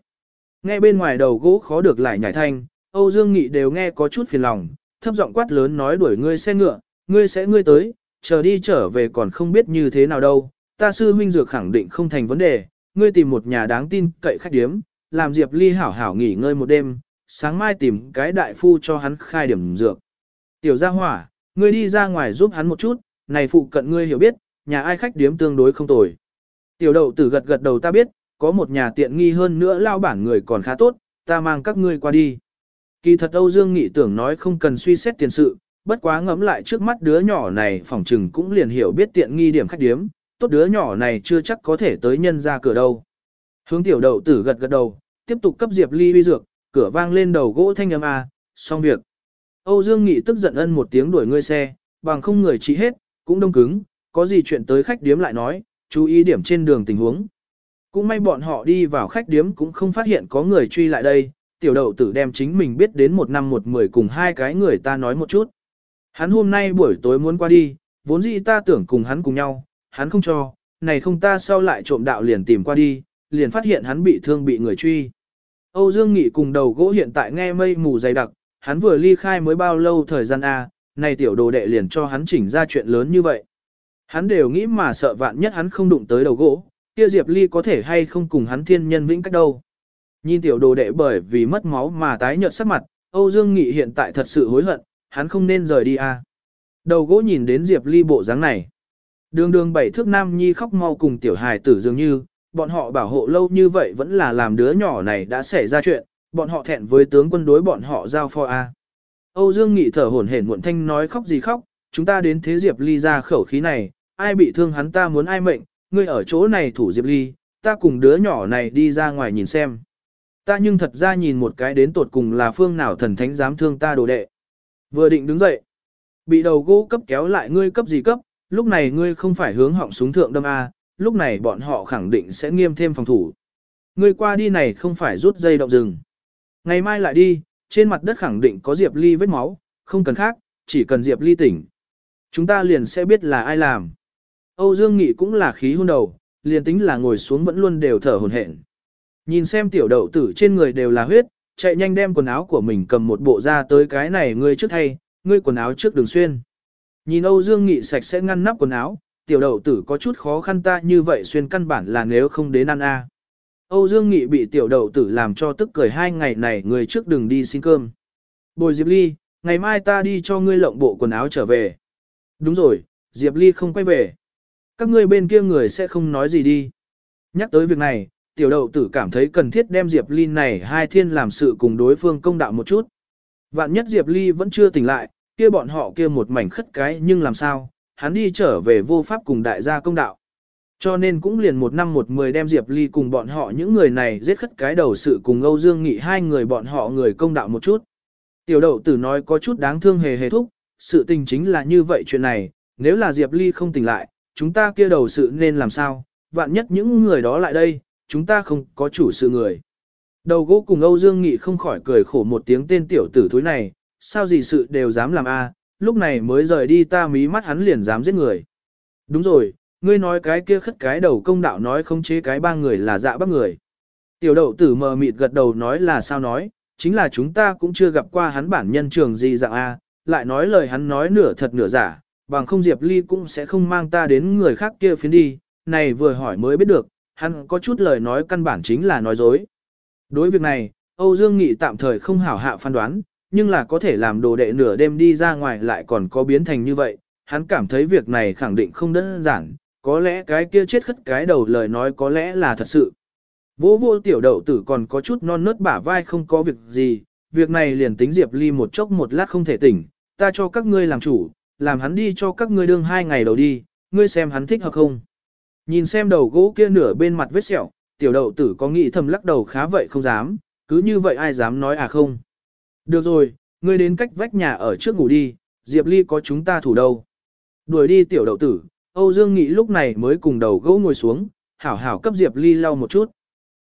Nghe bên ngoài đầu gỗ khó được lại nhảy thanh, Âu Dương Nghị đều nghe có chút phiền lòng, thấp giọng quát lớn nói đuổi ngươi xe ngựa, ngươi sẽ ngươi tới, chờ đi trở về còn không biết như thế nào đâu, ta sư huynh dược khẳng định không thành vấn đề, ngươi tìm một nhà đáng tin cậy khách điếm, làm Diệp Ly hảo hảo nghỉ ngơi một đêm, sáng mai tìm cái đại phu cho hắn khai điểm dược. Tiểu gia hỏa, ngươi đi ra ngoài giúp hắn một chút, này phụ cận ngươi hiểu biết, nhà ai khách điếm tương đối không tồi. Tiểu đậu tử gật gật đầu ta biết, có một nhà tiện nghi hơn nữa lao bản người còn khá tốt, ta mang các ngươi qua đi. Kỳ thật Âu Dương Nghị tưởng nói không cần suy xét tiền sự, bất quá ngẫm lại trước mắt đứa nhỏ này phỏng trừng cũng liền hiểu biết tiện nghi điểm khách điếm, tốt đứa nhỏ này chưa chắc có thể tới nhân ra cửa đâu. Hướng tiểu đậu tử gật gật đầu, tiếp tục cấp Diệp Ly uy dược, cửa vang lên đầu gỗ thanh âm A, xong việc. Âu Dương Nghị tức giận ân một tiếng đuổi ngươi xe, bằng không người trị hết, cũng đông cứng, có gì chuyện tới khách điếm lại nói, chú ý điểm trên đường tình huống. Cũng may bọn họ đi vào khách điếm cũng không phát hiện có người truy lại đây, tiểu đậu tử đem chính mình biết đến một năm một mười cùng hai cái người ta nói một chút. Hắn hôm nay buổi tối muốn qua đi, vốn dĩ ta tưởng cùng hắn cùng nhau, hắn không cho, này không ta sau lại trộm đạo liền tìm qua đi, liền phát hiện hắn bị thương bị người truy. Âu Dương Nghị cùng đầu gỗ hiện tại nghe mây mù dày đặc, hắn vừa ly khai mới bao lâu thời gian A, này tiểu đồ đệ liền cho hắn chỉnh ra chuyện lớn như vậy. Hắn đều nghĩ mà sợ vạn nhất hắn không đụng tới đầu gỗ, kia Diệp Ly có thể hay không cùng hắn thiên nhân vĩnh cách đâu. Nhìn tiểu đồ đệ bởi vì mất máu mà tái nhợt sắc mặt, Âu Dương Nghị hiện tại thật sự hối hận, hắn không nên rời đi a. Đầu gỗ nhìn đến Diệp Ly bộ dáng này. Đường đường bảy thước nam nhi khóc mau cùng tiểu hài tử dường như, bọn họ bảo hộ lâu như vậy vẫn là làm đứa nhỏ này đã xảy ra chuyện, bọn họ thẹn với tướng quân đối bọn họ giao pho a. Âu Dương Nghị thở hổn hển muộn thanh nói khóc gì khóc, chúng ta đến thế Diệp Ly ra khẩu khí này, ai bị thương hắn ta muốn ai mệnh, ngươi ở chỗ này thủ Diệp Ly, ta cùng đứa nhỏ này đi ra ngoài nhìn xem. Ta nhưng thật ra nhìn một cái đến tột cùng là phương nào thần thánh dám thương ta đồ đệ. Vừa định đứng dậy, bị đầu gỗ cấp kéo lại ngươi cấp gì cấp, lúc này ngươi không phải hướng họng súng thượng đâm A, lúc này bọn họ khẳng định sẽ nghiêm thêm phòng thủ. Ngươi qua đi này không phải rút dây động rừng. Ngày mai lại đi, trên mặt đất khẳng định có Diệp Ly vết máu, không cần khác, chỉ cần Diệp Ly tỉnh. Chúng ta liền sẽ biết là ai làm. Âu Dương Nghị cũng là khí hôn đầu, liền tính là ngồi xuống vẫn luôn đều thở hồn hển. Nhìn xem tiểu đậu tử trên người đều là huyết, chạy nhanh đem quần áo của mình cầm một bộ ra tới cái này ngươi trước thay, ngươi quần áo trước đường xuyên. Nhìn Âu Dương Nghị sạch sẽ ngăn nắp quần áo, tiểu đậu tử có chút khó khăn ta như vậy xuyên căn bản là nếu không đến ăn a. Âu Dương Nghị bị tiểu đậu tử làm cho tức cười hai ngày này người trước đừng đi xin cơm. Bồi Diệp Ly, ngày mai ta đi cho ngươi lộng bộ quần áo trở về. Đúng rồi, Diệp Ly không quay về. Các ngươi bên kia người sẽ không nói gì đi. Nhắc tới việc này, tiểu đậu tử cảm thấy cần thiết đem Diệp Ly này hai thiên làm sự cùng đối phương công đạo một chút. Vạn nhất Diệp Ly vẫn chưa tỉnh lại, kia bọn họ kia một mảnh khất cái nhưng làm sao, hắn đi trở về vô pháp cùng đại gia công đạo. Cho nên cũng liền một năm một mười đem Diệp Ly cùng bọn họ những người này giết khất cái đầu sự cùng Âu Dương Nghị hai người bọn họ người công đạo một chút. Tiểu đậu tử nói có chút đáng thương hề hề thúc, sự tình chính là như vậy chuyện này, nếu là Diệp Ly không tỉnh lại, chúng ta kia đầu sự nên làm sao, vạn nhất những người đó lại đây, chúng ta không có chủ sự người. Đầu gỗ cùng Âu Dương Nghị không khỏi cười khổ một tiếng tên tiểu tử thúi này, sao gì sự đều dám làm a? lúc này mới rời đi ta mí mắt hắn liền dám giết người. Đúng rồi, ngươi nói cái kia khất cái đầu công đạo nói không chế cái ba người là dạ bác người. Tiểu đậu tử mờ mịt gật đầu nói là sao nói, chính là chúng ta cũng chưa gặp qua hắn bản nhân trường gì dạng A, lại nói lời hắn nói nửa thật nửa giả, bằng không Diệp Ly cũng sẽ không mang ta đến người khác kia phiến đi, này vừa hỏi mới biết được, hắn có chút lời nói căn bản chính là nói dối. Đối việc này, Âu Dương Nghị tạm thời không hảo hạ phán đoán, nhưng là có thể làm đồ đệ nửa đêm đi ra ngoài lại còn có biến thành như vậy, hắn cảm thấy việc này khẳng định không đơn giản, có lẽ cái kia chết khất cái đầu lời nói có lẽ là thật sự. Vô vô tiểu đậu tử còn có chút non nớt bả vai không có việc gì, việc này liền tính Diệp Ly một chốc một lát không thể tỉnh, ta cho các ngươi làm chủ, làm hắn đi cho các ngươi đương hai ngày đầu đi, ngươi xem hắn thích hoặc không. Nhìn xem đầu gỗ kia nửa bên mặt vết sẹo, tiểu đậu tử có nghĩ thầm lắc đầu khá vậy không dám, cứ như vậy ai dám nói à không. Được rồi, ngươi đến cách vách nhà ở trước ngủ đi, Diệp Ly có chúng ta thủ đâu. Đuổi đi tiểu đậu tử, Âu Dương Nghị lúc này mới cùng đầu gỗ ngồi xuống, hảo hảo cấp Diệp Ly lau một chút.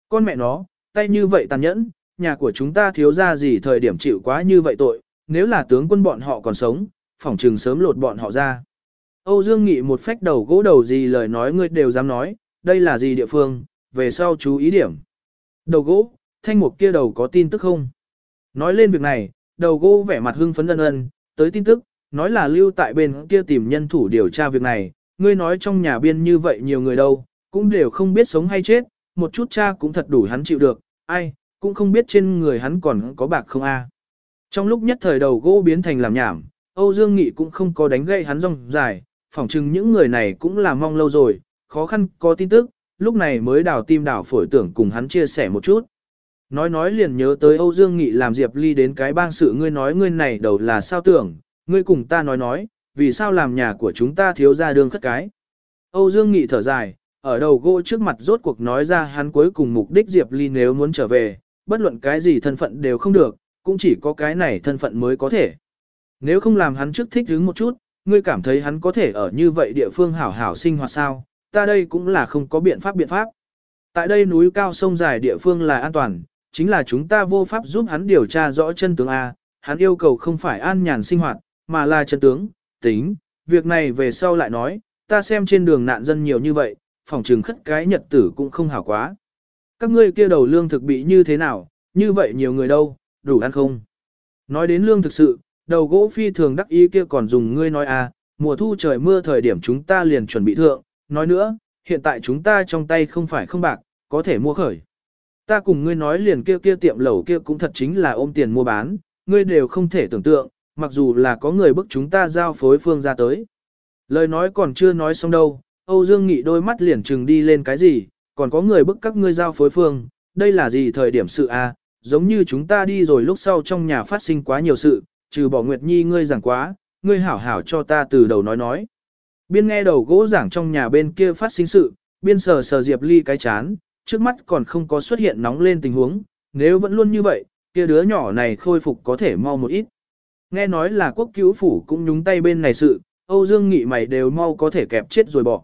Con mẹ nó, tay như vậy tàn nhẫn, nhà của chúng ta thiếu ra gì thời điểm chịu quá như vậy tội, nếu là tướng quân bọn họ còn sống, phỏng trừng sớm lột bọn họ ra. Âu Dương Nghị một phách đầu gỗ đầu gì lời nói ngươi đều dám nói, đây là gì địa phương, về sau chú ý điểm. Đầu gỗ, thanh mục kia đầu có tin tức không? Nói lên việc này, đầu gỗ vẻ mặt hưng phấn ân ân, tới tin tức, nói là lưu tại bên kia tìm nhân thủ điều tra việc này, ngươi nói trong nhà biên như vậy nhiều người đâu, cũng đều không biết sống hay chết, một chút cha cũng thật đủ hắn chịu được, ai, cũng không biết trên người hắn còn có bạc không a. Trong lúc nhất thời đầu gỗ biến thành làm nhảm, Âu Dương Nghị cũng không có đánh gậy hắn rong dài, phỏng chừng những người này cũng là mong lâu rồi, khó khăn có tin tức, lúc này mới đào tim đào phổi tưởng cùng hắn chia sẻ một chút. Nói nói liền nhớ tới Âu Dương Nghị làm Diệp Ly đến cái bang sự ngươi nói ngươi này đầu là sao tưởng, ngươi cùng ta nói nói, vì sao làm nhà của chúng ta thiếu ra đường khất cái. Âu Dương Nghị thở dài, ở đầu gỗ trước mặt rốt cuộc nói ra hắn cuối cùng mục đích Diệp Ly nếu muốn trở về, bất luận cái gì thân phận đều không được, cũng chỉ có cái này thân phận mới có thể. Nếu không làm hắn trước thích đứng một chút, ngươi cảm thấy hắn có thể ở như vậy địa phương hảo hảo sinh hoạt sao, ta đây cũng là không có biện pháp biện pháp. Tại đây núi cao sông dài địa phương là an toàn, chính là chúng ta vô pháp giúp hắn điều tra rõ chân tướng A, hắn yêu cầu không phải an nhàn sinh hoạt, mà là chân tướng, tính, việc này về sau lại nói, ta xem trên đường nạn dân nhiều như vậy, phòng trừng khất cái nhật tử cũng không hảo quá. Các ngươi kia đầu lương thực bị như thế nào, như vậy nhiều người đâu, đủ ăn không? Nói đến lương thực sự, đầu gỗ phi thường đắc ý kia còn dùng ngươi nói à, mùa thu trời mưa thời điểm chúng ta liền chuẩn bị thượng, nói nữa, hiện tại chúng ta trong tay không phải không bạc, có thể mua khởi. Ta cùng ngươi nói liền kia kia tiệm lẩu kia cũng thật chính là ôm tiền mua bán, ngươi đều không thể tưởng tượng, mặc dù là có người bức chúng ta giao phối phương ra tới. Lời nói còn chưa nói xong đâu, Âu Dương Nghị đôi mắt liền trừng đi lên cái gì, còn có người bức các ngươi giao phối phương, đây là gì thời điểm sự a? À? giống như chúng ta đi rồi lúc sau trong nhà phát sinh quá nhiều sự, trừ bỏ Nguyệt Nhi ngươi giảng quá, ngươi hảo hảo cho ta từ đầu nói nói. Biên nghe đầu gỗ giảng trong nhà bên kia phát sinh sự, biên sờ sờ Diệp Ly cái chán, trước mắt còn không có xuất hiện nóng lên tình huống, nếu vẫn luôn như vậy, kia đứa nhỏ này khôi phục có thể mau một ít. Nghe nói là quốc cứu phủ cũng nhúng tay bên này sự, Âu Dương Nghị mày đều mau có thể kẹp chết rồi bỏ.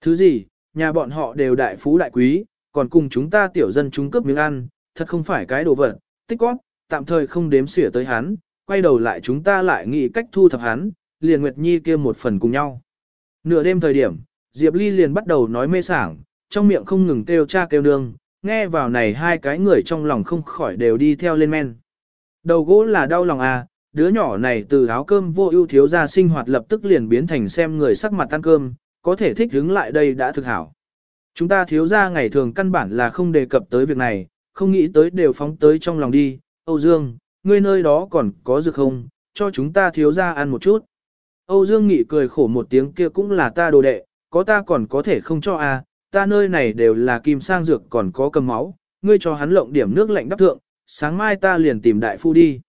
Thứ gì, nhà bọn họ đều đại phú đại quý, còn cùng chúng ta tiểu dân chúng cướp miếng ăn, thật không phải cái đồ vật, tích quát, tạm thời không đếm xỉa tới hắn, quay đầu lại chúng ta lại nghĩ cách thu thập hắn, liền Nguyệt Nhi kia một phần cùng nhau. Nửa đêm thời điểm, Diệp Ly liền bắt đầu nói mê sảng, trong miệng không ngừng kêu cha kêu nương, nghe vào này hai cái người trong lòng không khỏi đều đi theo lên men. Đầu gỗ là đau lòng à, đứa nhỏ này từ áo cơm vô ưu thiếu ra sinh hoạt lập tức liền biến thành xem người sắc mặt ăn cơm, có thể thích đứng lại đây đã thực hảo. Chúng ta thiếu ra ngày thường căn bản là không đề cập tới việc này, không nghĩ tới đều phóng tới trong lòng đi, Âu Dương, ngươi nơi đó còn có dược không, cho chúng ta thiếu ra ăn một chút. Âu Dương Nghị cười khổ một tiếng kia cũng là ta đồ đệ, có ta còn có thể không cho à ta nơi này đều là kim sang dược còn có cầm máu, ngươi cho hắn lộng điểm nước lạnh đắp thượng, sáng mai ta liền tìm đại phu đi.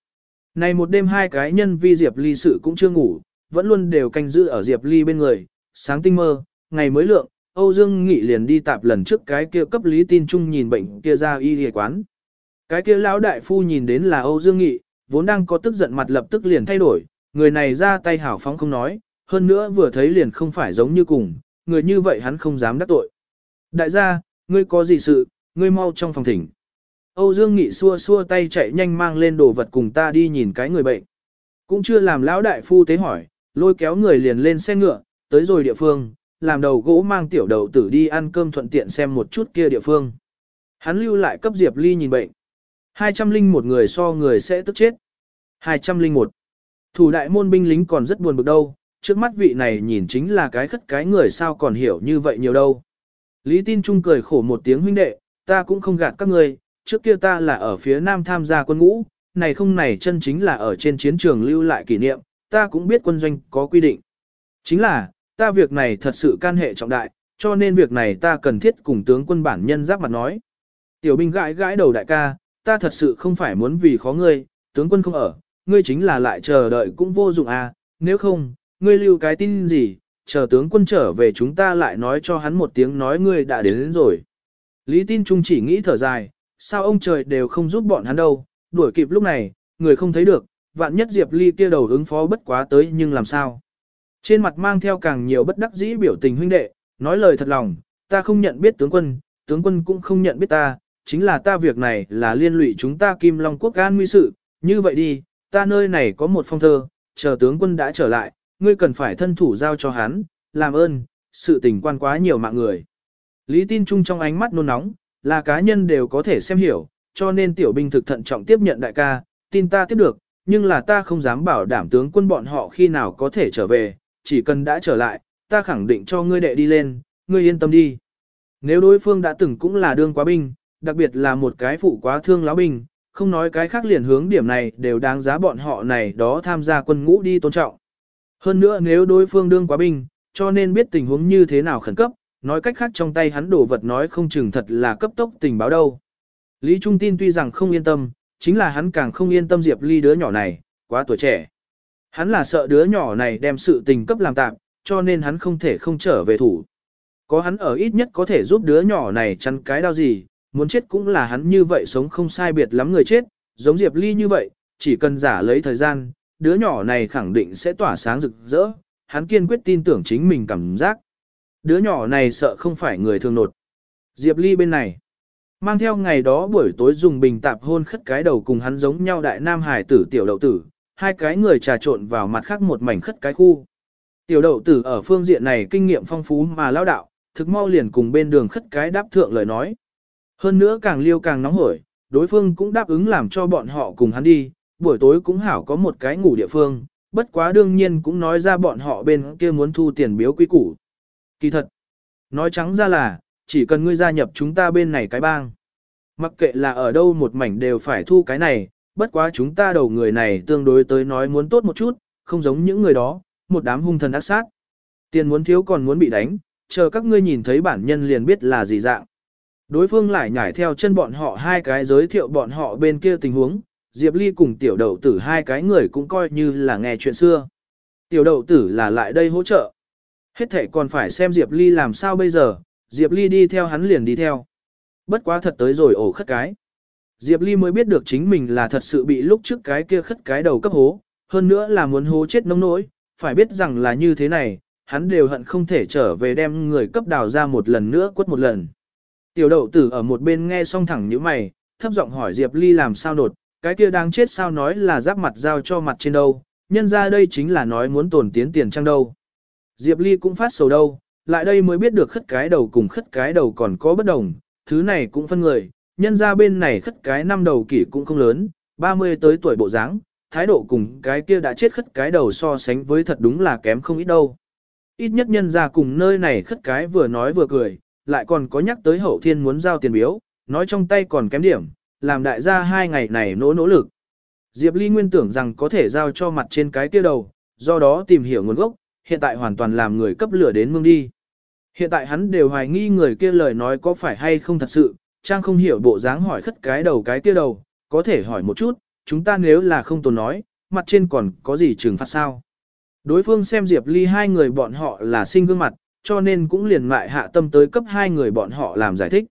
Này một đêm hai cái nhân vi Diệp Ly sự cũng chưa ngủ, vẫn luôn đều canh giữ ở Diệp Ly bên người, sáng tinh mơ, ngày mới lượng, Âu Dương Nghị liền đi tạp lần trước cái kia cấp lý tin chung nhìn bệnh kia ra y y quán. Cái kia lão đại phu nhìn đến là Âu Dương Nghị, vốn đang có tức giận mặt lập tức liền thay đổi, người này ra tay hảo phóng không nói, hơn nữa vừa thấy liền không phải giống như cùng, người như vậy hắn không dám đắc tội. Đại gia, ngươi có gì sự, ngươi mau trong phòng thỉnh. Âu Dương Nghị xua xua tay chạy nhanh mang lên đồ vật cùng ta đi nhìn cái người bệnh. Cũng chưa làm lão đại phu tế hỏi, lôi kéo người liền lên xe ngựa, tới rồi địa phương, làm đầu gỗ mang tiểu đầu tử đi ăn cơm thuận tiện xem một chút kia địa phương. Hắn lưu lại cấp Diệp Ly nhìn bệnh. 201 người so người sẽ tức chết. 201. Thủ đại môn binh lính còn rất buồn bực đâu, trước mắt vị này nhìn chính là cái khất cái người sao còn hiểu như vậy nhiều đâu. Lý tin trung cười khổ một tiếng huynh đệ, ta cũng không gạt các ngươi, trước kia ta là ở phía nam tham gia quân ngũ, này không này chân chính là ở trên chiến trường lưu lại kỷ niệm, ta cũng biết quân doanh có quy định. Chính là, ta việc này thật sự can hệ trọng đại, cho nên việc này ta cần thiết cùng tướng quân bản nhân giáp mặt nói. Tiểu binh gãi gãi đầu đại ca, ta thật sự không phải muốn vì khó ngươi, tướng quân không ở, ngươi chính là lại chờ đợi cũng vô dụng à, nếu không, ngươi lưu cái tin gì, chờ tướng quân trở về chúng ta lại nói cho hắn một tiếng nói ngươi đã đến, đến rồi. Lý tin trung chỉ nghĩ thở dài, sao ông trời đều không giúp bọn hắn đâu, đuổi kịp lúc này, người không thấy được, vạn nhất Diệp Ly kia đầu ứng phó bất quá tới nhưng làm sao. Trên mặt mang theo càng nhiều bất đắc dĩ biểu tình huynh đệ, nói lời thật lòng, ta không nhận biết tướng quân, tướng quân cũng không nhận biết ta, chính là ta việc này là liên lụy chúng ta Kim Long Quốc an nguy sự, như vậy đi, ta nơi này có một phong thơ, chờ tướng quân đã trở lại, ngươi cần phải thân thủ giao cho hắn, làm ơn, sự tình quan quá nhiều mạng người. Lý tin trung trong ánh mắt nôn nóng, là cá nhân đều có thể xem hiểu, cho nên tiểu binh thực thận trọng tiếp nhận đại ca, tin ta tiếp được, nhưng là ta không dám bảo đảm tướng quân bọn họ khi nào có thể trở về, chỉ cần đã trở lại, ta khẳng định cho ngươi đệ đi lên, ngươi yên tâm đi. Nếu đối phương đã từng cũng là đương quá binh, đặc biệt là một cái phụ quá thương lão binh, không nói cái khác liền hướng điểm này đều đáng giá bọn họ này đó tham gia quân ngũ đi tôn trọng. Hơn nữa nếu đối phương đương quá binh, cho nên biết tình huống như thế nào khẩn cấp, nói cách khác trong tay hắn đổ vật nói không chừng thật là cấp tốc tình báo đâu. Lý Trung tin tuy rằng không yên tâm, chính là hắn càng không yên tâm Diệp Ly đứa nhỏ này, quá tuổi trẻ. Hắn là sợ đứa nhỏ này đem sự tình cấp làm tạm, cho nên hắn không thể không trở về thủ. Có hắn ở ít nhất có thể giúp đứa nhỏ này chăn cái đau gì, muốn chết cũng là hắn như vậy sống không sai biệt lắm người chết, giống Diệp Ly như vậy, chỉ cần giả lấy thời gian, đứa nhỏ này khẳng định sẽ tỏa sáng rực rỡ, hắn kiên quyết tin tưởng chính mình cảm giác. Đứa nhỏ này sợ không phải người thường nột. Diệp Ly bên này, mang theo ngày đó buổi tối dùng bình tạp hôn khất cái đầu cùng hắn giống nhau đại nam hải tử tiểu đậu tử, hai cái người trà trộn vào mặt khác một mảnh khất cái khu. Tiểu đậu tử ở phương diện này kinh nghiệm phong phú mà lao đạo, thực mau liền cùng bên đường khất cái đáp thượng lời nói. Hơn nữa càng liêu càng nóng hổi, đối phương cũng đáp ứng làm cho bọn họ cùng hắn đi, buổi tối cũng hảo có một cái ngủ địa phương, bất quá đương nhiên cũng nói ra bọn họ bên kia muốn thu tiền biếu quý củ. Kỳ thật, nói trắng ra là, chỉ cần ngươi gia nhập chúng ta bên này cái bang. Mặc kệ là ở đâu một mảnh đều phải thu cái này, bất quá chúng ta đầu người này tương đối tới nói muốn tốt một chút, không giống những người đó, một đám hung thần ác sát. Tiền muốn thiếu còn muốn bị đánh, chờ các ngươi nhìn thấy bản nhân liền biết là gì dạng. Đối phương lại nhảy theo chân bọn họ hai cái giới thiệu bọn họ bên kia tình huống, Diệp Ly cùng tiểu đậu tử hai cái người cũng coi như là nghe chuyện xưa. Tiểu đậu tử là lại đây hỗ trợ. Hết thể còn phải xem Diệp Ly làm sao bây giờ, Diệp Ly đi theo hắn liền đi theo. Bất quá thật tới rồi ổ khất cái. Diệp Ly mới biết được chính mình là thật sự bị lúc trước cái kia khất cái đầu cấp hố, hơn nữa là muốn hố chết nông nỗi, phải biết rằng là như thế này, hắn đều hận không thể trở về đem người cấp đào ra một lần nữa quất một lần. Tiểu đậu tử ở một bên nghe xong thẳng như mày, thấp giọng hỏi Diệp Ly làm sao nột, cái kia đang chết sao nói là giáp mặt giao cho mặt trên đâu, nhân ra đây chính là nói muốn tổn tiến tiền trang đâu. Diệp Ly cũng phát sầu đâu, lại đây mới biết được khất cái đầu cùng khất cái đầu còn có bất đồng, thứ này cũng phân người, nhân ra bên này khất cái năm đầu kỷ cũng không lớn, 30 tới tuổi bộ dáng, thái độ cùng cái kia đã chết khất cái đầu so sánh với thật đúng là kém không ít đâu. Ít nhất nhân ra cùng nơi này khất cái vừa nói vừa cười, lại còn có nhắc tới hậu thiên muốn giao tiền biếu, nói trong tay còn kém điểm, làm đại gia hai ngày này nỗ nỗ lực. Diệp Ly nguyên tưởng rằng có thể giao cho mặt trên cái kia đầu, do đó tìm hiểu nguồn gốc, hiện tại hoàn toàn làm người cấp lửa đến mương đi. Hiện tại hắn đều hoài nghi người kia lời nói có phải hay không thật sự, Trang không hiểu bộ dáng hỏi khất cái đầu cái kia đầu, có thể hỏi một chút, chúng ta nếu là không tồn nói, mặt trên còn có gì trừng phạt sao? Đối phương xem Diệp Ly hai người bọn họ là sinh gương mặt, cho nên cũng liền mại hạ tâm tới cấp hai người bọn họ làm giải thích.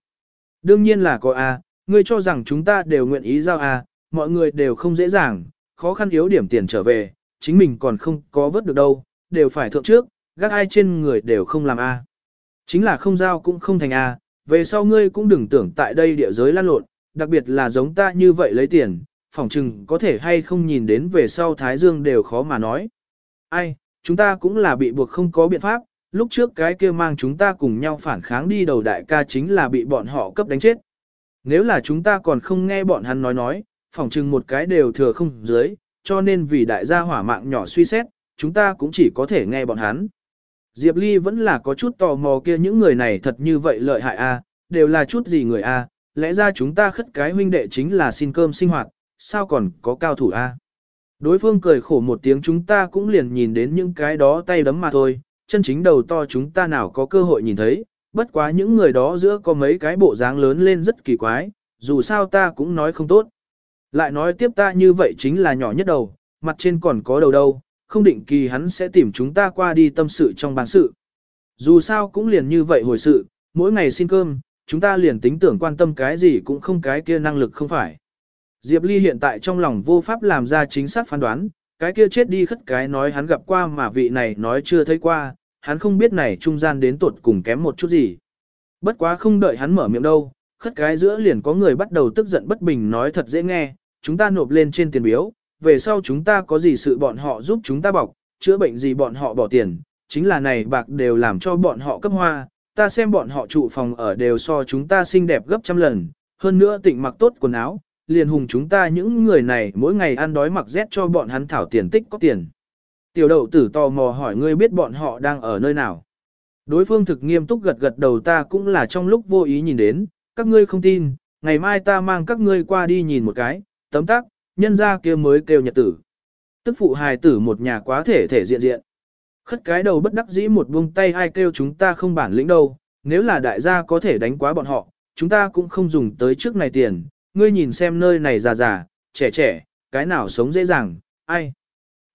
Đương nhiên là có A, ngươi cho rằng chúng ta đều nguyện ý giao A, mọi người đều không dễ dàng, khó khăn yếu điểm tiền trở về, chính mình còn không có vớt được đâu, đều phải thượng trước, gác ai trên người đều không làm A. Chính là không giao cũng không thành A, về sau ngươi cũng đừng tưởng tại đây địa giới lan lộn, đặc biệt là giống ta như vậy lấy tiền, phỏng chừng có thể hay không nhìn đến về sau Thái Dương đều khó mà nói. Ai, chúng ta cũng là bị buộc không có biện pháp, lúc trước cái kia mang chúng ta cùng nhau phản kháng đi đầu đại ca chính là bị bọn họ cấp đánh chết. Nếu là chúng ta còn không nghe bọn hắn nói nói, phỏng chừng một cái đều thừa không dưới, cho nên vì đại gia hỏa mạng nhỏ suy xét, chúng ta cũng chỉ có thể nghe bọn hắn. Diệp Ly vẫn là có chút tò mò kia những người này thật như vậy lợi hại a, đều là chút gì người a, lẽ ra chúng ta khất cái huynh đệ chính là xin cơm sinh hoạt, sao còn có cao thủ a? Đối phương cười khổ một tiếng chúng ta cũng liền nhìn đến những cái đó tay đấm mà thôi, chân chính đầu to chúng ta nào có cơ hội nhìn thấy, bất quá những người đó giữa có mấy cái bộ dáng lớn lên rất kỳ quái, dù sao ta cũng nói không tốt. Lại nói tiếp ta như vậy chính là nhỏ nhất đầu, mặt trên còn có đầu đâu, không định kỳ hắn sẽ tìm chúng ta qua đi tâm sự trong bàn sự. Dù sao cũng liền như vậy hồi sự, mỗi ngày xin cơm, chúng ta liền tính tưởng quan tâm cái gì cũng không cái kia năng lực không phải. Diệp Ly hiện tại trong lòng vô pháp làm ra chính xác phán đoán, cái kia chết đi khất cái nói hắn gặp qua mà vị này nói chưa thấy qua, hắn không biết này trung gian đến tuột cùng kém một chút gì. Bất quá không đợi hắn mở miệng đâu, khất cái giữa liền có người bắt đầu tức giận bất bình nói thật dễ nghe, chúng ta nộp lên trên tiền biếu, về sau chúng ta có gì sự bọn họ giúp chúng ta bọc, chữa bệnh gì bọn họ bỏ tiền, chính là này bạc đều làm cho bọn họ cấp hoa, ta xem bọn họ trụ phòng ở đều so chúng ta xinh đẹp gấp trăm lần, hơn nữa tịnh mặc tốt quần áo, liền hùng chúng ta những người này mỗi ngày ăn đói mặc rét cho bọn hắn thảo tiền tích có tiền. Tiểu đậu tử tò mò hỏi ngươi biết bọn họ đang ở nơi nào. Đối phương thực nghiêm túc gật gật đầu ta cũng là trong lúc vô ý nhìn đến, các ngươi không tin, ngày mai ta mang các ngươi qua đi nhìn một cái, tấm tắc, nhân ra kia mới kêu nhật tử. Tức phụ hài tử một nhà quá thể thể diện diện. Khất cái đầu bất đắc dĩ một buông tay ai kêu chúng ta không bản lĩnh đâu, nếu là đại gia có thể đánh quá bọn họ, chúng ta cũng không dùng tới trước này tiền, ngươi nhìn xem nơi này già già, trẻ trẻ, cái nào sống dễ dàng, ai.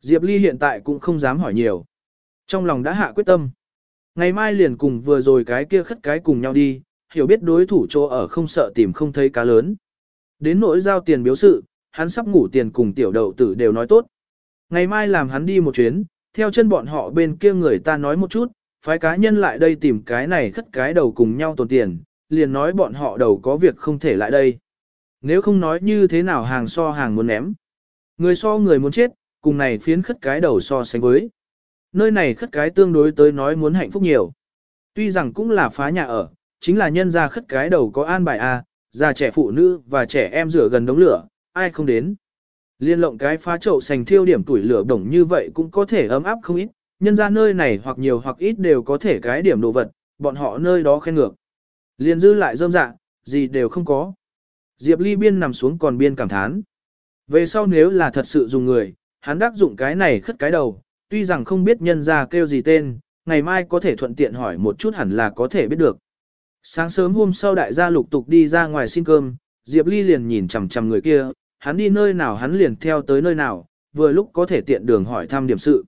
Diệp Ly hiện tại cũng không dám hỏi nhiều. Trong lòng đã hạ quyết tâm. Ngày mai liền cùng vừa rồi cái kia khất cái cùng nhau đi, hiểu biết đối thủ chỗ ở không sợ tìm không thấy cá lớn. Đến nỗi giao tiền biếu sự, hắn sắp ngủ tiền cùng tiểu đậu tử đều nói tốt. Ngày mai làm hắn đi một chuyến, theo chân bọn họ bên kia người ta nói một chút, phái cá nhân lại đây tìm cái này khất cái đầu cùng nhau tồn tiền, liền nói bọn họ đầu có việc không thể lại đây. Nếu không nói như thế nào hàng so hàng muốn ném. Người so người muốn chết, cùng này phiến khất cái đầu so sánh với. Nơi này khất cái tương đối tới nói muốn hạnh phúc nhiều. Tuy rằng cũng là phá nhà ở, chính là nhân ra khất cái đầu có an bài A, già trẻ phụ nữ và trẻ em rửa gần đống lửa, ai không đến. Liên lộng cái phá chậu sành thiêu điểm tuổi lửa đồng như vậy cũng có thể ấm áp không ít, nhân ra nơi này hoặc nhiều hoặc ít đều có thể cái điểm đồ vật, bọn họ nơi đó khen ngược. Liên dư lại rơm dạ, gì đều không có. Diệp Ly biên nằm xuống còn biên cảm thán. Về sau nếu là thật sự dùng người, hắn đắc dụng cái này khất cái đầu, tuy rằng không biết nhân ra kêu gì tên, ngày mai có thể thuận tiện hỏi một chút hẳn là có thể biết được. Sáng sớm hôm sau đại gia lục tục đi ra ngoài xin cơm, Diệp Ly liền nhìn chằm chằm người kia, hắn đi nơi nào hắn liền theo tới nơi nào, vừa lúc có thể tiện đường hỏi thăm điểm sự.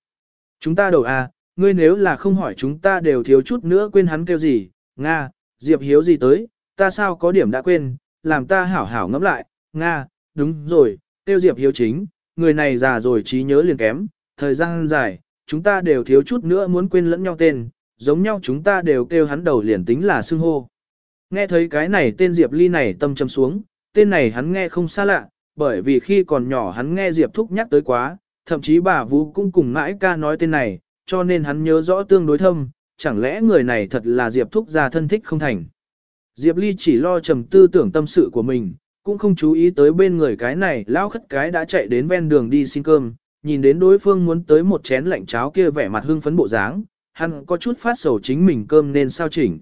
Chúng ta đầu a, ngươi nếu là không hỏi chúng ta đều thiếu chút nữa quên hắn kêu gì, Nga, Diệp Hiếu gì tới, ta sao có điểm đã quên, làm ta hảo hảo ngẫm lại, Nga, đúng rồi, tiêu Diệp Hiếu chính, người này già rồi trí nhớ liền kém, thời gian dài, chúng ta đều thiếu chút nữa muốn quên lẫn nhau tên, giống nhau chúng ta đều kêu hắn đầu liền tính là xưng hô. Nghe thấy cái này tên Diệp Ly này tâm châm xuống, tên này hắn nghe không xa lạ, bởi vì khi còn nhỏ hắn nghe Diệp Thúc nhắc tới quá, thậm chí bà Vũ cũng cùng mãi ca nói tên này, cho nên hắn nhớ rõ tương đối thâm, chẳng lẽ người này thật là Diệp Thúc gia thân thích không thành. Diệp Ly chỉ lo trầm tư tưởng tâm sự của mình, cũng không chú ý tới bên người cái này lao khất cái đã chạy đến ven đường đi xin cơm, nhìn đến đối phương muốn tới một chén lạnh cháo kia vẻ mặt hưng phấn bộ dáng, hắn có chút phát sầu chính mình cơm nên sao chỉnh.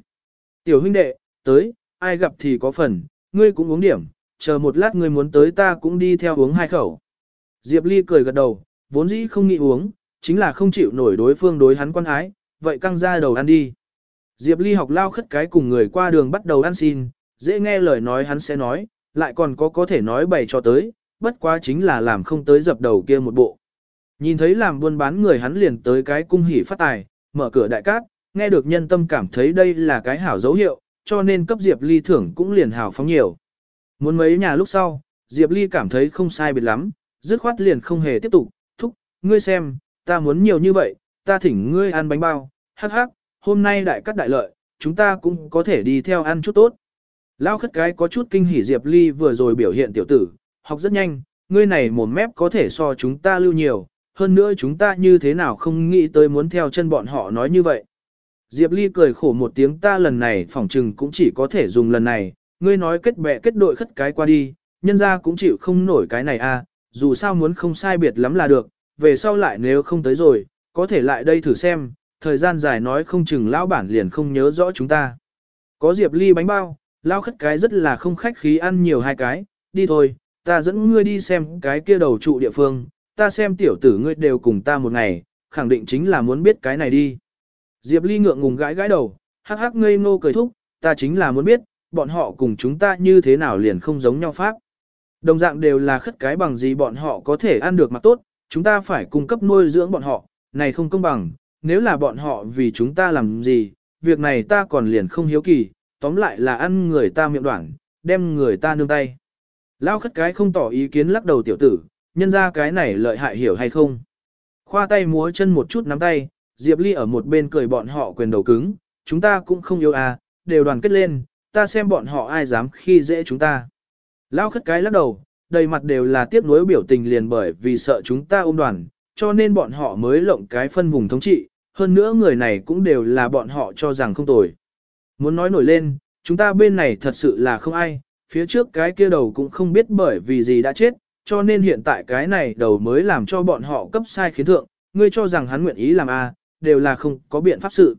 Tiểu huynh đệ, tới, ai gặp thì có phần, ngươi cũng uống điểm, chờ một lát ngươi muốn tới ta cũng đi theo uống hai khẩu. Diệp Ly cười gật đầu, vốn dĩ không nghĩ uống, chính là không chịu nổi đối phương đối hắn quan ái, vậy căng ra đầu ăn đi. Diệp Ly học lao khất cái cùng người qua đường bắt đầu ăn xin, dễ nghe lời nói hắn sẽ nói, lại còn có có thể nói bày cho tới, bất quá chính là làm không tới dập đầu kia một bộ. Nhìn thấy làm buôn bán người hắn liền tới cái cung hỉ phát tài, mở cửa đại cát, nghe được nhân tâm cảm thấy đây là cái hảo dấu hiệu, cho nên cấp Diệp Ly thưởng cũng liền hào phóng nhiều. Muốn mấy nhà lúc sau, Diệp Ly cảm thấy không sai biệt lắm, dứt khoát liền không hề tiếp tục, thúc, ngươi xem, ta muốn nhiều như vậy, ta thỉnh ngươi ăn bánh bao, hắc hắc, hôm nay đại cắt đại lợi, chúng ta cũng có thể đi theo ăn chút tốt. Lao khất cái có chút kinh hỉ Diệp Ly vừa rồi biểu hiện tiểu tử, học rất nhanh, ngươi này một mép có thể so chúng ta lưu nhiều, hơn nữa chúng ta như thế nào không nghĩ tới muốn theo chân bọn họ nói như vậy. Diệp Ly cười khổ một tiếng ta lần này phỏng trừng cũng chỉ có thể dùng lần này, ngươi nói kết bè kết đội khất cái qua đi, nhân ra cũng chịu không nổi cái này a, à, dù sao muốn không sai biệt lắm là được, về sau lại nếu không tới rồi, có thể lại đây thử xem, thời gian dài nói không chừng lão bản liền không nhớ rõ chúng ta. Có Diệp Ly bánh bao, lao khất cái rất là không khách khí ăn nhiều hai cái, đi thôi, ta dẫn ngươi đi xem cái kia đầu trụ địa phương, ta xem tiểu tử ngươi đều cùng ta một ngày, khẳng định chính là muốn biết cái này đi. Diệp Ly ngượng ngùng gãi gãi đầu, hắc hắc ngây ngô cười thúc, ta chính là muốn biết, bọn họ cùng chúng ta như thế nào liền không giống nhau pháp. Đồng dạng đều là khất cái bằng gì bọn họ có thể ăn được mà tốt, chúng ta phải cung cấp nuôi dưỡng bọn họ, này không công bằng, nếu là bọn họ vì chúng ta làm gì, việc này ta còn liền không hiếu kỳ, tóm lại là ăn người ta miệng đoạn, đem người ta nương tay. Lao khất cái không tỏ ý kiến lắc đầu tiểu tử, nhân ra cái này lợi hại hiểu hay không. Khoa tay múa chân một chút nắm tay, Diệp Ly ở một bên cười bọn họ quyền đầu cứng, chúng ta cũng không yêu à, đều đoàn kết lên, ta xem bọn họ ai dám khi dễ chúng ta. Lao khất cái lắc đầu, đầy mặt đều là tiếc nuối biểu tình liền bởi vì sợ chúng ta ôm đoàn, cho nên bọn họ mới lộng cái phân vùng thống trị, hơn nữa người này cũng đều là bọn họ cho rằng không tồi. Muốn nói nổi lên, chúng ta bên này thật sự là không ai, phía trước cái kia đầu cũng không biết bởi vì gì đã chết, cho nên hiện tại cái này đầu mới làm cho bọn họ cấp sai khiến thượng, ngươi cho rằng hắn nguyện ý làm A, đều là không có biện pháp sự.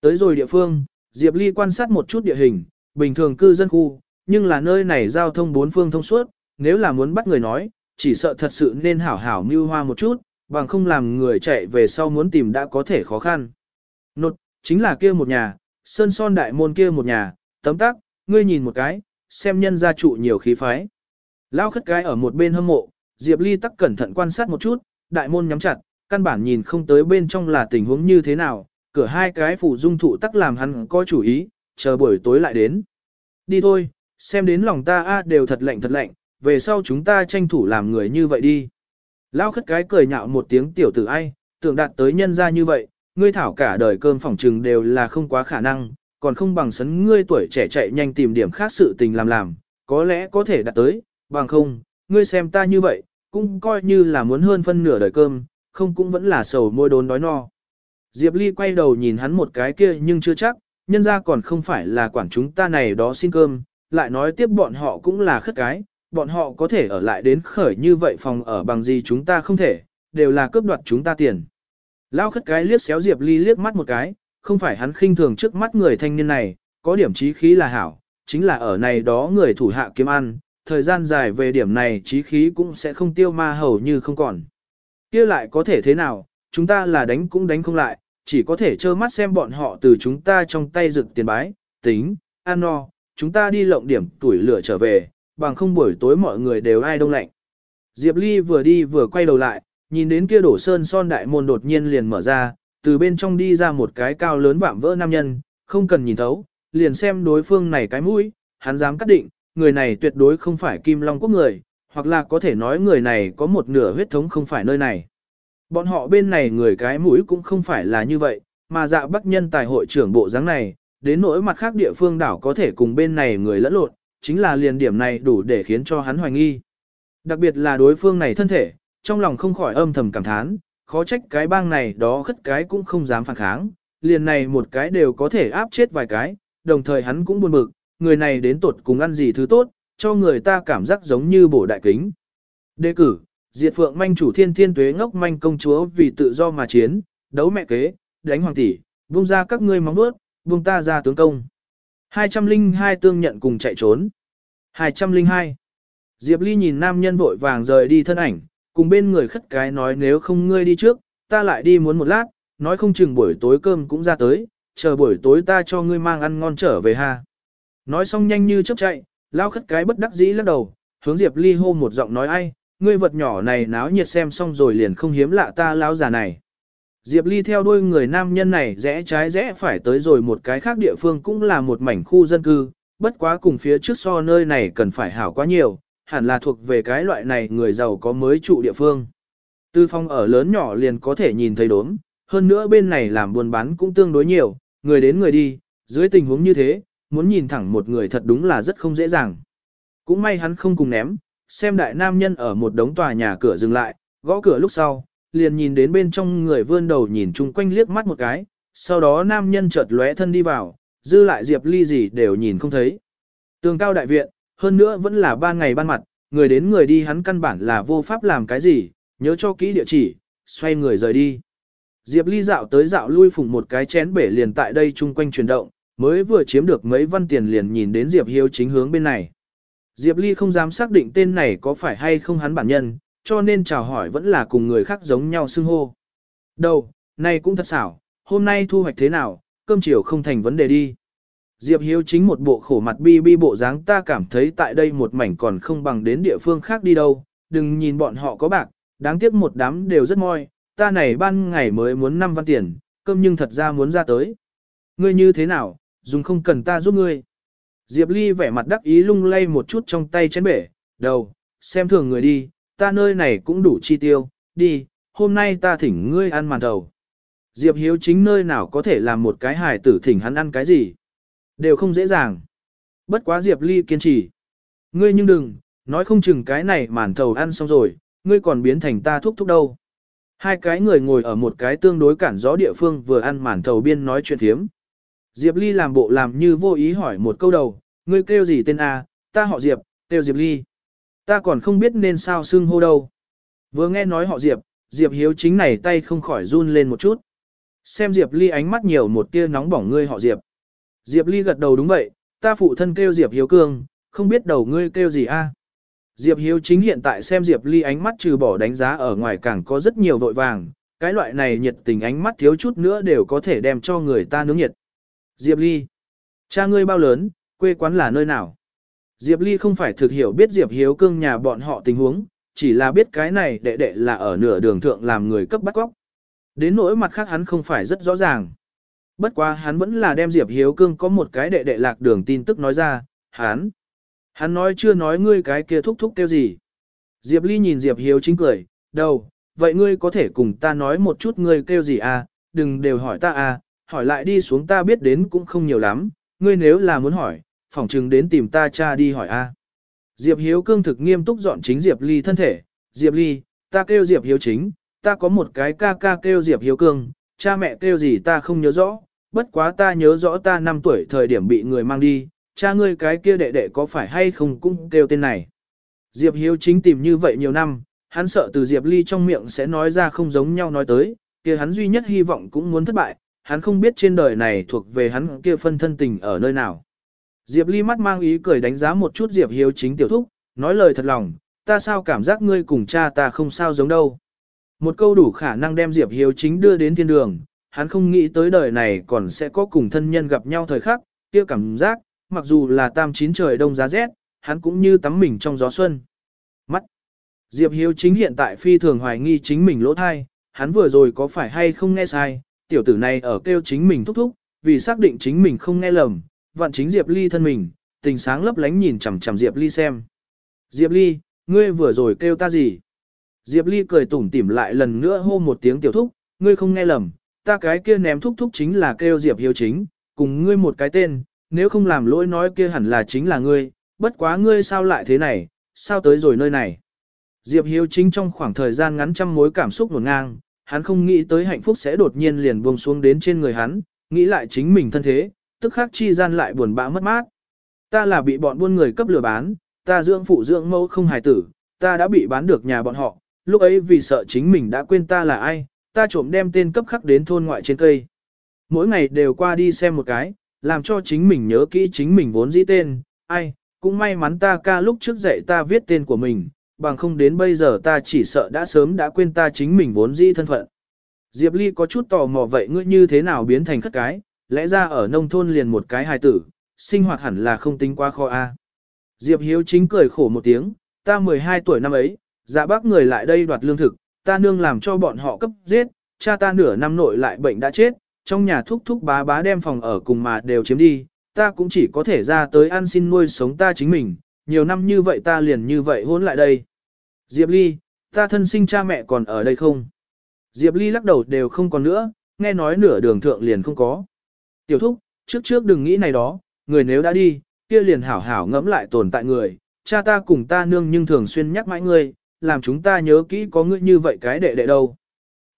Tới rồi địa phương, Diệp Ly quan sát một chút địa hình, bình thường cư dân khu, nhưng là nơi này giao thông bốn phương thông suốt, nếu là muốn bắt người nói, chỉ sợ thật sự nên hảo hảo mưu hoa một chút, bằng không làm người chạy về sau muốn tìm đã có thể khó khăn. Nột, chính là kia một nhà, sơn son đại môn kia một nhà, tấm tắc, ngươi nhìn một cái, xem nhân gia trụ nhiều khí phái. Lao khất cái ở một bên hâm mộ, Diệp Ly tắc cẩn thận quan sát một chút, đại môn nhắm chặt, căn bản nhìn không tới bên trong là tình huống như thế nào, cửa hai cái phủ dung thụ tắc làm hắn có chủ ý, chờ buổi tối lại đến. Đi thôi, xem đến lòng ta a đều thật lạnh thật lạnh, về sau chúng ta tranh thủ làm người như vậy đi. Lao khất cái cười nhạo một tiếng tiểu tử ai, tưởng đạt tới nhân ra như vậy, ngươi thảo cả đời cơm phỏng trừng đều là không quá khả năng, còn không bằng sấn ngươi tuổi trẻ chạy nhanh tìm điểm khác sự tình làm làm, có lẽ có thể đạt tới, bằng không, ngươi xem ta như vậy, cũng coi như là muốn hơn phân nửa đời cơm, không cũng vẫn là sầu môi đốn đói no. Diệp Ly quay đầu nhìn hắn một cái kia nhưng chưa chắc, nhân ra còn không phải là quản chúng ta này đó xin cơm, lại nói tiếp bọn họ cũng là khất cái, bọn họ có thể ở lại đến khởi như vậy phòng ở bằng gì chúng ta không thể, đều là cướp đoạt chúng ta tiền. Lao khất cái liếc xéo Diệp Ly liếc mắt một cái, không phải hắn khinh thường trước mắt người thanh niên này, có điểm trí khí là hảo, chính là ở này đó người thủ hạ kiếm ăn, thời gian dài về điểm này trí khí cũng sẽ không tiêu ma hầu như không còn. kia lại có thể thế nào, chúng ta là đánh cũng đánh không lại, chỉ có thể trơ mắt xem bọn họ từ chúng ta trong tay rực tiền bái, tính, ăn no, chúng ta đi lộng điểm tuổi lửa trở về, bằng không buổi tối mọi người đều ai đông lạnh. Diệp Ly vừa đi vừa quay đầu lại, nhìn đến kia đổ sơn son đại môn đột nhiên liền mở ra, từ bên trong đi ra một cái cao lớn vạm vỡ nam nhân, không cần nhìn thấu, liền xem đối phương này cái mũi, hắn dám cắt định, người này tuyệt đối không phải Kim Long quốc người, hoặc là có thể nói người này có một nửa huyết thống không phải nơi này. Bọn họ bên này người cái mũi cũng không phải là như vậy, mà dạ bắc nhân tài hội trưởng bộ dáng này, đến nỗi mặt khác địa phương đảo có thể cùng bên này người lẫn lộn, chính là liền điểm này đủ để khiến cho hắn hoài nghi. Đặc biệt là đối phương này thân thể, trong lòng không khỏi âm thầm cảm thán, khó trách cái bang này đó khất cái cũng không dám phản kháng, liền này một cái đều có thể áp chết vài cái, đồng thời hắn cũng buồn bực, người này đến tột cùng ăn gì thứ tốt, cho người ta cảm giác giống như bổ đại kính. Đề cử, diệt phượng manh chủ thiên thiên tuế ngốc manh công chúa vì tự do mà chiến, đấu mẹ kế, đánh hoàng tỷ, buông ra các ngươi móng nuốt, buông ta ra tướng công. 202 tương nhận cùng chạy trốn. 202. Diệp Ly nhìn nam nhân vội vàng rời đi thân ảnh, cùng bên người khất cái nói nếu không ngươi đi trước, ta lại đi muốn một lát, nói không chừng buổi tối cơm cũng ra tới, chờ buổi tối ta cho ngươi mang ăn ngon trở về ha. Nói xong nhanh như chớp chạy, lao khất cái bất đắc dĩ lắc đầu, hướng Diệp Ly hô một giọng nói ai, ngươi vật nhỏ này náo nhiệt xem xong rồi liền không hiếm lạ ta lão già này. Diệp Ly theo đuôi người nam nhân này rẽ trái rẽ phải tới rồi một cái khác địa phương cũng là một mảnh khu dân cư, bất quá cùng phía trước so nơi này cần phải hảo quá nhiều, hẳn là thuộc về cái loại này người giàu có mới trụ địa phương. Tư phong ở lớn nhỏ liền có thể nhìn thấy đốm, hơn nữa bên này làm buôn bán cũng tương đối nhiều, người đến người đi, dưới tình huống như thế, muốn nhìn thẳng một người thật đúng là rất không dễ dàng. Cũng may hắn không cùng ném, xem đại nam nhân ở một đống tòa nhà cửa dừng lại, gõ cửa lúc sau, liền nhìn đến bên trong người vươn đầu nhìn chung quanh liếc mắt một cái, sau đó nam nhân chợt lóe thân đi vào, dư lại Diệp Ly gì đều nhìn không thấy. Tường cao đại viện, hơn nữa vẫn là ban ngày ban mặt, người đến người đi hắn căn bản là vô pháp làm cái gì, nhớ cho kỹ địa chỉ, xoay người rời đi. Diệp Ly dạo tới dạo lui phùng một cái chén bể liền tại đây chung quanh chuyển động, mới vừa chiếm được mấy văn tiền liền nhìn đến Diệp Hiếu chính hướng bên này. Diệp Ly không dám xác định tên này có phải hay không hắn bản nhân, cho nên chào hỏi vẫn là cùng người khác giống nhau xưng hô. Đâu, này cũng thật xảo, hôm nay thu hoạch thế nào, cơm chiều không thành vấn đề đi. Diệp Hiếu chính một bộ khổ mặt bi bi bộ dáng ta cảm thấy tại đây một mảnh còn không bằng đến địa phương khác đi đâu, đừng nhìn bọn họ có bạc, đáng tiếc một đám đều rất moi, ta này ban ngày mới muốn 5 văn tiền, cơm nhưng thật ra muốn ra tới. Ngươi như thế nào, dùng không cần ta giúp ngươi. Diệp Ly vẻ mặt đắc ý lung lay một chút trong tay chén bể, đầu, xem thường người đi, ta nơi này cũng đủ chi tiêu, đi, hôm nay ta thỉnh ngươi ăn màn đầu. Diệp Hiếu chính nơi nào có thể làm một cái hài tử thỉnh hắn ăn cái gì. Đều không dễ dàng. Bất quá Diệp Ly kiên trì. Ngươi nhưng đừng, nói không chừng cái này màn thầu ăn xong rồi, ngươi còn biến thành ta thúc thúc đâu. Hai cái người ngồi ở một cái tương đối cản gió địa phương vừa ăn màn thầu biên nói chuyện thiếm. Diệp Ly làm bộ làm như vô ý hỏi một câu đầu, ngươi kêu gì tên A, ta họ Diệp, kêu Diệp Ly. Ta còn không biết nên sao xưng hô đâu. Vừa nghe nói họ Diệp, Diệp Hiếu chính này tay không khỏi run lên một chút. Xem Diệp Ly ánh mắt nhiều một tia nóng bỏng ngươi họ Diệp. Diệp Ly gật đầu đúng vậy, ta phụ thân kêu Diệp Hiếu Cương, không biết đầu ngươi kêu gì a? Diệp Hiếu chính hiện tại xem Diệp Ly ánh mắt trừ bỏ đánh giá ở ngoài càng có rất nhiều vội vàng, cái loại này nhiệt tình ánh mắt thiếu chút nữa đều có thể đem cho người ta nướng nhiệt. Diệp Ly, cha ngươi bao lớn, quê quán là nơi nào? Diệp Ly không phải thực hiểu biết Diệp Hiếu Cương nhà bọn họ tình huống, chỉ là biết cái này đệ đệ là ở nửa đường thượng làm người cấp bắt góc. Đến nỗi mặt khác hắn không phải rất rõ ràng. Bất quá hắn vẫn là đem Diệp Hiếu Cương có một cái đệ đệ lạc đường tin tức nói ra, hắn. Hắn nói chưa nói ngươi cái kia thúc thúc kêu gì. Diệp Ly nhìn Diệp Hiếu chính cười, đâu, vậy ngươi có thể cùng ta nói một chút ngươi kêu gì à, đừng đều hỏi ta à, hỏi lại đi xuống ta biết đến cũng không nhiều lắm, ngươi nếu là muốn hỏi, phỏng chừng đến tìm ta cha đi hỏi a. Diệp Hiếu cương thực nghiêm túc dọn chính Diệp Ly thân thể, Diệp Ly, ta kêu Diệp Hiếu chính, ta có một cái ca ca kêu Diệp Hiếu cương, cha mẹ kêu gì ta không nhớ rõ, bất quá ta nhớ rõ ta 5 tuổi thời điểm bị người mang đi, cha ngươi cái kia đệ đệ có phải hay không cũng kêu tên này. Diệp Hiếu chính tìm như vậy nhiều năm, hắn sợ từ Diệp Ly trong miệng sẽ nói ra không giống nhau nói tới, kia hắn duy nhất hy vọng cũng muốn thất bại, hắn không biết trên đời này thuộc về hắn kia phân thân tình ở nơi nào. Diệp Ly mắt mang ý cười đánh giá một chút Diệp Hiếu chính tiểu thúc, nói lời thật lòng, ta sao cảm giác ngươi cùng cha ta không sao giống đâu. Một câu đủ khả năng đem Diệp Hiếu chính đưa đến thiên đường, hắn không nghĩ tới đời này còn sẽ có cùng thân nhân gặp nhau thời khắc, kia cảm giác, mặc dù là tam chín trời đông giá rét, hắn cũng như tắm mình trong gió xuân. Mắt. Diệp Hiếu chính hiện tại phi thường hoài nghi chính mình lỗ thai, hắn vừa rồi có phải hay không nghe sai, tiểu tử này ở kêu chính mình thúc thúc, vì xác định chính mình không nghe lầm, vạn chính Diệp Ly thân mình, tình sáng lấp lánh nhìn chằm chằm Diệp Ly xem. Diệp Ly, ngươi vừa rồi kêu ta gì? Diệp Ly cười tủm tỉm lại lần nữa hô một tiếng tiểu thúc, ngươi không nghe lầm, ta cái kia ném thúc thúc chính là kêu Diệp Hiếu chính, cùng ngươi một cái tên, nếu không làm lỗi nói kia hẳn là chính là ngươi, bất quá ngươi sao lại thế này, sao tới rồi nơi này. Diệp Hiếu chính trong khoảng thời gian ngắn trăm mối cảm xúc nổn ngang, hắn không nghĩ tới hạnh phúc sẽ đột nhiên liền buông xuống đến trên người hắn, nghĩ lại chính mình thân thế, tức khắc chi gian lại buồn bã mất mát. Ta là bị bọn buôn người cấp lừa bán, ta dưỡng phụ dưỡng mẫu không hài tử, ta đã bị bán được nhà bọn họ, lúc ấy vì sợ chính mình đã quên ta là ai, ta trộm đem tên cấp khắc đến thôn ngoại trên cây. Mỗi ngày đều qua đi xem một cái, làm cho chính mình nhớ kỹ chính mình vốn dĩ tên, ai, cũng may mắn ta ca lúc trước dạy ta viết tên của mình, bằng không đến bây giờ ta chỉ sợ đã sớm đã quên ta chính mình vốn dĩ thân phận. Diệp Ly có chút tò mò vậy ngươi như thế nào biến thành khất cái, lẽ ra ở nông thôn liền một cái hài tử, sinh hoạt hẳn là không tính quá khó a. Diệp Hiếu chính cười khổ một tiếng, ta 12 tuổi năm ấy, dạ bác người lại đây đoạt lương thực, ta nương làm cho bọn họ cấp giết, cha ta nửa năm nội lại bệnh đã chết, trong nhà thúc thúc bá bá đem phòng ở cùng mà đều chiếm đi, ta cũng chỉ có thể ra tới ăn xin nuôi sống ta chính mình, nhiều năm như vậy ta liền như vậy hôn lại đây. Diệp Ly, ta thân sinh cha mẹ còn ở đây không? Diệp Ly lắc đầu đều không còn nữa, nghe nói nửa đường thượng liền không có. Tiểu thúc, trước trước đừng nghĩ này đó, người nếu đã đi, kia liền hảo hảo ngẫm lại tồn tại người, cha ta cùng ta nương nhưng thường xuyên nhắc mãi ngươi, làm chúng ta nhớ kỹ có ngươi như vậy cái đệ đệ đâu.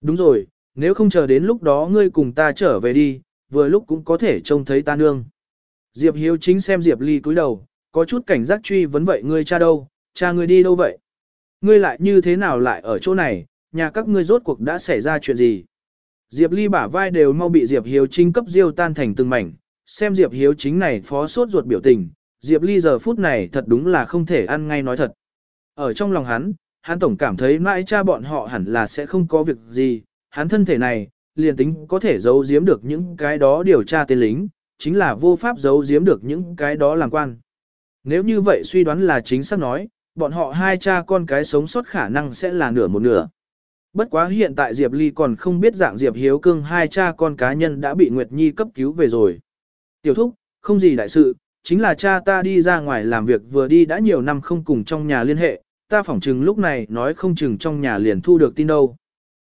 Đúng rồi, nếu không chờ đến lúc đó ngươi cùng ta trở về đi, vừa lúc cũng có thể trông thấy ta nương. Diệp Hiếu chính xem Diệp Ly cúi đầu, có chút cảnh giác truy vấn vậy ngươi cha đâu, cha ngươi đi đâu vậy? Ngươi lại như thế nào lại ở chỗ này, nhà các ngươi rốt cuộc đã xảy ra chuyện gì? Diệp Ly bả vai đều mau bị Diệp Hiếu chính cấp diêu tan thành từng mảnh, xem Diệp Hiếu chính này phó sốt ruột biểu tình, Diệp Ly giờ phút này thật đúng là không thể ăn ngay nói thật. Ở trong lòng hắn, hắn tổng cảm thấy mãi cha bọn họ hẳn là sẽ không có việc gì, hắn thân thể này, liền tính có thể giấu giếm được những cái đó điều tra tên lính, chính là vô pháp giấu giếm được những cái đó làm quan. Nếu như vậy suy đoán là chính xác nói, bọn họ hai cha con cái sống sót khả năng sẽ là nửa một nửa. Bất quá hiện tại Diệp Ly còn không biết dạng Diệp Hiếu Cương hai cha con cá nhân đã bị Nguyệt Nhi cấp cứu về rồi. Tiểu thúc, không gì đại sự, chính là cha ta đi ra ngoài làm việc vừa đi đã nhiều năm không cùng trong nhà liên hệ, ta phỏng chừng lúc này nói không chừng trong nhà liền thu được tin đâu.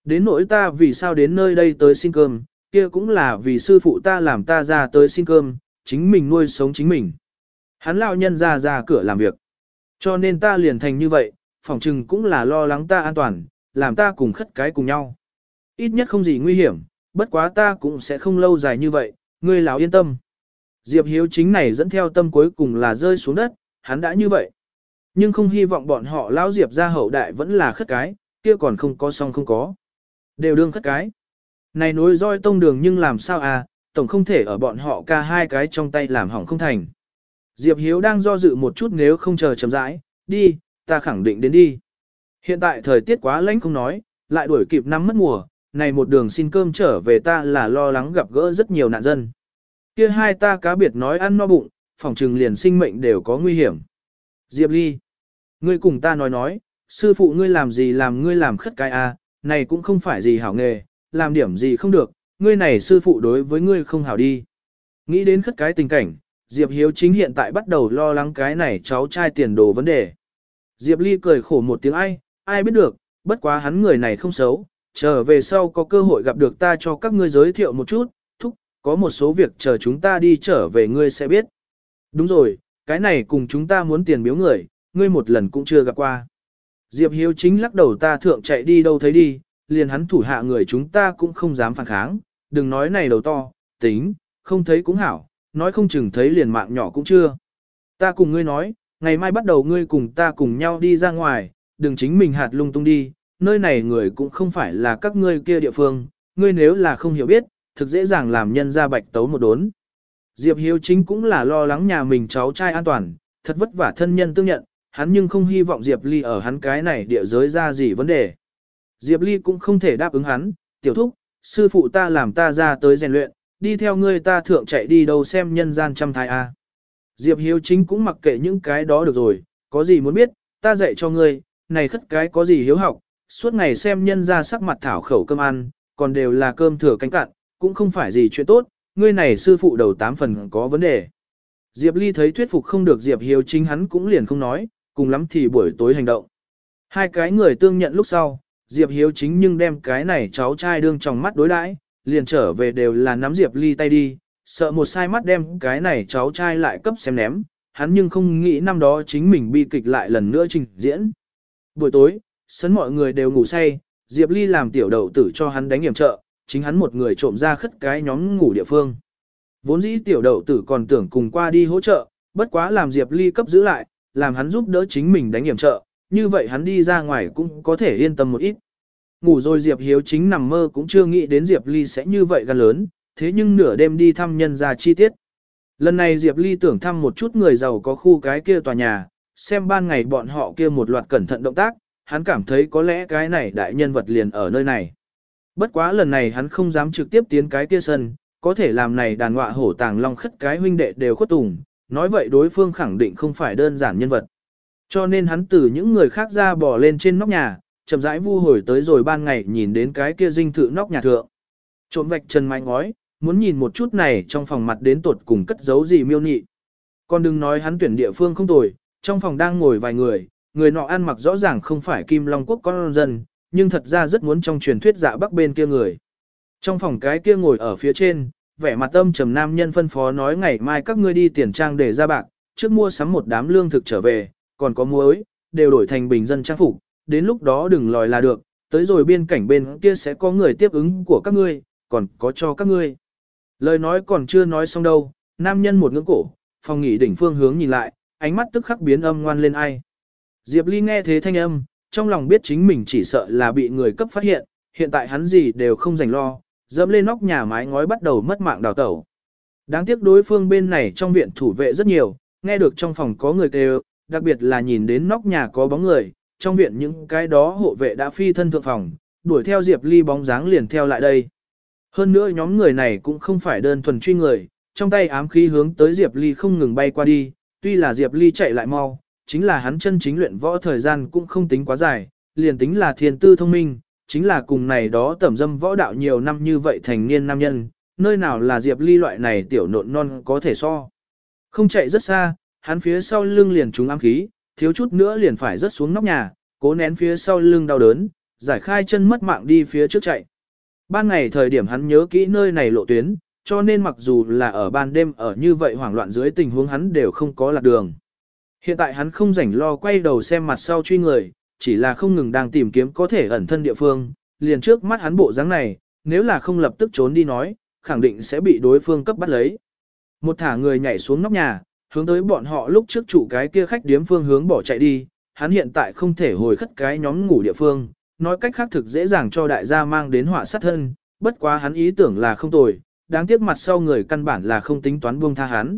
Đến nỗi ta vì sao đến nơi đây tới xin cơm, kia cũng là vì sư phụ ta làm ta ra tới xin cơm, chính mình nuôi sống chính mình. Hắn lão nhân ra ra cửa làm việc. Cho nên ta liền thành như vậy, phỏng chừng cũng là lo lắng ta an toàn, làm ta cùng khất cái cùng nhau. Ít nhất không gì nguy hiểm, bất quá ta cũng sẽ không lâu dài như vậy, ngươi lão yên tâm. Diệp Hiếu chính này dẫn theo tâm cuối cùng là rơi xuống đất, hắn đã như vậy. Nhưng không hy vọng bọn họ lão Diệp ra hậu đại vẫn là khất cái, kia còn không có song không có. Đều đương khất cái. Này nối roi tông đường nhưng làm sao à, tổng không thể ở bọn họ ca hai cái trong tay làm hỏng không thành. Diệp Hiếu đang do dự một chút nếu không chờ chậm rãi, đi, ta khẳng định đến đi. Hiện tại thời tiết quá lạnh không nói, lại đuổi kịp năm mất mùa, này một đường xin cơm trở về ta là lo lắng gặp gỡ rất nhiều nạn dân. Kia hai ta cá biệt nói ăn no bụng, phòng trừng liền sinh mệnh đều có nguy hiểm. Diệp Ly, ngươi cùng ta nói nói, sư phụ ngươi làm gì làm ngươi làm khất cái à, này cũng không phải gì hảo nghề, làm điểm gì không được, ngươi này sư phụ đối với ngươi không hảo đi. Nghĩ đến khất cái tình cảnh, Diệp Hiếu chính hiện tại bắt đầu lo lắng cái này cháu trai tiền đồ vấn đề. Diệp Ly cười khổ một tiếng ai, ai biết được, bất quá hắn người này không xấu, trở về sau có cơ hội gặp được ta cho các ngươi giới thiệu một chút, thúc, có một số việc chờ chúng ta đi trở về ngươi sẽ biết. Đúng rồi, cái này cùng chúng ta muốn tiền biếu người, ngươi một lần cũng chưa gặp qua. Diệp Hiếu chính lắc đầu ta thượng chạy đi đâu thấy đi, liền hắn thủ hạ người chúng ta cũng không dám phản kháng, đừng nói này đầu to, tính, không thấy cũng hảo, nói không chừng thấy liền mạng nhỏ cũng chưa. Ta cùng ngươi nói, ngày mai bắt đầu ngươi cùng ta cùng nhau đi ra ngoài, đừng chính mình hạt lung tung đi, nơi này người cũng không phải là các ngươi kia địa phương, ngươi nếu là không hiểu biết, thực dễ dàng làm nhân ra bạch tấu một đốn. Diệp Hiếu chính cũng là lo lắng nhà mình cháu trai an toàn, thật vất vả thân nhân tương nhận, hắn nhưng không hy vọng Diệp Ly ở hắn cái này địa giới ra gì vấn đề. Diệp Ly cũng không thể đáp ứng hắn, tiểu thúc, sư phụ ta làm ta ra tới rèn luyện, đi theo ngươi ta thượng chạy đi đâu xem nhân gian trăm thái a. Diệp Hiếu chính cũng mặc kệ những cái đó được rồi, có gì muốn biết, ta dạy cho ngươi, này khất cái có gì hiếu học, suốt ngày xem nhân ra sắc mặt thảo khẩu cơm ăn, còn đều là cơm thừa cánh cạn, cũng không phải gì chuyện tốt, ngươi này sư phụ đầu tám phần có vấn đề. Diệp Ly thấy thuyết phục không được Diệp Hiếu chính hắn cũng liền không nói, cùng lắm thì buổi tối hành động. Hai cái người tương nhận lúc sau, Diệp Hiếu chính nhưng đem cái này cháu trai đương trong mắt đối đãi, liền trở về đều là nắm Diệp Ly tay đi, sợ một sai mắt đem cái này cháu trai lại cấp xem ném, hắn nhưng không nghĩ năm đó chính mình bi kịch lại lần nữa trình diễn. Buổi tối, sấn mọi người đều ngủ say, Diệp Ly làm tiểu đầu tử cho hắn đánh hiểm trợ, chính hắn một người trộm ra khất cái nhóm ngủ địa phương. Vốn dĩ tiểu đầu tử còn tưởng cùng qua đi hỗ trợ, bất quá làm Diệp Ly cấp giữ lại, làm hắn giúp đỡ chính mình đánh hiểm trợ, như vậy hắn đi ra ngoài cũng có thể yên tâm một ít. Ngủ rồi Diệp Hiếu chính nằm mơ cũng chưa nghĩ đến Diệp Ly sẽ như vậy gan lớn, thế nhưng nửa đêm đi thăm nhân ra chi tiết. Lần này Diệp Ly tưởng thăm một chút người giàu có khu cái kia tòa nhà, xem ban ngày bọn họ kia một loạt cẩn thận động tác, hắn cảm thấy có lẽ cái này đại nhân vật liền ở nơi này. Bất quá lần này hắn không dám trực tiếp tiến cái kia sân, có thể làm này đàn ngọa hổ tàng long khất cái huynh đệ đều khuất tùng, nói vậy đối phương khẳng định không phải đơn giản nhân vật. Cho nên hắn từ những người khác ra bỏ lên trên nóc nhà, chậm rãi vu hồi tới rồi ban ngày nhìn đến cái kia dinh thự nóc nhà thượng. Trộm vạch chân mái ngói, muốn nhìn một chút này trong phòng mặt đến tột cùng cất giấu gì miêu nị. Còn đừng nói hắn tuyển địa phương không tồi, trong phòng đang ngồi vài người, người nọ ăn mặc rõ ràng không phải Kim Long Quốc con dân, nhưng thật ra rất muốn trong truyền thuyết dạ bắc bên kia người. Trong phòng cái kia ngồi ở phía trên, vẻ mặt âm trầm nam nhân phân phó nói ngày mai các ngươi đi tiền trang để ra bạc, trước mua sắm một đám lương thực trở về, còn có muối, đều đổi thành bình dân trang phục, đến lúc đó đừng lòi là được, tới rồi biên cảnh bên kia sẽ có người tiếp ứng của các ngươi, còn có cho các ngươi. Lời nói còn chưa nói xong đâu, nam nhân một ngưỡng cổ, phòng nghỉ đỉnh phương hướng nhìn lại, ánh mắt tức khắc biến âm ngoan lên ai. Diệp Ly nghe thế thanh âm, trong lòng biết chính mình chỉ sợ là bị người cấp phát hiện, hiện tại hắn gì đều không dành lo, dẫm lên nóc nhà mái ngói bắt đầu mất mạng đào tẩu. Đáng tiếc đối phương bên này trong viện thủ vệ rất nhiều, nghe được trong phòng có người kêu, đặc biệt là nhìn đến nóc nhà có bóng người, trong viện những cái đó hộ vệ đã phi thân thượng phòng, đuổi theo Diệp Ly bóng dáng liền theo lại đây. Hơn nữa nhóm người này cũng không phải đơn thuần truy người, trong tay ám khí hướng tới Diệp Ly không ngừng bay qua đi, tuy là Diệp Ly chạy lại mau, chính là hắn chân chính luyện võ thời gian cũng không tính quá dài, liền tính là thiên tư thông minh, chính là cùng này đó tẩm dâm võ đạo nhiều năm như vậy thành niên nam nhân, nơi nào là Diệp Ly loại này tiểu nộn non có thể so. Không chạy rất xa, hắn phía sau lưng liền trúng ám khí, thiếu chút nữa liền phải rớt xuống nóc nhà, cố nén phía sau lưng đau đớn, giải khai chân mất mạng đi phía trước chạy. Ban ngày thời điểm hắn nhớ kỹ nơi này lộ tuyến, cho nên mặc dù là ở ban đêm ở như vậy hoảng loạn dưới tình huống hắn đều không có lạc đường. Hiện tại hắn không rảnh lo quay đầu xem mặt sau truy người, chỉ là không ngừng đang tìm kiếm có thể ẩn thân địa phương, liền trước mắt hắn bộ dáng này, nếu là không lập tức trốn đi nói, khẳng định sẽ bị đối phương cấp bắt lấy. Một thả người nhảy xuống nóc nhà, hướng tới bọn họ lúc trước chủ cái kia khách điếm phương hướng bỏ chạy đi, hắn hiện tại không thể hồi khất cái nhóm ngủ địa phương, nói cách khác thực dễ dàng cho đại gia mang đến họa sát thân, bất quá hắn ý tưởng là không tồi, đáng tiếc mặt sau người căn bản là không tính toán buông tha hắn.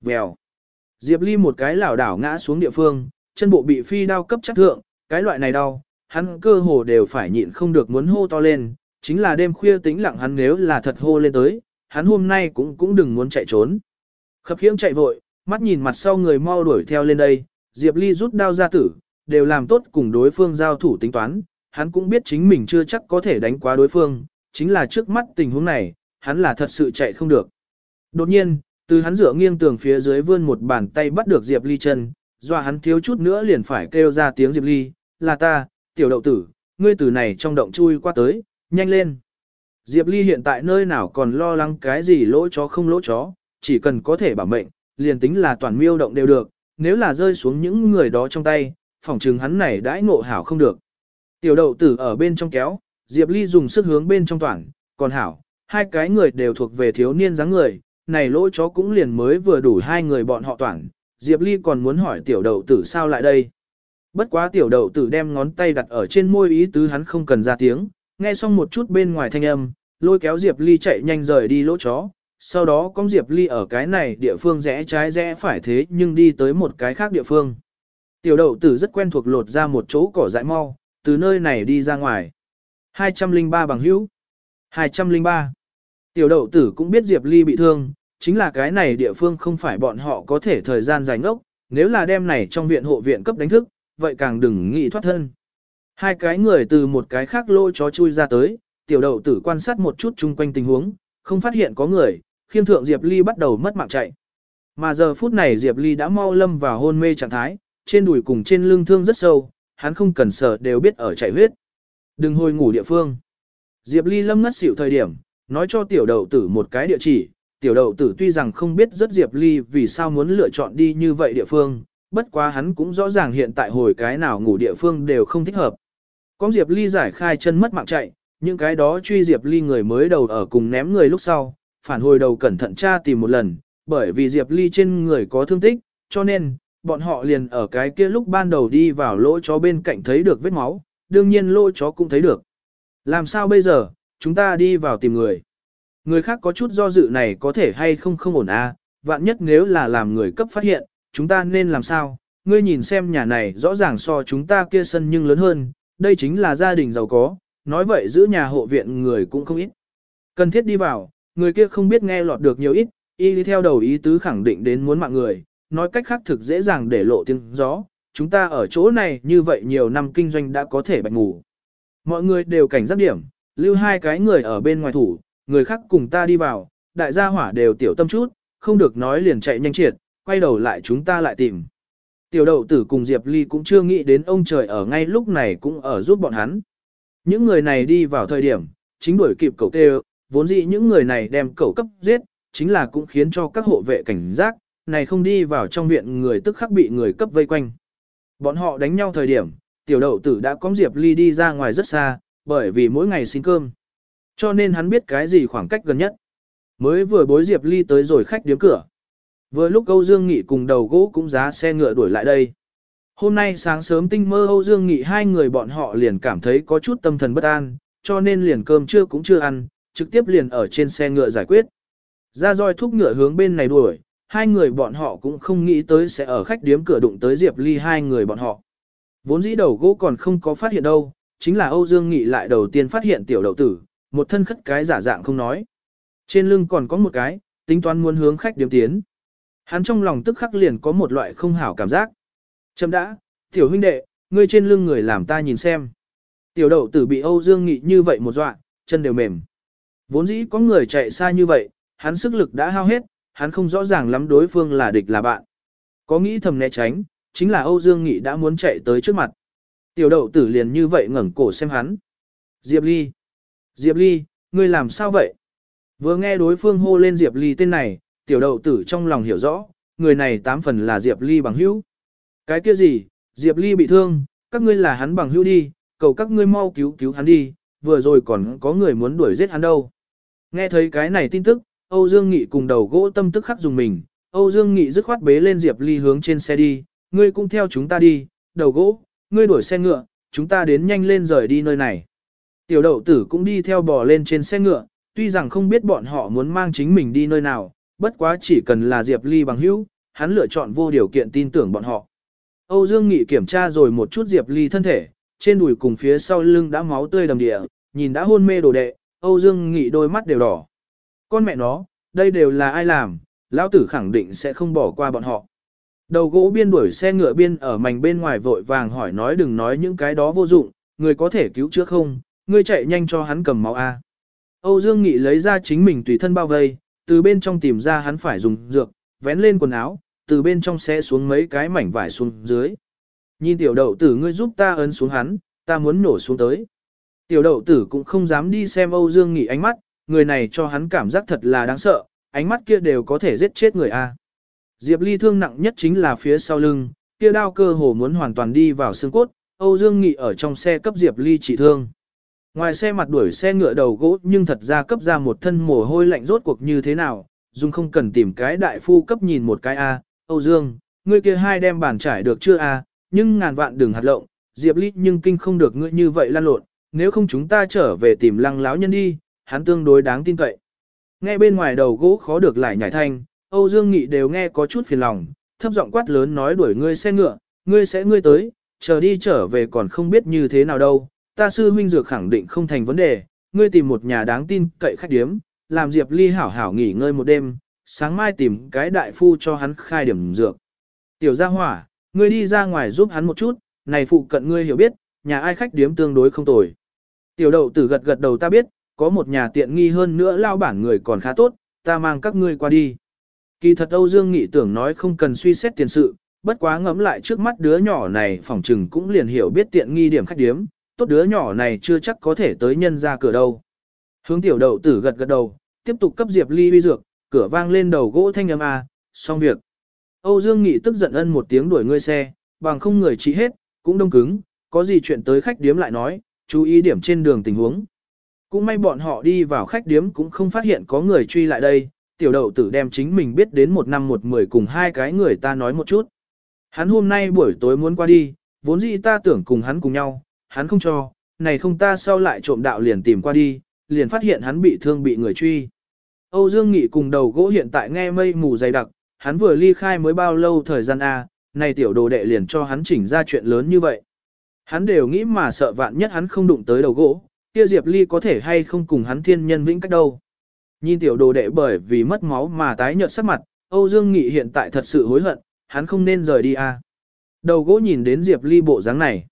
Vèo. Diệp Ly một cái lảo đảo ngã xuống địa phương, chân bộ bị phi đao cấp chắc thượng, cái loại này đau, hắn cơ hồ đều phải nhịn không được muốn hô to lên, chính là đêm khuya tĩnh lặng hắn nếu là thật hô lên tới, hắn hôm nay cũng cũng đừng muốn chạy trốn. Khập khiễng chạy vội, mắt nhìn mặt sau người mau đuổi theo lên đây, Diệp Ly rút đao ra tử, đều làm tốt cùng đối phương giao thủ tính toán, hắn cũng biết chính mình chưa chắc có thể đánh quá đối phương, chính là trước mắt tình huống này, hắn là thật sự chạy không được. Đột nhiên, từ hắn dựa nghiêng tường phía dưới vươn một bàn tay bắt được Diệp Ly chân, dọa hắn thiếu chút nữa liền phải kêu ra tiếng Diệp Ly, là ta, tiểu đậu tử, ngươi từ này trong động chui qua tới, nhanh lên. Diệp Ly hiện tại nơi nào còn lo lắng cái gì lỗ chó không lỗ chó, chỉ cần có thể bảo mệnh, liền tính là toàn miêu động đều được, nếu là rơi xuống những người đó trong tay, phỏng chừng hắn này đãi ngộ hảo không được. Tiểu đậu tử ở bên trong kéo, Diệp Ly dùng sức hướng bên trong toàn, còn hảo, hai cái người đều thuộc về thiếu niên dáng người, này lỗ chó cũng liền mới vừa đủ hai người bọn họ toàn, Diệp Ly còn muốn hỏi tiểu đậu tử sao lại đây. Bất quá tiểu đậu tử đem ngón tay đặt ở trên môi ý tứ hắn không cần ra tiếng, nghe xong một chút bên ngoài thanh âm, lôi kéo Diệp Ly chạy nhanh rời đi lỗ chó, sau đó con Diệp Ly ở cái này địa phương rẽ trái rẽ phải thế nhưng đi tới một cái khác địa phương. Tiểu đậu tử rất quen thuộc lột ra một chỗ cỏ dại mau, từ nơi này đi ra ngoài. 203 bằng hữu. 203. Tiểu đậu tử cũng biết Diệp Ly bị thương, chính là cái này địa phương không phải bọn họ có thể thời gian dài ngốc, nếu là đem này trong viện hộ viện cấp đánh thức, vậy càng đừng nghĩ thoát thân. Hai cái người từ một cái khác lôi chó chui ra tới, tiểu đậu tử quan sát một chút chung quanh tình huống, không phát hiện có người, khiêm thượng Diệp Ly bắt đầu mất mạng chạy. Mà giờ phút này Diệp Ly đã mau lâm vào hôn mê trạng thái, trên đùi cùng trên lưng thương rất sâu, hắn không cần sợ đều biết ở chạy huyết. Đừng hồi ngủ địa phương. Diệp Ly lâm ngất xỉu thời điểm, nói cho tiểu đậu tử một cái địa chỉ, tiểu đậu tử tuy rằng không biết rất Diệp Ly vì sao muốn lựa chọn đi như vậy địa phương, bất quá hắn cũng rõ ràng hiện tại hồi cái nào ngủ địa phương đều không thích hợp. có Diệp Ly giải khai chân mất mạng chạy, những cái đó truy Diệp Ly người mới đầu ở cùng ném người lúc sau, phản hồi đầu cẩn thận tra tìm một lần, bởi vì Diệp Ly trên người có thương tích, cho nên, bọn họ liền ở cái kia lúc ban đầu đi vào lỗ chó bên cạnh thấy được vết máu, đương nhiên lỗ chó cũng thấy được. Làm sao bây giờ, chúng ta đi vào tìm người. Người khác có chút do dự này có thể hay không không ổn à, vạn nhất nếu là làm người cấp phát hiện, chúng ta nên làm sao? Ngươi nhìn xem nhà này rõ ràng so chúng ta kia sân nhưng lớn hơn, đây chính là gia đình giàu có, nói vậy giữ nhà hộ viện người cũng không ít. Cần thiết đi vào, người kia không biết nghe lọt được nhiều ít, y đi theo đầu ý tứ khẳng định đến muốn mạng người, nói cách khác thực dễ dàng để lộ tiếng gió, chúng ta ở chỗ này như vậy nhiều năm kinh doanh đã có thể bạch ngủ. Mọi người đều cảnh giác điểm, lưu hai cái người ở bên ngoài thủ, người khác cùng ta đi vào, đại gia hỏa đều tiểu tâm chút, không được nói liền chạy nhanh triệt, quay đầu lại chúng ta lại tìm. Tiểu đậu tử cùng Diệp Ly cũng chưa nghĩ đến ông trời ở ngay lúc này cũng ở giúp bọn hắn. Những người này đi vào thời điểm, chính đuổi kịp cậu tê vốn dĩ những người này đem cậu cấp giết, chính là cũng khiến cho các hộ vệ cảnh giác, này không đi vào trong viện người tức khắc bị người cấp vây quanh. Bọn họ đánh nhau thời điểm, tiểu đậu tử đã có Diệp Ly đi ra ngoài rất xa, bởi vì mỗi ngày xin cơm. Cho nên hắn biết cái gì khoảng cách gần nhất. Mới vừa bối Diệp Ly tới rồi khách điếm cửa. Vừa lúc Âu Dương Nghị cùng đầu gỗ cũng giá xe ngựa đuổi lại đây. Hôm nay sáng sớm tinh mơ Âu Dương Nghị hai người bọn họ liền cảm thấy có chút tâm thần bất an, cho nên liền cơm trưa cũng chưa ăn, trực tiếp liền ở trên xe ngựa giải quyết. Ra roi thúc ngựa hướng bên này đuổi, hai người bọn họ cũng không nghĩ tới sẽ ở khách điếm cửa đụng tới Diệp Ly hai người bọn họ. Vốn dĩ đầu gỗ còn không có phát hiện đâu, chính là Âu Dương Nghị lại đầu tiên phát hiện tiểu đậu tử, một thân khất cái giả dạng không nói. Trên lưng còn có một cái, tính toán muốn hướng khách điểm tiến. Hắn trong lòng tức khắc liền có một loại không hảo cảm giác. Chấm đã, tiểu huynh đệ, ngươi trên lưng người làm ta nhìn xem. Tiểu đậu tử bị Âu Dương Nghị như vậy một dọa, chân đều mềm. Vốn dĩ có người chạy xa như vậy, hắn sức lực đã hao hết, hắn không rõ ràng lắm đối phương là địch là bạn. Có nghĩ thầm né tránh, chính là Âu Dương Nghị đã muốn chạy tới trước mặt. Tiểu đậu tử liền như vậy ngẩng cổ xem hắn. Diệp Ly. Diệp Ly, ngươi làm sao vậy? Vừa nghe đối phương hô lên Diệp Ly tên này, tiểu đậu tử trong lòng hiểu rõ, người này tám phần là Diệp Ly bằng hữu. Cái kia gì, Diệp Ly bị thương, các ngươi là hắn bằng hữu đi, cầu các ngươi mau cứu cứu hắn đi, vừa rồi còn có người muốn đuổi giết hắn đâu. Nghe thấy cái này tin tức, Âu Dương Nghị cùng đầu gỗ tâm tức khắc dùng mình, Âu Dương Nghị dứt khoát bế lên Diệp Ly hướng trên xe đi, ngươi cũng theo chúng ta đi, đầu gỗ, ngươi đuổi xe ngựa, chúng ta đến nhanh lên rời đi nơi này. Tiểu đậu tử cũng đi theo bò lên trên xe ngựa, tuy rằng không biết bọn họ muốn mang chính mình đi nơi nào, bất quá chỉ cần là Diệp Ly bằng hữu, hắn lựa chọn vô điều kiện tin tưởng bọn họ. Âu Dương Nghị kiểm tra rồi một chút Diệp Ly thân thể, trên đùi cùng phía sau lưng đã máu tươi đầm địa, nhìn đã hôn mê đồ đệ, Âu Dương Nghị đôi mắt đều đỏ. Con mẹ nó, đây đều là ai làm, lão tử khẳng định sẽ không bỏ qua bọn họ. Đầu gỗ biên đuổi xe ngựa biên ở mảnh bên ngoài vội vàng hỏi nói đừng nói những cái đó vô dụng, người có thể cứu chữa không, ngươi chạy nhanh cho hắn cầm máu A. Âu Dương Nghị lấy ra chính mình tùy thân bao vây, từ bên trong tìm ra hắn phải dùng dược, vén lên quần áo, từ bên trong xe xuống mấy cái mảnh vải xuống dưới. Nhìn tiểu đậu tử ngươi giúp ta ấn xuống hắn, ta muốn nổ xuống tới. Tiểu đậu tử cũng không dám đi xem Âu Dương Nghị ánh mắt, người này cho hắn cảm giác thật là đáng sợ, ánh mắt kia đều có thể giết chết người a. Diệp Ly thương nặng nhất chính là phía sau lưng, kia đao cơ hồ muốn hoàn toàn đi vào xương cốt, Âu Dương Nghị ở trong xe cấp Diệp Ly trị thương. Ngoài xe mặt đuổi xe ngựa đầu gỗ nhưng thật ra cấp ra một thân mồ hôi lạnh rốt cuộc như thế nào, dùng không cần tìm cái đại phu cấp nhìn một cái A, Âu Dương, ngươi kia hai đem bàn trải được chưa A, nhưng ngàn vạn đừng hạt lộng, Diệp Ly nhưng kinh không được ngươi như vậy lan lộn, nếu không chúng ta trở về tìm lăng láo nhân đi, hắn tương đối đáng tin cậy. Nghe bên ngoài đầu gỗ khó được lại nhảy thanh, Âu Dương Nghị đều nghe có chút phiền lòng, thấp giọng quát lớn nói đuổi ngươi xe ngựa, ngươi sẽ ngươi tới, chờ đi trở về còn không biết như thế nào đâu, ta sư huynh dược khẳng định không thành vấn đề, ngươi tìm một nhà đáng tin cậy khách điếm, làm Diệp Ly hảo hảo nghỉ ngơi một đêm, sáng mai tìm cái đại phu cho hắn khai điểm dược. Tiểu gia hỏa, ngươi đi ra ngoài giúp hắn một chút, này phụ cận ngươi hiểu biết, nhà ai khách điếm tương đối không tồi. Tiểu đậu tử gật gật đầu ta biết, có một nhà tiện nghi hơn nữa lao bản người còn khá tốt, ta mang các ngươi qua đi. Kỳ thật Âu Dương Nghị tưởng nói không cần suy xét tiền sự, bất quá ngẫm lại trước mắt đứa nhỏ này phỏng trừng cũng liền hiểu biết tiện nghi điểm khách điếm, tốt đứa nhỏ này chưa chắc có thể tới nhân ra cửa đâu. Hướng tiểu đậu tử gật gật đầu, tiếp tục cấp Diệp Ly uy dược, cửa vang lên đầu gỗ thanh âm a, xong việc. Âu Dương Nghị tức giận ân một tiếng đuổi ngươi xe, bằng không người chỉ hết, cũng đông cứng, có gì chuyện tới khách điếm lại nói, chú ý điểm trên đường tình huống. Cũng may bọn họ đi vào khách điếm cũng không phát hiện có người truy lại đây, tiểu đậu tử đem chính mình biết đến một năm một mười cùng hai cái người ta nói một chút. Hắn hôm nay buổi tối muốn qua đi, vốn dĩ ta tưởng cùng hắn cùng nhau, hắn không cho, này không ta sau lại trộm đạo liền tìm qua đi, liền phát hiện hắn bị thương bị người truy. Âu Dương Nghị cùng đầu gỗ hiện tại nghe mây mù dày đặc, hắn vừa ly khai mới bao lâu thời gian A, này tiểu đồ đệ liền cho hắn chỉnh ra chuyện lớn như vậy. Hắn đều nghĩ mà sợ vạn nhất hắn không đụng tới đầu gỗ, kia Diệp Ly có thể hay không cùng hắn thiên nhân vĩnh cách đâu. Nhìn tiểu đồ đệ bởi vì mất máu mà tái nhợt sắc mặt, Âu Dương Nghị hiện tại thật sự hối hận, hắn không nên rời đi à. Đầu gỗ nhìn đến Diệp Ly bộ dáng này.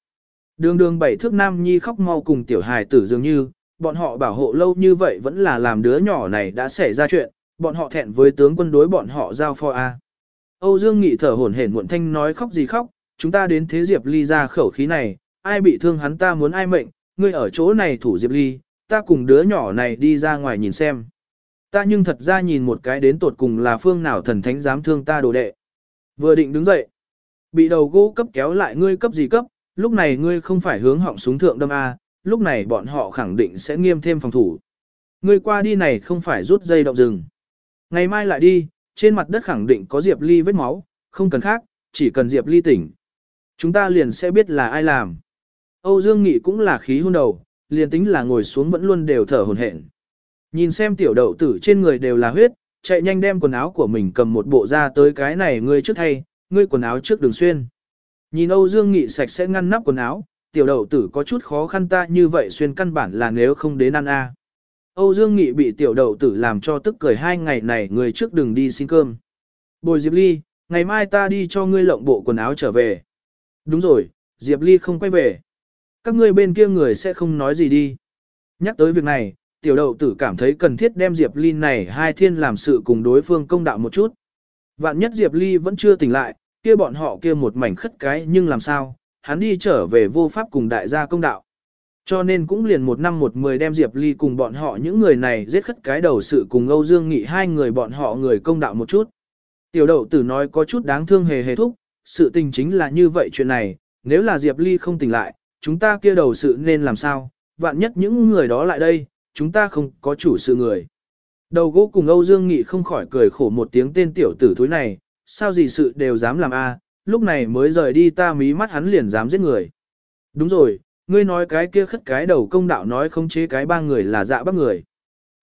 Đường đường bảy thước nam nhi khóc mau cùng tiểu hài tử dường như, bọn họ bảo hộ lâu như vậy vẫn là làm đứa nhỏ này đã xảy ra chuyện, bọn họ thẹn với tướng quân đối bọn họ giao phó a. Âu Dương Nghị thở hổn hển muộn thanh nói khóc gì khóc, chúng ta đến thế Diệp Ly ra khẩu khí này, ai bị thương hắn ta muốn ai mệnh, ngươi ở chỗ này thủ Diệp Ly, ta cùng đứa nhỏ này đi ra ngoài nhìn xem. Ta nhưng thật ra nhìn một cái đến tột cùng là phương nào thần thánh dám thương ta đồ đệ. Vừa định đứng dậy, bị đầu gỗ cấp kéo lại ngươi cấp gì cấp, lúc này ngươi không phải hướng họng súng thượng đâm A, lúc này bọn họ khẳng định sẽ nghiêm thêm phòng thủ. Ngươi qua đi này không phải rút dây động rừng. Ngày mai lại đi, trên mặt đất khẳng định có Diệp Ly vết máu, không cần khác, chỉ cần Diệp Ly tỉnh. Chúng ta liền sẽ biết là ai làm. Âu Dương Nghị cũng là khí hôn đầu, liền tính là ngồi xuống vẫn luôn đều thở hồn hển. Nhìn xem tiểu đậu tử trên người đều là huyết, chạy nhanh đem quần áo của mình cầm một bộ ra tới cái này ngươi trước thay, ngươi quần áo trước đường xuyên. Nhìn Âu Dương Nghị sạch sẽ ngăn nắp quần áo, tiểu đậu tử có chút khó khăn ta như vậy xuyên căn bản là nếu không đến ăn a. Âu Dương Nghị bị tiểu đậu tử làm cho tức cười hai ngày này người trước đừng đi xin cơm. Bồi Diệp Ly, ngày mai ta đi cho ngươi lộng bộ quần áo trở về. Đúng rồi, Diệp Ly không quay về. Các ngươi bên kia người sẽ không nói gì đi. Nhắc tới việc này, tiểu đậu tử cảm thấy cần thiết đem Diệp Ly này hai thiên làm sự cùng đối phương công đạo một chút. Vạn nhất Diệp Ly vẫn chưa tỉnh lại, kia bọn họ kia một mảnh khất cái nhưng làm sao, hắn đi trở về vô pháp cùng đại gia công đạo. Cho nên cũng liền một năm một mười đem Diệp Ly cùng bọn họ những người này giết khất cái đầu sự cùng Âu Dương Nghị hai người bọn họ người công đạo một chút. Tiểu đậu tử nói có chút đáng thương hề hề thúc, sự tình chính là như vậy chuyện này, nếu là Diệp Ly không tỉnh lại, chúng ta kia đầu sự nên làm sao, vạn nhất những người đó lại đây, chúng ta không có chủ sự người. Đầu gỗ cùng Âu Dương Nghị không khỏi cười khổ một tiếng tên tiểu tử thối này, sao gì sự đều dám làm a? À? lúc này mới rời đi ta mí mắt hắn liền dám giết người. Đúng rồi, ngươi nói cái kia khất cái đầu công đạo nói không chế cái ba người là dạ bác người.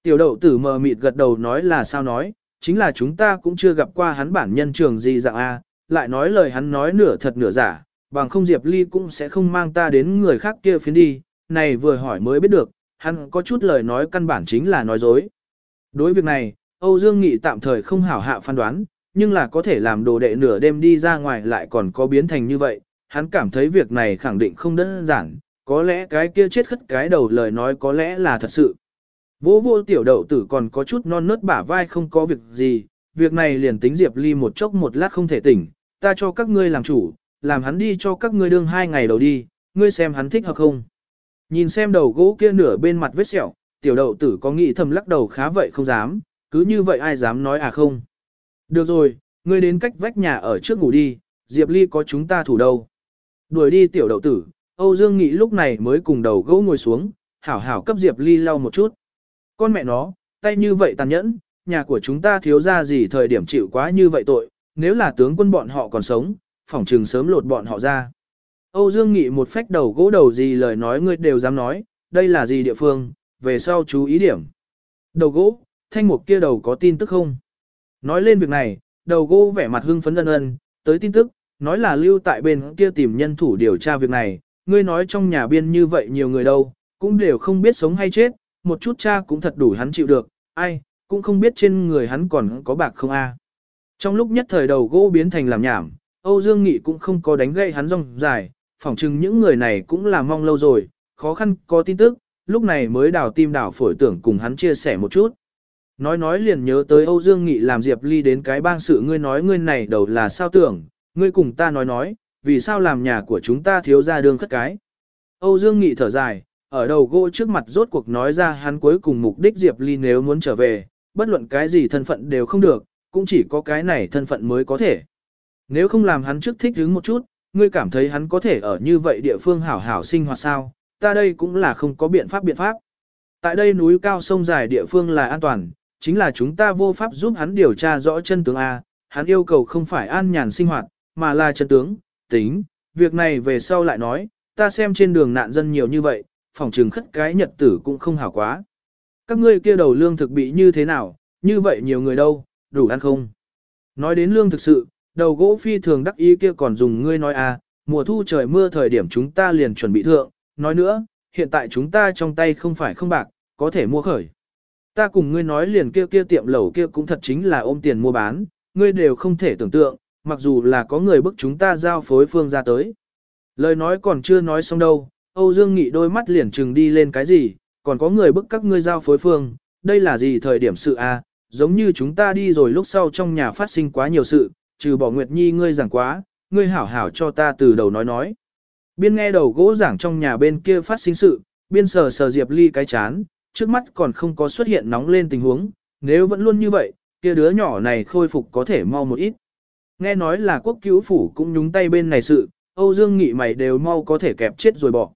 Tiểu đậu tử mờ mịt gật đầu nói là sao nói, chính là chúng ta cũng chưa gặp qua hắn bản nhân trường gì dạng A, lại nói lời hắn nói nửa thật nửa giả, bằng không Diệp Ly cũng sẽ không mang ta đến người khác kia phiến đi, này vừa hỏi mới biết được, hắn có chút lời nói căn bản chính là nói dối. Đối việc này, Âu Dương Nghị tạm thời không hảo hạ phán đoán, nhưng là có thể làm đồ đệ nửa đêm đi ra ngoài lại còn có biến thành như vậy, hắn cảm thấy việc này khẳng định không đơn giản, có lẽ cái kia chết khất cái đầu lời nói có lẽ là thật sự. Vô vô tiểu đậu tử còn có chút non nớt bả vai không có việc gì, việc này liền tính Diệp Ly một chốc một lát không thể tỉnh, ta cho các ngươi làm chủ, làm hắn đi cho các ngươi đương hai ngày đầu đi, ngươi xem hắn thích hợp không. Nhìn xem đầu gỗ kia nửa bên mặt vết sẹo, tiểu đậu tử có nghĩ thầm lắc đầu khá vậy không dám, cứ như vậy ai dám nói à không. Được rồi, ngươi đến cách vách nhà ở trước ngủ đi, Diệp Ly có chúng ta thủ đâu. Đuổi đi tiểu đậu tử, Âu Dương Nghị lúc này mới cùng đầu gỗ ngồi xuống, hảo hảo cấp Diệp Ly lau một chút. Con mẹ nó, tay như vậy tàn nhẫn, nhà của chúng ta thiếu ra gì thời điểm chịu quá như vậy tội, nếu là tướng quân bọn họ còn sống, phỏng trừng sớm lột bọn họ ra. Âu Dương Nghị một phách đầu gỗ đầu gì lời nói ngươi đều dám nói, đây là gì địa phương, về sau chú ý điểm. Đầu gỗ, thanh mục kia đầu có tin tức không? Nói lên việc này, đầu gỗ vẻ mặt hưng phấn ân ân, tới tin tức, nói là lưu tại bên kia tìm nhân thủ điều tra việc này, ngươi nói trong nhà biên như vậy nhiều người đâu, cũng đều không biết sống hay chết, một chút cha cũng thật đủ hắn chịu được, ai, cũng không biết trên người hắn còn có bạc không a. Trong lúc nhất thời đầu gỗ biến thành làm nhảm, Âu Dương Nghị cũng không có đánh gậy hắn rong dài, phỏng chừng những người này cũng là mong lâu rồi, khó khăn có tin tức, lúc này mới đào tim đào phổi tưởng cùng hắn chia sẻ một chút. Nói nói liền nhớ tới Âu Dương Nghị làm Diệp Ly đến cái bang sự ngươi nói ngươi này đầu là sao tưởng, ngươi cùng ta nói nói, vì sao làm nhà của chúng ta thiếu ra đường khất cái. Âu Dương Nghị thở dài, ở đầu gỗ trước mặt rốt cuộc nói ra hắn cuối cùng mục đích Diệp Ly nếu muốn trở về, bất luận cái gì thân phận đều không được, cũng chỉ có cái này thân phận mới có thể. Nếu không làm hắn trước thích hứng một chút, ngươi cảm thấy hắn có thể ở như vậy địa phương hảo hảo sinh hoạt sao, ta đây cũng là không có biện pháp biện pháp. Tại đây núi cao sông dài địa phương là an toàn, chính là chúng ta vô pháp giúp hắn điều tra rõ chân tướng A, hắn yêu cầu không phải an nhàn sinh hoạt, mà là chân tướng, tính, việc này về sau lại nói, ta xem trên đường nạn dân nhiều như vậy, phòng trừng khất cái nhật tử cũng không hảo quá. Các ngươi kia đầu lương thực bị như thế nào, như vậy nhiều người đâu, đủ ăn không? Nói đến lương thực sự, đầu gỗ phi thường đắc ý kia còn dùng ngươi nói à, mùa thu trời mưa thời điểm chúng ta liền chuẩn bị thượng, nói nữa, hiện tại chúng ta trong tay không phải không bạc, có thể mua khởi. Ta cùng ngươi nói liền kia kia tiệm lẩu kia cũng thật chính là ôm tiền mua bán, ngươi đều không thể tưởng tượng, mặc dù là có người bức chúng ta giao phối phương ra tới. Lời nói còn chưa nói xong đâu, Âu Dương Nghị đôi mắt liền trừng đi lên cái gì, còn có người bức các ngươi giao phối phương, đây là gì thời điểm sự a? À? giống như chúng ta đi rồi lúc sau trong nhà phát sinh quá nhiều sự, trừ bỏ Nguyệt Nhi ngươi giảng quá, ngươi hảo hảo cho ta từ đầu nói nói. Biên nghe đầu gỗ giảng trong nhà bên kia phát sinh sự, biên sờ sờ Diệp Ly cái chán, trước mắt còn không có xuất hiện nóng lên tình huống, nếu vẫn luôn như vậy, kia đứa nhỏ này khôi phục có thể mau một ít. Nghe nói là quốc cứu phủ cũng nhúng tay bên này sự, Âu Dương Nghị mày đều mau có thể kẹp chết rồi bỏ.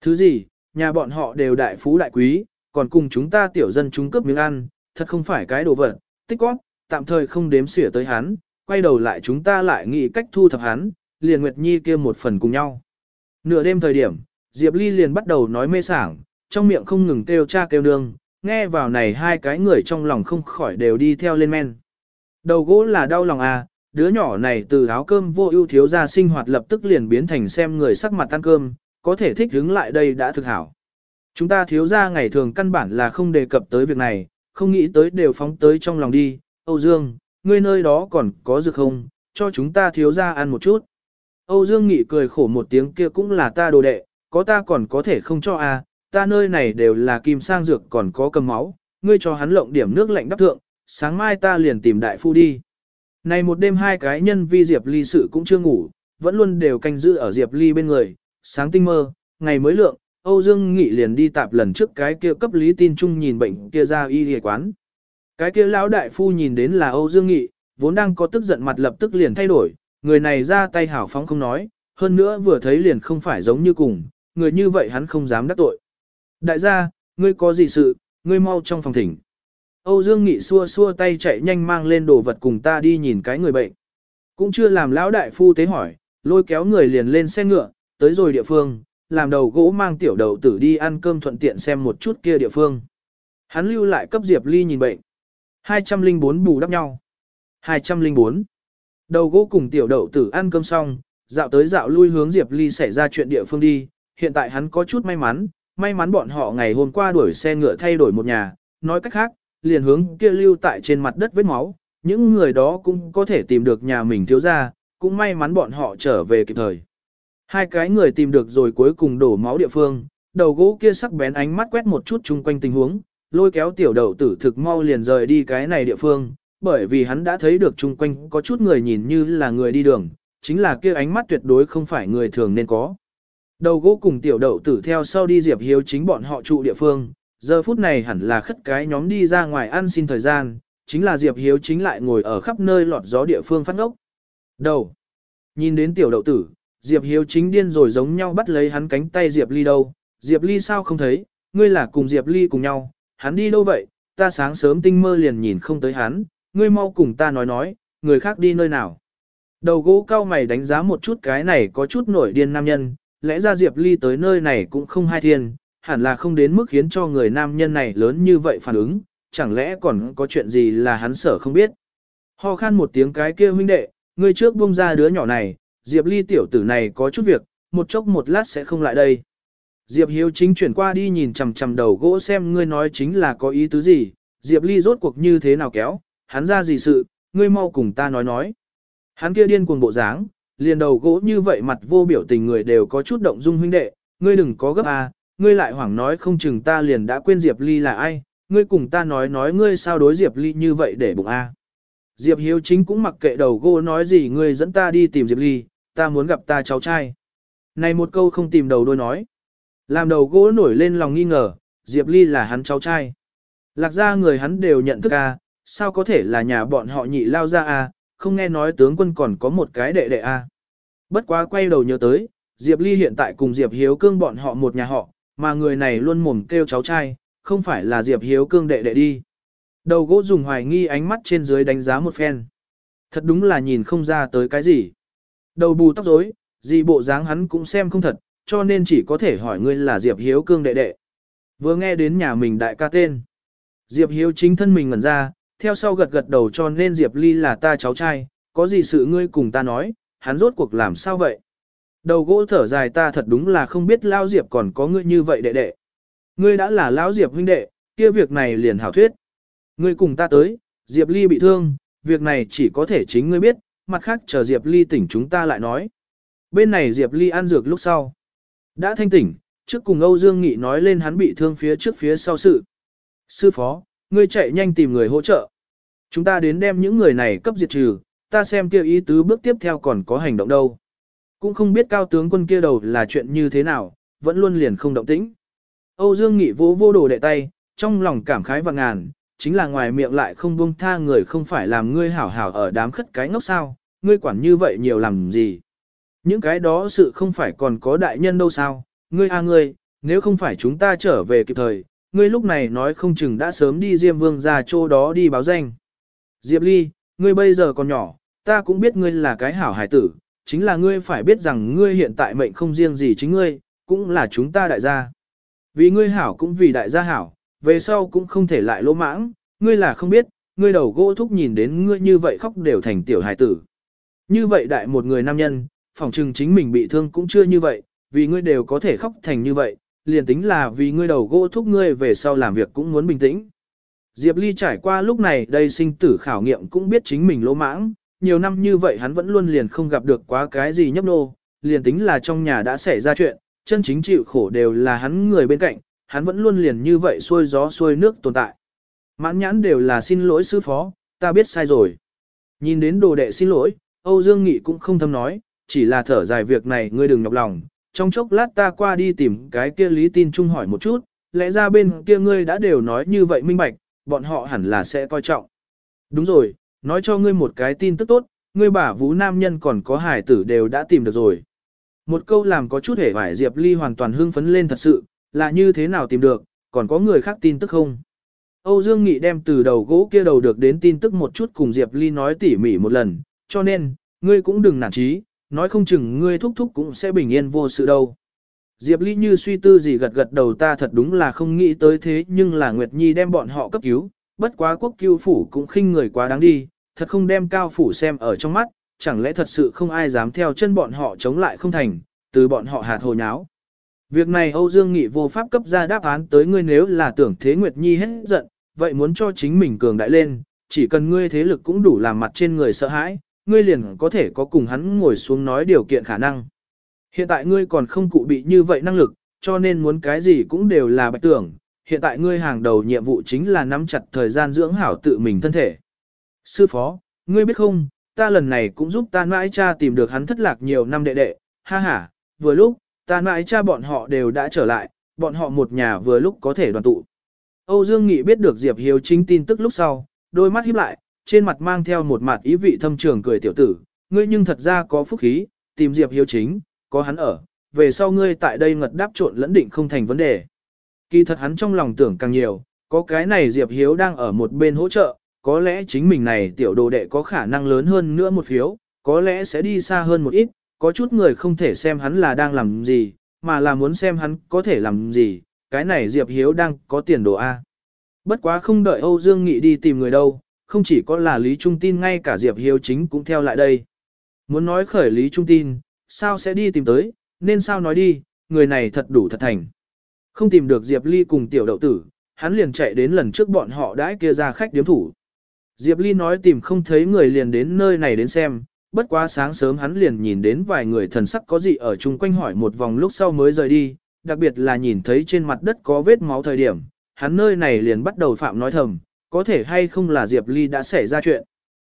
Thứ gì, nhà bọn họ đều đại phú đại quý, còn cùng chúng ta tiểu dân chúng cướp miếng ăn, thật không phải cái đồ vật, tích quát, tạm thời không đếm xỉa tới hắn, quay đầu lại chúng ta lại nghĩ cách thu thập hắn, liền Nguyệt Nhi kia một phần cùng nhau. Nửa đêm thời điểm, Diệp Ly liền bắt đầu nói mê sảng, trong miệng không ngừng kêu cha kêu nương, nghe vào này hai cái người trong lòng không khỏi đều đi theo lên men. Đầu gỗ là đau lòng à, đứa nhỏ này từ áo cơm vô ưu thiếu ra sinh hoạt lập tức liền biến thành xem người sắc mặt ăn cơm, có thể thích đứng lại đây đã thực hảo. Chúng ta thiếu ra ngày thường căn bản là không đề cập tới việc này, không nghĩ tới đều phóng tới trong lòng đi, Âu Dương, ngươi nơi đó còn có dược không, cho chúng ta thiếu ra ăn một chút. Âu Dương Nghị cười khổ một tiếng kia cũng là ta đồ đệ, có ta còn có thể không cho à, ta nơi này đều là kim sang dược còn có cầm máu, ngươi cho hắn lộng điểm nước lạnh đắp thượng, sáng mai ta liền tìm đại phu đi. Này một đêm hai cái nhân vi Diệp Ly sự cũng chưa ngủ, vẫn luôn đều canh giữ ở Diệp Ly bên người, sáng tinh mơ, ngày mới lượng, Âu Dương Nghị liền đi tạp lần trước cái kia cấp lý tin chung nhìn bệnh kia ra y y quán. Cái kia lão đại phu nhìn đến là Âu Dương Nghị, vốn đang có tức giận mặt lập tức liền thay đổi, người này ra tay hảo phóng không nói, hơn nữa vừa thấy liền không phải giống như cùng, người như vậy hắn không dám đắc tội. Đại gia, ngươi có gì sự, ngươi mau trong phòng thỉnh. Âu Dương Nghị xua xua tay chạy nhanh mang lên đồ vật cùng ta đi nhìn cái người bệnh. Cũng chưa làm lão đại phu tế hỏi, lôi kéo người liền lên xe ngựa, tới rồi địa phương, làm đầu gỗ mang tiểu đầu tử đi ăn cơm thuận tiện xem một chút kia địa phương. Hắn lưu lại cấp Diệp Ly nhìn bệnh. 204 bù đắp nhau. 204. Đầu gỗ cùng tiểu đậu tử ăn cơm xong, dạo tới dạo lui hướng Diệp Ly xảy ra chuyện địa phương đi. Hiện tại hắn có chút may mắn, may mắn bọn họ ngày hôm qua đuổi xe ngựa thay đổi một nhà, nói cách khác, liền hướng kia lưu tại trên mặt đất vết máu, những người đó cũng có thể tìm được nhà mình thiếu ra, cũng may mắn bọn họ trở về kịp thời. Hai cái người tìm được rồi cuối cùng đổ máu địa phương, đầu gỗ kia sắc bén ánh mắt quét một chút chung quanh tình huống, lôi kéo tiểu đầu tử thực mau liền rời đi cái này địa phương, bởi vì hắn đã thấy được chung quanh có chút người nhìn như là người đi đường, chính là kia ánh mắt tuyệt đối không phải người thường nên có. Đầu gỗ cùng tiểu đậu tử theo sau đi Diệp Hiếu chính bọn họ trụ địa phương, giờ phút này hẳn là khất cái nhóm đi ra ngoài ăn xin thời gian, chính là Diệp Hiếu chính lại ngồi ở khắp nơi lọt gió địa phương phát ngốc. Đầu. Nhìn đến tiểu đậu tử, Diệp Hiếu chính điên rồi giống nhau bắt lấy hắn cánh tay Diệp Ly đâu. Diệp Ly sao không thấy, ngươi là cùng Diệp Ly cùng nhau, hắn đi đâu vậy, ta sáng sớm tinh mơ liền nhìn không tới hắn, ngươi mau cùng ta nói nói, người khác đi nơi nào. Đầu gỗ cao mày đánh giá một chút cái này có chút nổi điên nam nhân, lẽ ra Diệp Ly tới nơi này cũng không hai thiên, hẳn là không đến mức khiến cho người nam nhân này lớn như vậy phản ứng, chẳng lẽ còn có chuyện gì là hắn sở không biết. Ho khan một tiếng cái kia huynh đệ, ngươi trước buông ra đứa nhỏ này, Diệp Ly tiểu tử này có chút việc, một chốc một lát sẽ không lại đây. Diệp Hiếu chính chuyển qua đi nhìn chằm chằm đầu gỗ xem ngươi nói chính là có ý tứ gì, Diệp Ly rốt cuộc như thế nào kéo, hắn ra gì sự, ngươi mau cùng ta nói nói. Hắn kia điên cuồng bộ dáng, liền đầu gỗ như vậy mặt vô biểu tình người đều có chút động dung huynh đệ, ngươi đừng có gấp à, ngươi lại hoảng nói không chừng ta liền đã quên Diệp Ly là ai, ngươi cùng ta nói nói ngươi sao đối Diệp Ly như vậy để bụng a. À. Diệp Hiếu chính cũng mặc kệ đầu gỗ nói gì ngươi dẫn ta đi tìm Diệp Ly, ta muốn gặp ta cháu trai. Này một câu không tìm đầu đôi nói. Làm đầu gỗ nổi lên lòng nghi ngờ, Diệp Ly là hắn cháu trai. Lạc ra người hắn đều nhận thức a, sao có thể là nhà bọn họ nhị lao ra a, không nghe nói tướng quân còn có một cái đệ đệ a. Bất quá quay đầu nhớ tới, Diệp Ly hiện tại cùng Diệp Hiếu Cương bọn họ một nhà họ, mà người này luôn mồm kêu cháu trai, không phải là Diệp Hiếu Cương đệ đệ đi. Đầu gỗ dùng hoài nghi ánh mắt trên dưới đánh giá một phen. Thật đúng là nhìn không ra tới cái gì. Đầu bù tóc rối, gì bộ dáng hắn cũng xem không thật, cho nên chỉ có thể hỏi ngươi là Diệp Hiếu Cương đệ đệ. Vừa nghe đến nhà mình đại ca tên. Diệp Hiếu chính thân mình ngẩn ra, theo sau gật gật đầu cho nên Diệp Ly là ta cháu trai, có gì sự ngươi cùng ta nói, hắn rốt cuộc làm sao vậy? Đầu gỗ thở dài ta thật đúng là không biết Lao Diệp còn có ngươi như vậy đệ đệ. Ngươi đã là Lão Diệp huynh đệ, kia việc này liền hảo thuyết. Ngươi cùng ta tới, Diệp Ly bị thương, việc này chỉ có thể chính ngươi biết, mặt khác chờ Diệp Ly tỉnh chúng ta lại nói. Bên này Diệp Ly ăn dược lúc sau. Đã thanh tỉnh, trước cùng Âu Dương Nghị nói lên hắn bị thương phía trước phía sau sự. Sư phó, ngươi chạy nhanh tìm người hỗ trợ. Chúng ta đến đem những người này cấp diệt trừ, ta xem kia ý tứ bước tiếp theo còn có hành động đâu. Cũng không biết cao tướng quân kia đầu là chuyện như thế nào, vẫn luôn liền không động tĩnh. Âu Dương Nghị vỗ vô đồ đệ tay, trong lòng cảm khái và ngàn, chính là ngoài miệng lại không buông tha người không phải làm ngươi hảo hảo ở đám khất cái ngốc sao, ngươi quản như vậy nhiều làm gì. Những cái đó sự không phải còn có đại nhân đâu sao, ngươi a ngươi, nếu không phải chúng ta trở về kịp thời, ngươi lúc này nói không chừng đã sớm đi Diêm Vương ra chỗ đó đi báo danh. Diệp Ly, ngươi bây giờ còn nhỏ, ta cũng biết ngươi là cái hảo hải tử, chính là ngươi phải biết rằng ngươi hiện tại mệnh không riêng gì chính ngươi, cũng là chúng ta đại gia. Vì ngươi hảo cũng vì đại gia hảo, về sau cũng không thể lại lỗ mãng, ngươi là không biết, ngươi đầu gỗ thúc nhìn đến ngươi như vậy khóc đều thành tiểu hải tử. Như vậy đại một người nam nhân, phỏng chừng chính mình bị thương cũng chưa như vậy, vì ngươi đều có thể khóc thành như vậy, liền tính là vì ngươi đầu gỗ thúc ngươi về sau làm việc cũng muốn bình tĩnh. Diệp Ly trải qua lúc này đây sinh tử khảo nghiệm cũng biết chính mình lỗ mãng, nhiều năm như vậy hắn vẫn luôn liền không gặp được quá cái gì nhấp nô, liền tính là trong nhà đã xảy ra chuyện, chân chính chịu khổ đều là hắn người bên cạnh, hắn vẫn luôn liền như vậy xuôi gió xuôi nước tồn tại. Mãn nhãn đều là xin lỗi sư phó, ta biết sai rồi. Nhìn đến đồ đệ xin lỗi, Âu Dương Nghị cũng không thâm nói, chỉ là thở dài việc này ngươi đừng nhọc lòng, trong chốc lát ta qua đi tìm cái kia lý tin trung hỏi một chút, lẽ ra bên kia ngươi đã đều nói như vậy minh bạch, bọn họ hẳn là sẽ coi trọng. Đúng rồi, nói cho ngươi một cái tin tức tốt, ngươi bả vũ nam nhân còn có hải tử đều đã tìm được rồi. Một câu làm có chút hể vải Diệp Ly hoàn toàn hưng phấn lên thật sự, là như thế nào tìm được, còn có người khác tin tức không? Âu Dương Nghị đem từ đầu gỗ kia đầu được đến tin tức một chút cùng Diệp Ly nói tỉ mỉ một lần, cho nên, ngươi cũng đừng nản chí, nói không chừng ngươi thúc thúc cũng sẽ bình yên vô sự đâu. Diệp Ly như suy tư gì gật gật đầu ta thật đúng là không nghĩ tới thế nhưng là Nguyệt Nhi đem bọn họ cấp cứu, bất quá quốc cứu phủ cũng khinh người quá đáng đi, thật không đem cao phủ xem ở trong mắt, chẳng lẽ thật sự không ai dám theo chân bọn họ chống lại không thành, từ bọn họ hạt hồ nháo. Việc này Âu Dương Nghị vô pháp cấp ra đáp án tới ngươi nếu là tưởng thế Nguyệt Nhi hết giận, vậy muốn cho chính mình cường đại lên, chỉ cần ngươi thế lực cũng đủ làm mặt trên người sợ hãi, ngươi liền có thể có cùng hắn ngồi xuống nói điều kiện khả năng. Hiện tại ngươi còn không cụ bị như vậy năng lực, cho nên muốn cái gì cũng đều là bạch tưởng. Hiện tại ngươi hàng đầu nhiệm vụ chính là nắm chặt thời gian dưỡng hảo tự mình thân thể. Sư phó, ngươi biết không, ta lần này cũng giúp ta mãi cha tìm được hắn thất lạc nhiều năm đệ đệ, ha ha, vừa lúc, ta mãi cha bọn họ đều đã trở lại, bọn họ một nhà vừa lúc có thể đoàn tụ. Âu Dương Nghị biết được Diệp Hiếu chính tin tức lúc sau, đôi mắt híp lại, trên mặt mang theo một mặt ý vị thâm trường cười tiểu tử, ngươi nhưng thật ra có phúc khí, tìm Diệp Hiếu chính, có hắn ở, về sau ngươi tại đây ngật đáp trộn lẫn định không thành vấn đề. Kỳ thật hắn trong lòng tưởng càng nhiều, có cái này Diệp Hiếu đang ở một bên hỗ trợ, có lẽ chính mình này tiểu đồ đệ có khả năng lớn hơn nữa một phiếu, có lẽ sẽ đi xa hơn một ít, có chút người không thể xem hắn là đang làm gì, mà là muốn xem hắn có thể làm gì, cái này Diệp Hiếu đang có tiền đồ A. Bất quá không đợi Âu Dương Nghị đi tìm người đâu, không chỉ có là Lý Trung tin ngay cả Diệp Hiếu chính cũng theo lại đây. Muốn nói khởi Lý Trung tin, sao sẽ đi tìm tới, nên sao nói đi, người này thật đủ thật thành. Không tìm được Diệp Ly cùng tiểu đậu tử, hắn liền chạy đến lần trước bọn họ đãi kia ra khách điếm thủ. Diệp Ly nói tìm không thấy người liền đến nơi này đến xem, bất quá sáng sớm hắn liền nhìn đến vài người thần sắc có gì ở chung quanh hỏi một vòng lúc sau mới rời đi, đặc biệt là nhìn thấy trên mặt đất có vết máu thời điểm, hắn nơi này liền bắt đầu phạm nói thầm, có thể hay không là Diệp Ly đã xảy ra chuyện.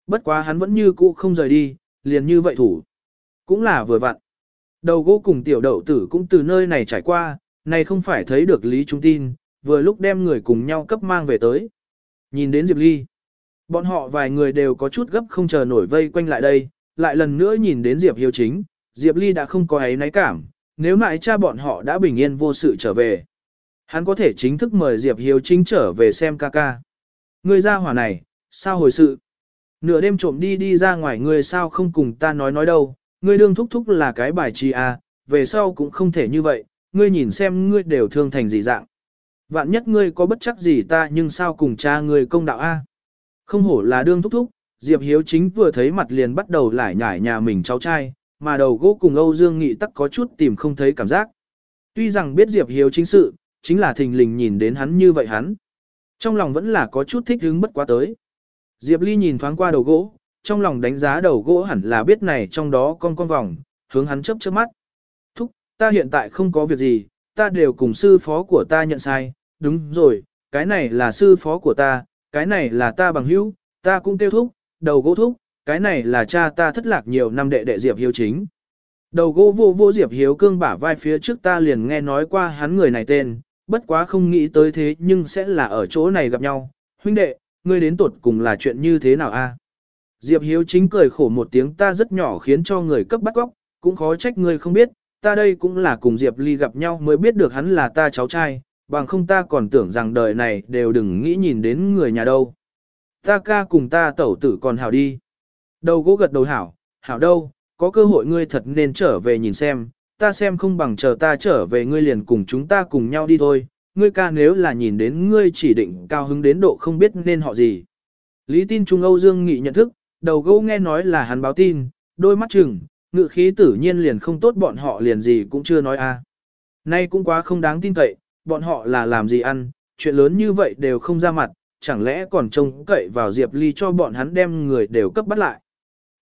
Bất quá hắn vẫn như cũ không rời đi, liền như vậy thủ. Cũng là vừa vặn. Đầu gỗ cùng tiểu đậu tử cũng từ nơi này trải qua, này không phải thấy được Lý Trung tin, vừa lúc đem người cùng nhau cấp mang về tới. Nhìn đến Diệp Ly, bọn họ vài người đều có chút gấp không chờ nổi vây quanh lại đây, lại lần nữa nhìn đến Diệp Hiếu chính, Diệp Ly đã không có ấy náy cảm, nếu lại cha bọn họ đã bình yên vô sự trở về. Hắn có thể chính thức mời Diệp Hiếu chính trở về xem ca ca. Ngươi ra hỏa này, sao hồi sự? Nửa đêm trộm đi đi ra ngoài người sao không cùng ta nói nói đâu, ngươi đương thúc thúc là cái bài trì à, về sau cũng không thể như vậy, ngươi nhìn xem ngươi đều thương thành gì dạng. Vạn nhất ngươi có bất chắc gì ta nhưng sao cùng cha ngươi công đạo a? Không hổ là đương thúc thúc, Diệp Hiếu chính vừa thấy mặt liền bắt đầu lải nhải nhà mình cháu trai, mà đầu gỗ cùng Âu Dương Nghị tắc có chút tìm không thấy cảm giác. Tuy rằng biết Diệp Hiếu chính sự, chính là thình lình nhìn đến hắn như vậy hắn. Trong lòng vẫn là có chút thích hứng bất quá tới. Diệp Ly nhìn thoáng qua đầu gỗ, trong lòng đánh giá đầu gỗ hẳn là biết này trong đó con con vòng, hướng hắn chớp chớp mắt. Thúc, ta hiện tại không có việc gì, ta đều cùng sư phó của ta nhận sai, đúng rồi, cái này là sư phó của ta, cái này là ta bằng hữu, ta cũng tiêu thúc, đầu gỗ thúc, cái này là cha ta thất lạc nhiều năm đệ đệ Diệp Hiếu chính. Đầu gỗ vô vô Diệp Hiếu cương bả vai phía trước ta liền nghe nói qua hắn người này tên, bất quá không nghĩ tới thế nhưng sẽ là ở chỗ này gặp nhau. Huynh đệ, ngươi đến tuột cùng là chuyện như thế nào a? Diệp Hiếu chính cười khổ một tiếng ta rất nhỏ khiến cho người cấp bắt góc, cũng khó trách ngươi không biết, ta đây cũng là cùng Diệp Ly gặp nhau mới biết được hắn là ta cháu trai, bằng không ta còn tưởng rằng đời này đều đừng nghĩ nhìn đến người nhà đâu. Ta ca cùng ta tẩu tử còn hảo đi. Đầu gỗ gật đầu hảo, hảo đâu, có cơ hội ngươi thật nên trở về nhìn xem, ta xem không bằng chờ ta trở về ngươi liền cùng chúng ta cùng nhau đi thôi, ngươi ca nếu là nhìn đến ngươi chỉ định cao hứng đến độ không biết nên họ gì. Lý tin Trung Âu Dương Nghị nhận thức, đầu gấu nghe nói là hắn báo tin, đôi mắt chừng, ngự khí tử nhiên liền không tốt bọn họ liền gì cũng chưa nói a. Nay cũng quá không đáng tin cậy, bọn họ là làm gì ăn, chuyện lớn như vậy đều không ra mặt, chẳng lẽ còn trông cậy vào Diệp Ly cho bọn hắn đem người đều cấp bắt lại.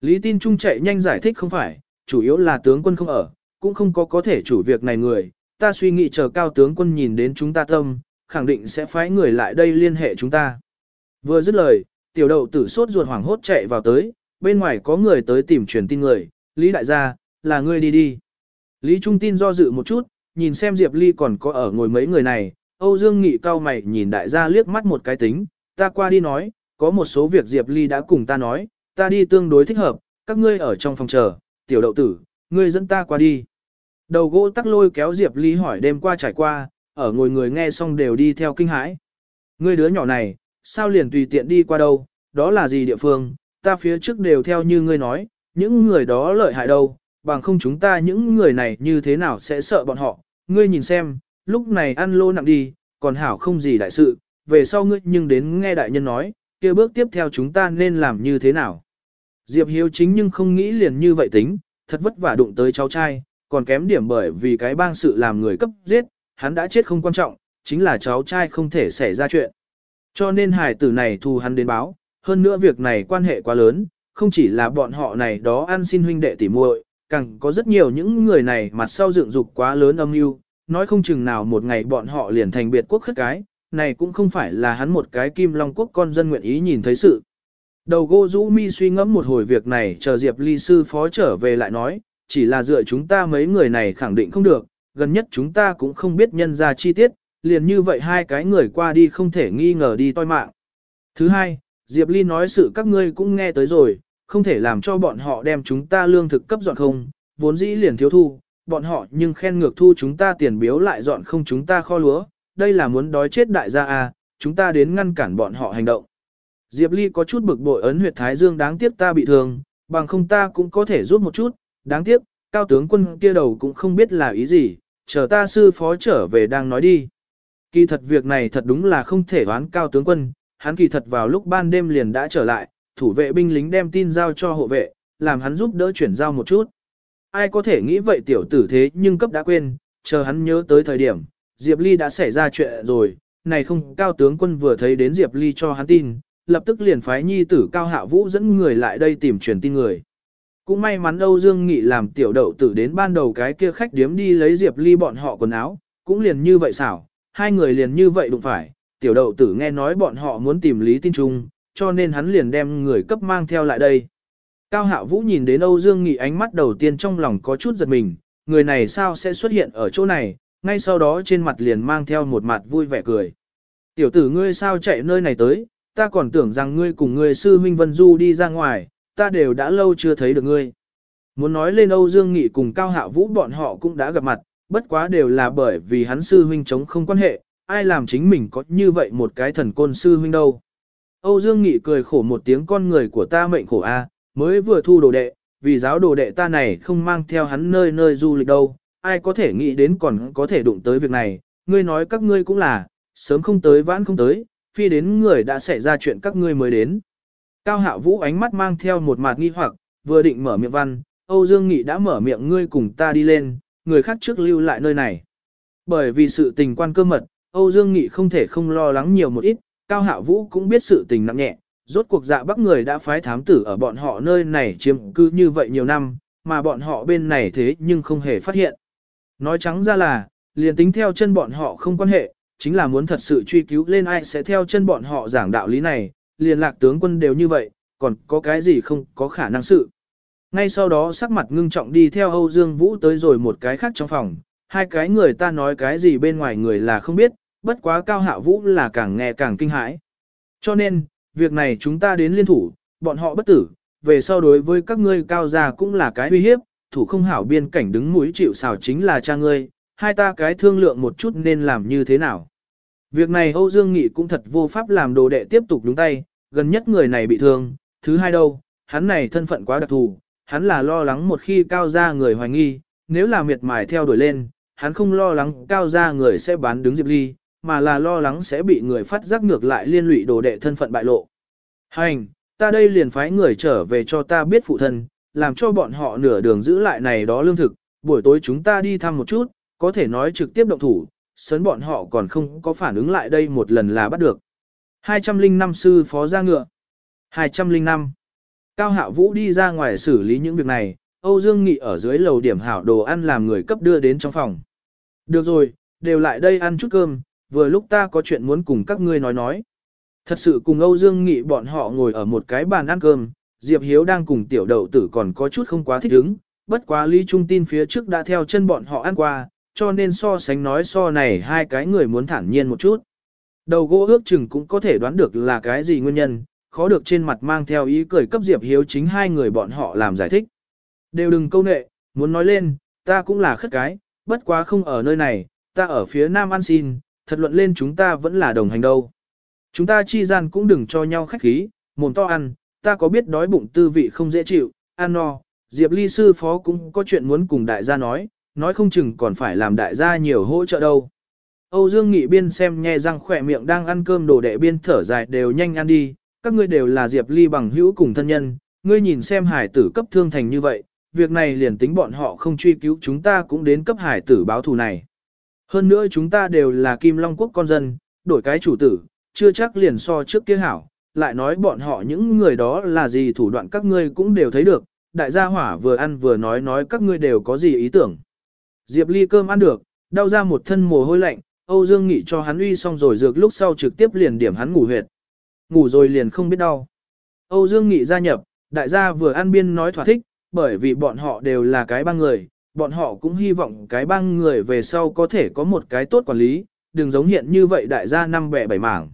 Lý tin Trung chạy nhanh giải thích không phải, chủ yếu là tướng quân không ở, cũng không có có thể chủ việc này người, ta suy nghĩ chờ cao tướng quân nhìn đến chúng ta tâm, khẳng định sẽ phái người lại đây liên hệ chúng ta. Vừa dứt lời, tiểu đậu tử sốt ruột hoảng hốt chạy vào tới, bên ngoài có người tới tìm truyền tin người, Lý đại gia, là ngươi đi đi. Lý Trung tin do dự một chút, nhìn xem Diệp Ly còn có ở ngồi mấy người này, Âu Dương Nghị cao mày nhìn đại gia liếc mắt một cái tính, ta qua đi nói, có một số việc Diệp Ly đã cùng ta nói, ta đi tương đối thích hợp, các ngươi ở trong phòng chờ, tiểu đậu tử, ngươi dẫn ta qua đi. Đầu gỗ tắc lôi kéo Diệp Ly hỏi đêm qua trải qua, ở ngồi người nghe xong đều đi theo kinh hãi. Ngươi đứa nhỏ này, sao liền tùy tiện đi qua đâu, đó là gì địa phương, ta phía trước đều theo như ngươi nói, những người đó lợi hại đâu, bằng không chúng ta những người này như thế nào sẽ sợ bọn họ, ngươi nhìn xem, lúc này ăn lô nặng đi, còn hảo không gì đại sự, về sau ngươi nhưng đến nghe đại nhân nói, kia bước tiếp theo chúng ta nên làm như thế nào. Diệp Hiếu chính nhưng không nghĩ liền như vậy tính, thật vất vả đụng tới cháu trai, còn kém điểm bởi vì cái bang sự làm người cấp giết, hắn đã chết không quan trọng, chính là cháu trai không thể xảy ra chuyện. Cho nên hải tử này thu hắn đến báo, hơn nữa việc này quan hệ quá lớn, không chỉ là bọn họ này đó ăn xin huynh đệ tỉ muội, càng có rất nhiều những người này mặt sau dựng dục quá lớn âm mưu, nói không chừng nào một ngày bọn họ liền thành biệt quốc khất cái, này cũng không phải là hắn một cái kim long quốc con dân nguyện ý nhìn thấy sự. Đầu gô rũ mi suy ngẫm một hồi việc này chờ Diệp Ly sư phó trở về lại nói, chỉ là dựa chúng ta mấy người này khẳng định không được, gần nhất chúng ta cũng không biết nhân ra chi tiết, liền như vậy hai cái người qua đi không thể nghi ngờ đi toi mạng. Thứ hai, Diệp Ly nói sự các ngươi cũng nghe tới rồi, không thể làm cho bọn họ đem chúng ta lương thực cấp dọn không, vốn dĩ liền thiếu thu, bọn họ nhưng khen ngược thu chúng ta tiền biếu lại dọn không chúng ta kho lúa, đây là muốn đói chết đại gia à, chúng ta đến ngăn cản bọn họ hành động. Diệp Ly có chút bực bội ấn huyệt thái dương đáng tiếc ta bị thương, bằng không ta cũng có thể giúp một chút, đáng tiếc, cao tướng quân kia đầu cũng không biết là ý gì, chờ ta sư phó trở về đang nói đi. Kỳ thật việc này thật đúng là không thể đoán cao tướng quân, hắn kỳ thật vào lúc ban đêm liền đã trở lại, thủ vệ binh lính đem tin giao cho hộ vệ, làm hắn giúp đỡ chuyển giao một chút. Ai có thể nghĩ vậy tiểu tử thế nhưng cấp đã quên, chờ hắn nhớ tới thời điểm, Diệp Ly đã xảy ra chuyện rồi, này không cao tướng quân vừa thấy đến Diệp Ly cho hắn tin, lập tức liền phái nhi tử cao hạ vũ dẫn người lại đây tìm truyền tin người. Cũng may mắn Âu Dương Nghị làm tiểu đậu tử đến ban đầu cái kia khách điếm đi lấy Diệp Ly bọn họ quần áo, cũng liền như vậy xảo, hai người liền như vậy đụng phải, tiểu đậu tử nghe nói bọn họ muốn tìm Lý Tin Trung, cho nên hắn liền đem người cấp mang theo lại đây. Cao Hạ Vũ nhìn đến Âu Dương Nghị ánh mắt đầu tiên trong lòng có chút giật mình, người này sao sẽ xuất hiện ở chỗ này, ngay sau đó trên mặt liền mang theo một mặt vui vẻ cười. Tiểu tử ngươi sao chạy nơi này tới, ta còn tưởng rằng ngươi cùng ngươi sư huynh Vân Du đi ra ngoài, ta đều đã lâu chưa thấy được ngươi. Muốn nói lên Âu Dương Nghị cùng Cao Hạ Vũ bọn họ cũng đã gặp mặt, bất quá đều là bởi vì hắn sư huynh chống không quan hệ, ai làm chính mình có như vậy một cái thần côn sư huynh đâu. Âu Dương Nghị cười khổ một tiếng con người của ta mệnh khổ a, mới vừa thu đồ đệ, vì giáo đồ đệ ta này không mang theo hắn nơi nơi du lịch đâu, ai có thể nghĩ đến còn có thể đụng tới việc này, ngươi nói các ngươi cũng là, sớm không tới vãn không tới, phi đến người đã xảy ra chuyện các ngươi mới đến. Cao Hạ Vũ ánh mắt mang theo một mặt nghi hoặc, vừa định mở miệng văn, Âu Dương Nghị đã mở miệng ngươi cùng ta đi lên, người khác trước lưu lại nơi này. Bởi vì sự tình quan cơ mật, Âu Dương Nghị không thể không lo lắng nhiều một ít, Cao Hạ Vũ cũng biết sự tình nặng nhẹ, rốt cuộc dạ bắc người đã phái thám tử ở bọn họ nơi này chiếm cư như vậy nhiều năm, mà bọn họ bên này thế nhưng không hề phát hiện. Nói trắng ra là, liền tính theo chân bọn họ không quan hệ, chính là muốn thật sự truy cứu lên ai sẽ theo chân bọn họ giảng đạo lý này, liền lạc tướng quân đều như vậy, còn có cái gì không có khả năng sự. Ngay sau đó sắc mặt ngưng trọng đi theo Âu Dương Vũ tới rồi một cái khác trong phòng, hai cái người ta nói cái gì bên ngoài người là không biết, bất quá cao hạ vũ là càng nghe càng kinh hãi. Cho nên, việc này chúng ta đến liên thủ, bọn họ bất tử, về sau đối với các ngươi cao gia cũng là cái uy hiếp, thủ không hảo biên cảnh đứng mũi chịu xào chính là cha ngươi, hai ta cái thương lượng một chút nên làm như thế nào. Việc này Âu Dương Nghị cũng thật vô pháp làm đồ đệ tiếp tục đúng tay, gần nhất người này bị thương, thứ hai đâu, hắn này thân phận quá đặc thù, hắn là lo lắng một khi cao gia người hoài nghi, nếu là miệt mài theo đuổi lên, hắn không lo lắng cao gia người sẽ bán đứng Diệp Ly, mà là lo lắng sẽ bị người phát giác ngược lại liên lụy đồ đệ thân phận bại lộ. Hành, ta đây liền phái người trở về cho ta biết phụ thân, làm cho bọn họ nửa đường giữ lại này đó lương thực, buổi tối chúng ta đi thăm một chút, có thể nói trực tiếp động thủ, sớn bọn họ còn không có phản ứng lại đây một lần là bắt được. 205 sư phó ra ngựa. 205. Cao Hạo Vũ đi ra ngoài xử lý những việc này, Âu Dương Nghị ở dưới lầu điểm hảo đồ ăn làm người cấp đưa đến trong phòng. Được rồi, đều lại đây ăn chút cơm, vừa lúc ta có chuyện muốn cùng các ngươi nói nói. Thật sự cùng Âu Dương Nghị bọn họ ngồi ở một cái bàn ăn cơm, Diệp Hiếu đang cùng tiểu đậu tử còn có chút không quá thích ứng, bất quá Lý Trung tin phía trước đã theo chân bọn họ ăn qua, cho nên so sánh nói so này hai cái người muốn thản nhiên một chút. Đầu gỗ ước chừng cũng có thể đoán được là cái gì nguyên nhân, khó được trên mặt mang theo ý cười cấp Diệp Hiếu chính hai người bọn họ làm giải thích. Đều đừng câu nệ, muốn nói lên, ta cũng là khất cái, bất quá không ở nơi này, ta ở phía nam ăn xin, thật luận lên chúng ta vẫn là đồng hành đâu. Chúng ta chi gian cũng đừng cho nhau khách khí, mồm to ăn, ta có biết đói bụng tư vị không dễ chịu, ăn no, Diệp Ly sư phó cũng có chuyện muốn cùng đại gia nói, nói không chừng còn phải làm đại gia nhiều hỗ trợ đâu. Âu Dương Nghị biên xem nghe răng khỏe miệng đang ăn cơm đồ đệ biên thở dài đều nhanh ăn đi, các ngươi đều là Diệp Ly bằng hữu cùng thân nhân, ngươi nhìn xem hải tử cấp thương thành như vậy, việc này liền tính bọn họ không truy cứu chúng ta cũng đến cấp hải tử báo thù này. Hơn nữa chúng ta đều là Kim Long Quốc con dân, đổi cái chủ tử, chưa chắc liền so trước kia hảo, lại nói bọn họ những người đó là gì thủ đoạn các ngươi cũng đều thấy được, đại gia hỏa vừa ăn vừa nói nói các ngươi đều có gì ý tưởng. Diệp Ly cơm ăn được, đau ra một thân mồ hôi lạnh, Âu Dương Nghị cho hắn uy xong rồi dược lúc sau trực tiếp liền điểm hắn ngủ huyệt. Ngủ rồi liền không biết đau. Âu Dương Nghị gia nhập, đại gia vừa ăn biên nói thỏa thích, bởi vì bọn họ đều là cái bang người, bọn họ cũng hy vọng cái bang người về sau có thể có một cái tốt quản lý, đừng giống hiện như vậy đại gia năm bẻ bảy mảng.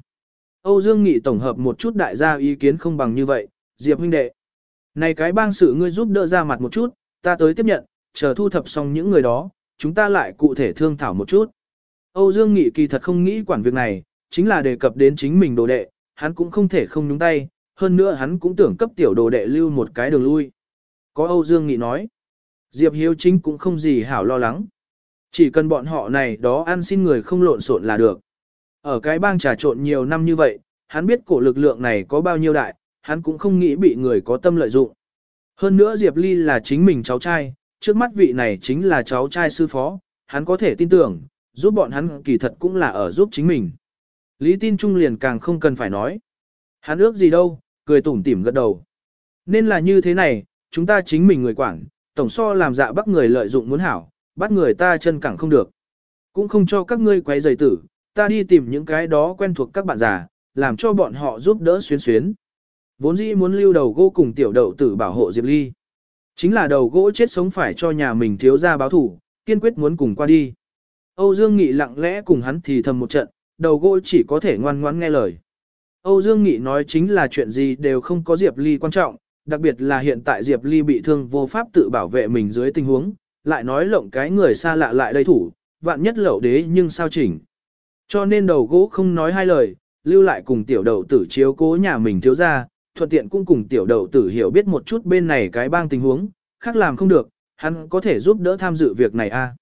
Âu Dương Nghị tổng hợp một chút đại gia ý kiến không bằng như vậy, Diệp huynh đệ. Này cái bang sự ngươi giúp đỡ ra mặt một chút, ta tới tiếp nhận, chờ thu thập xong những người đó, chúng ta lại cụ thể thương thảo một chút. Âu Dương Nghị kỳ thật không nghĩ quản việc này, chính là đề cập đến chính mình đồ đệ, hắn cũng không thể không nhúng tay, hơn nữa hắn cũng tưởng cấp tiểu đồ đệ lưu một cái đường lui. Có Âu Dương Nghị nói, Diệp Hiếu chính cũng không gì hảo lo lắng. Chỉ cần bọn họ này đó ăn xin người không lộn xộn là được. Ở cái bang trà trộn nhiều năm như vậy, hắn biết cổ lực lượng này có bao nhiêu đại, hắn cũng không nghĩ bị người có tâm lợi dụng. Hơn nữa Diệp Ly là chính mình cháu trai, trước mắt vị này chính là cháu trai sư phó, hắn có thể tin tưởng, giúp bọn hắn kỳ thật cũng là ở giúp chính mình. Lý tin trung liền càng không cần phải nói. Hắn ước gì đâu, cười tủm tỉm gật đầu. Nên là như thế này, chúng ta chính mình người quản, tổng so làm dạ bắt người lợi dụng muốn hảo, bắt người ta chân cẳng không được. Cũng không cho các ngươi quấy giày tử, ta đi tìm những cái đó quen thuộc các bạn già, làm cho bọn họ giúp đỡ xuyến xuyến. Vốn dĩ muốn lưu đầu gô cùng tiểu đậu tử bảo hộ Diệp Ly. Chính là đầu gỗ chết sống phải cho nhà mình thiếu ra báo thủ, kiên quyết muốn cùng qua đi. Âu Dương Nghị lặng lẽ cùng hắn thì thầm một trận, đầu gỗ chỉ có thể ngoan ngoãn nghe lời. Âu Dương Nghị nói chính là chuyện gì đều không có Diệp Ly quan trọng, đặc biệt là hiện tại Diệp Ly bị thương vô pháp tự bảo vệ mình dưới tình huống, lại nói lộng cái người xa lạ lại đây thủ, vạn nhất lậu đế nhưng sao chỉnh. Cho nên đầu gỗ không nói hai lời, lưu lại cùng tiểu đầu tử chiếu cố nhà mình thiếu ra, thuận tiện cũng cùng tiểu đầu tử hiểu biết một chút bên này cái bang tình huống, khác làm không được, hắn có thể giúp đỡ tham dự việc này a. À.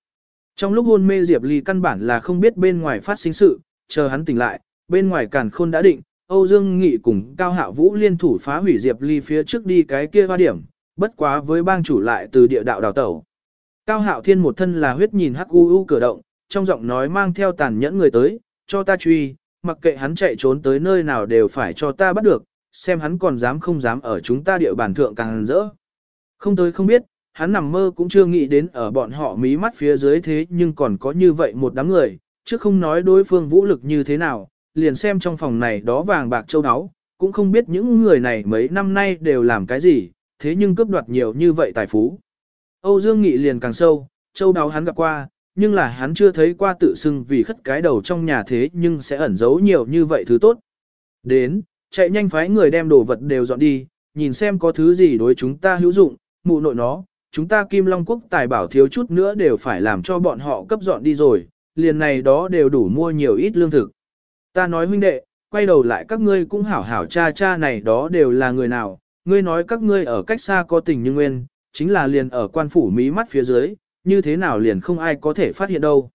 Trong lúc hôn mê Diệp Ly căn bản là không biết bên ngoài phát sinh sự, chờ hắn tỉnh lại, bên ngoài càn khôn đã định, Âu Dương Nghị cùng Cao Hạ Vũ liên thủ phá hủy Diệp Ly phía trước đi cái kia hoa điểm, bất quá với bang chủ lại từ địa đạo đào tẩu. Cao hạo thiên một thân là huyết nhìn hắc u u cửa động, trong giọng nói mang theo tàn nhẫn người tới, cho ta truy, mặc kệ hắn chạy trốn tới nơi nào đều phải cho ta bắt được, xem hắn còn dám không dám ở chúng ta địa bàn thượng càng rỡ. Không tới không biết, hắn nằm mơ cũng chưa nghĩ đến ở bọn họ mí mắt phía dưới thế nhưng còn có như vậy một đám người, chứ không nói đối phương vũ lực như thế nào, liền xem trong phòng này đó vàng bạc châu áo, cũng không biết những người này mấy năm nay đều làm cái gì, thế nhưng cướp đoạt nhiều như vậy tài phú. Âu Dương Nghị liền càng sâu, châu đáo hắn gặp qua, nhưng là hắn chưa thấy qua tự xưng vì khất cái đầu trong nhà thế nhưng sẽ ẩn giấu nhiều như vậy thứ tốt. Đến, chạy nhanh phái người đem đồ vật đều dọn đi, nhìn xem có thứ gì đối chúng ta hữu dụng, mụ nội nó, chúng ta Kim Long Quốc tài bảo thiếu chút nữa đều phải làm cho bọn họ cấp dọn đi rồi, liền này đó đều đủ mua nhiều ít lương thực. Ta nói huynh đệ, quay đầu lại các ngươi cũng hảo hảo cha cha này đó đều là người nào, ngươi nói các ngươi ở cách xa có tình như nguyên, chính là liền ở quan phủ mí mắt phía dưới, như thế nào liền không ai có thể phát hiện đâu.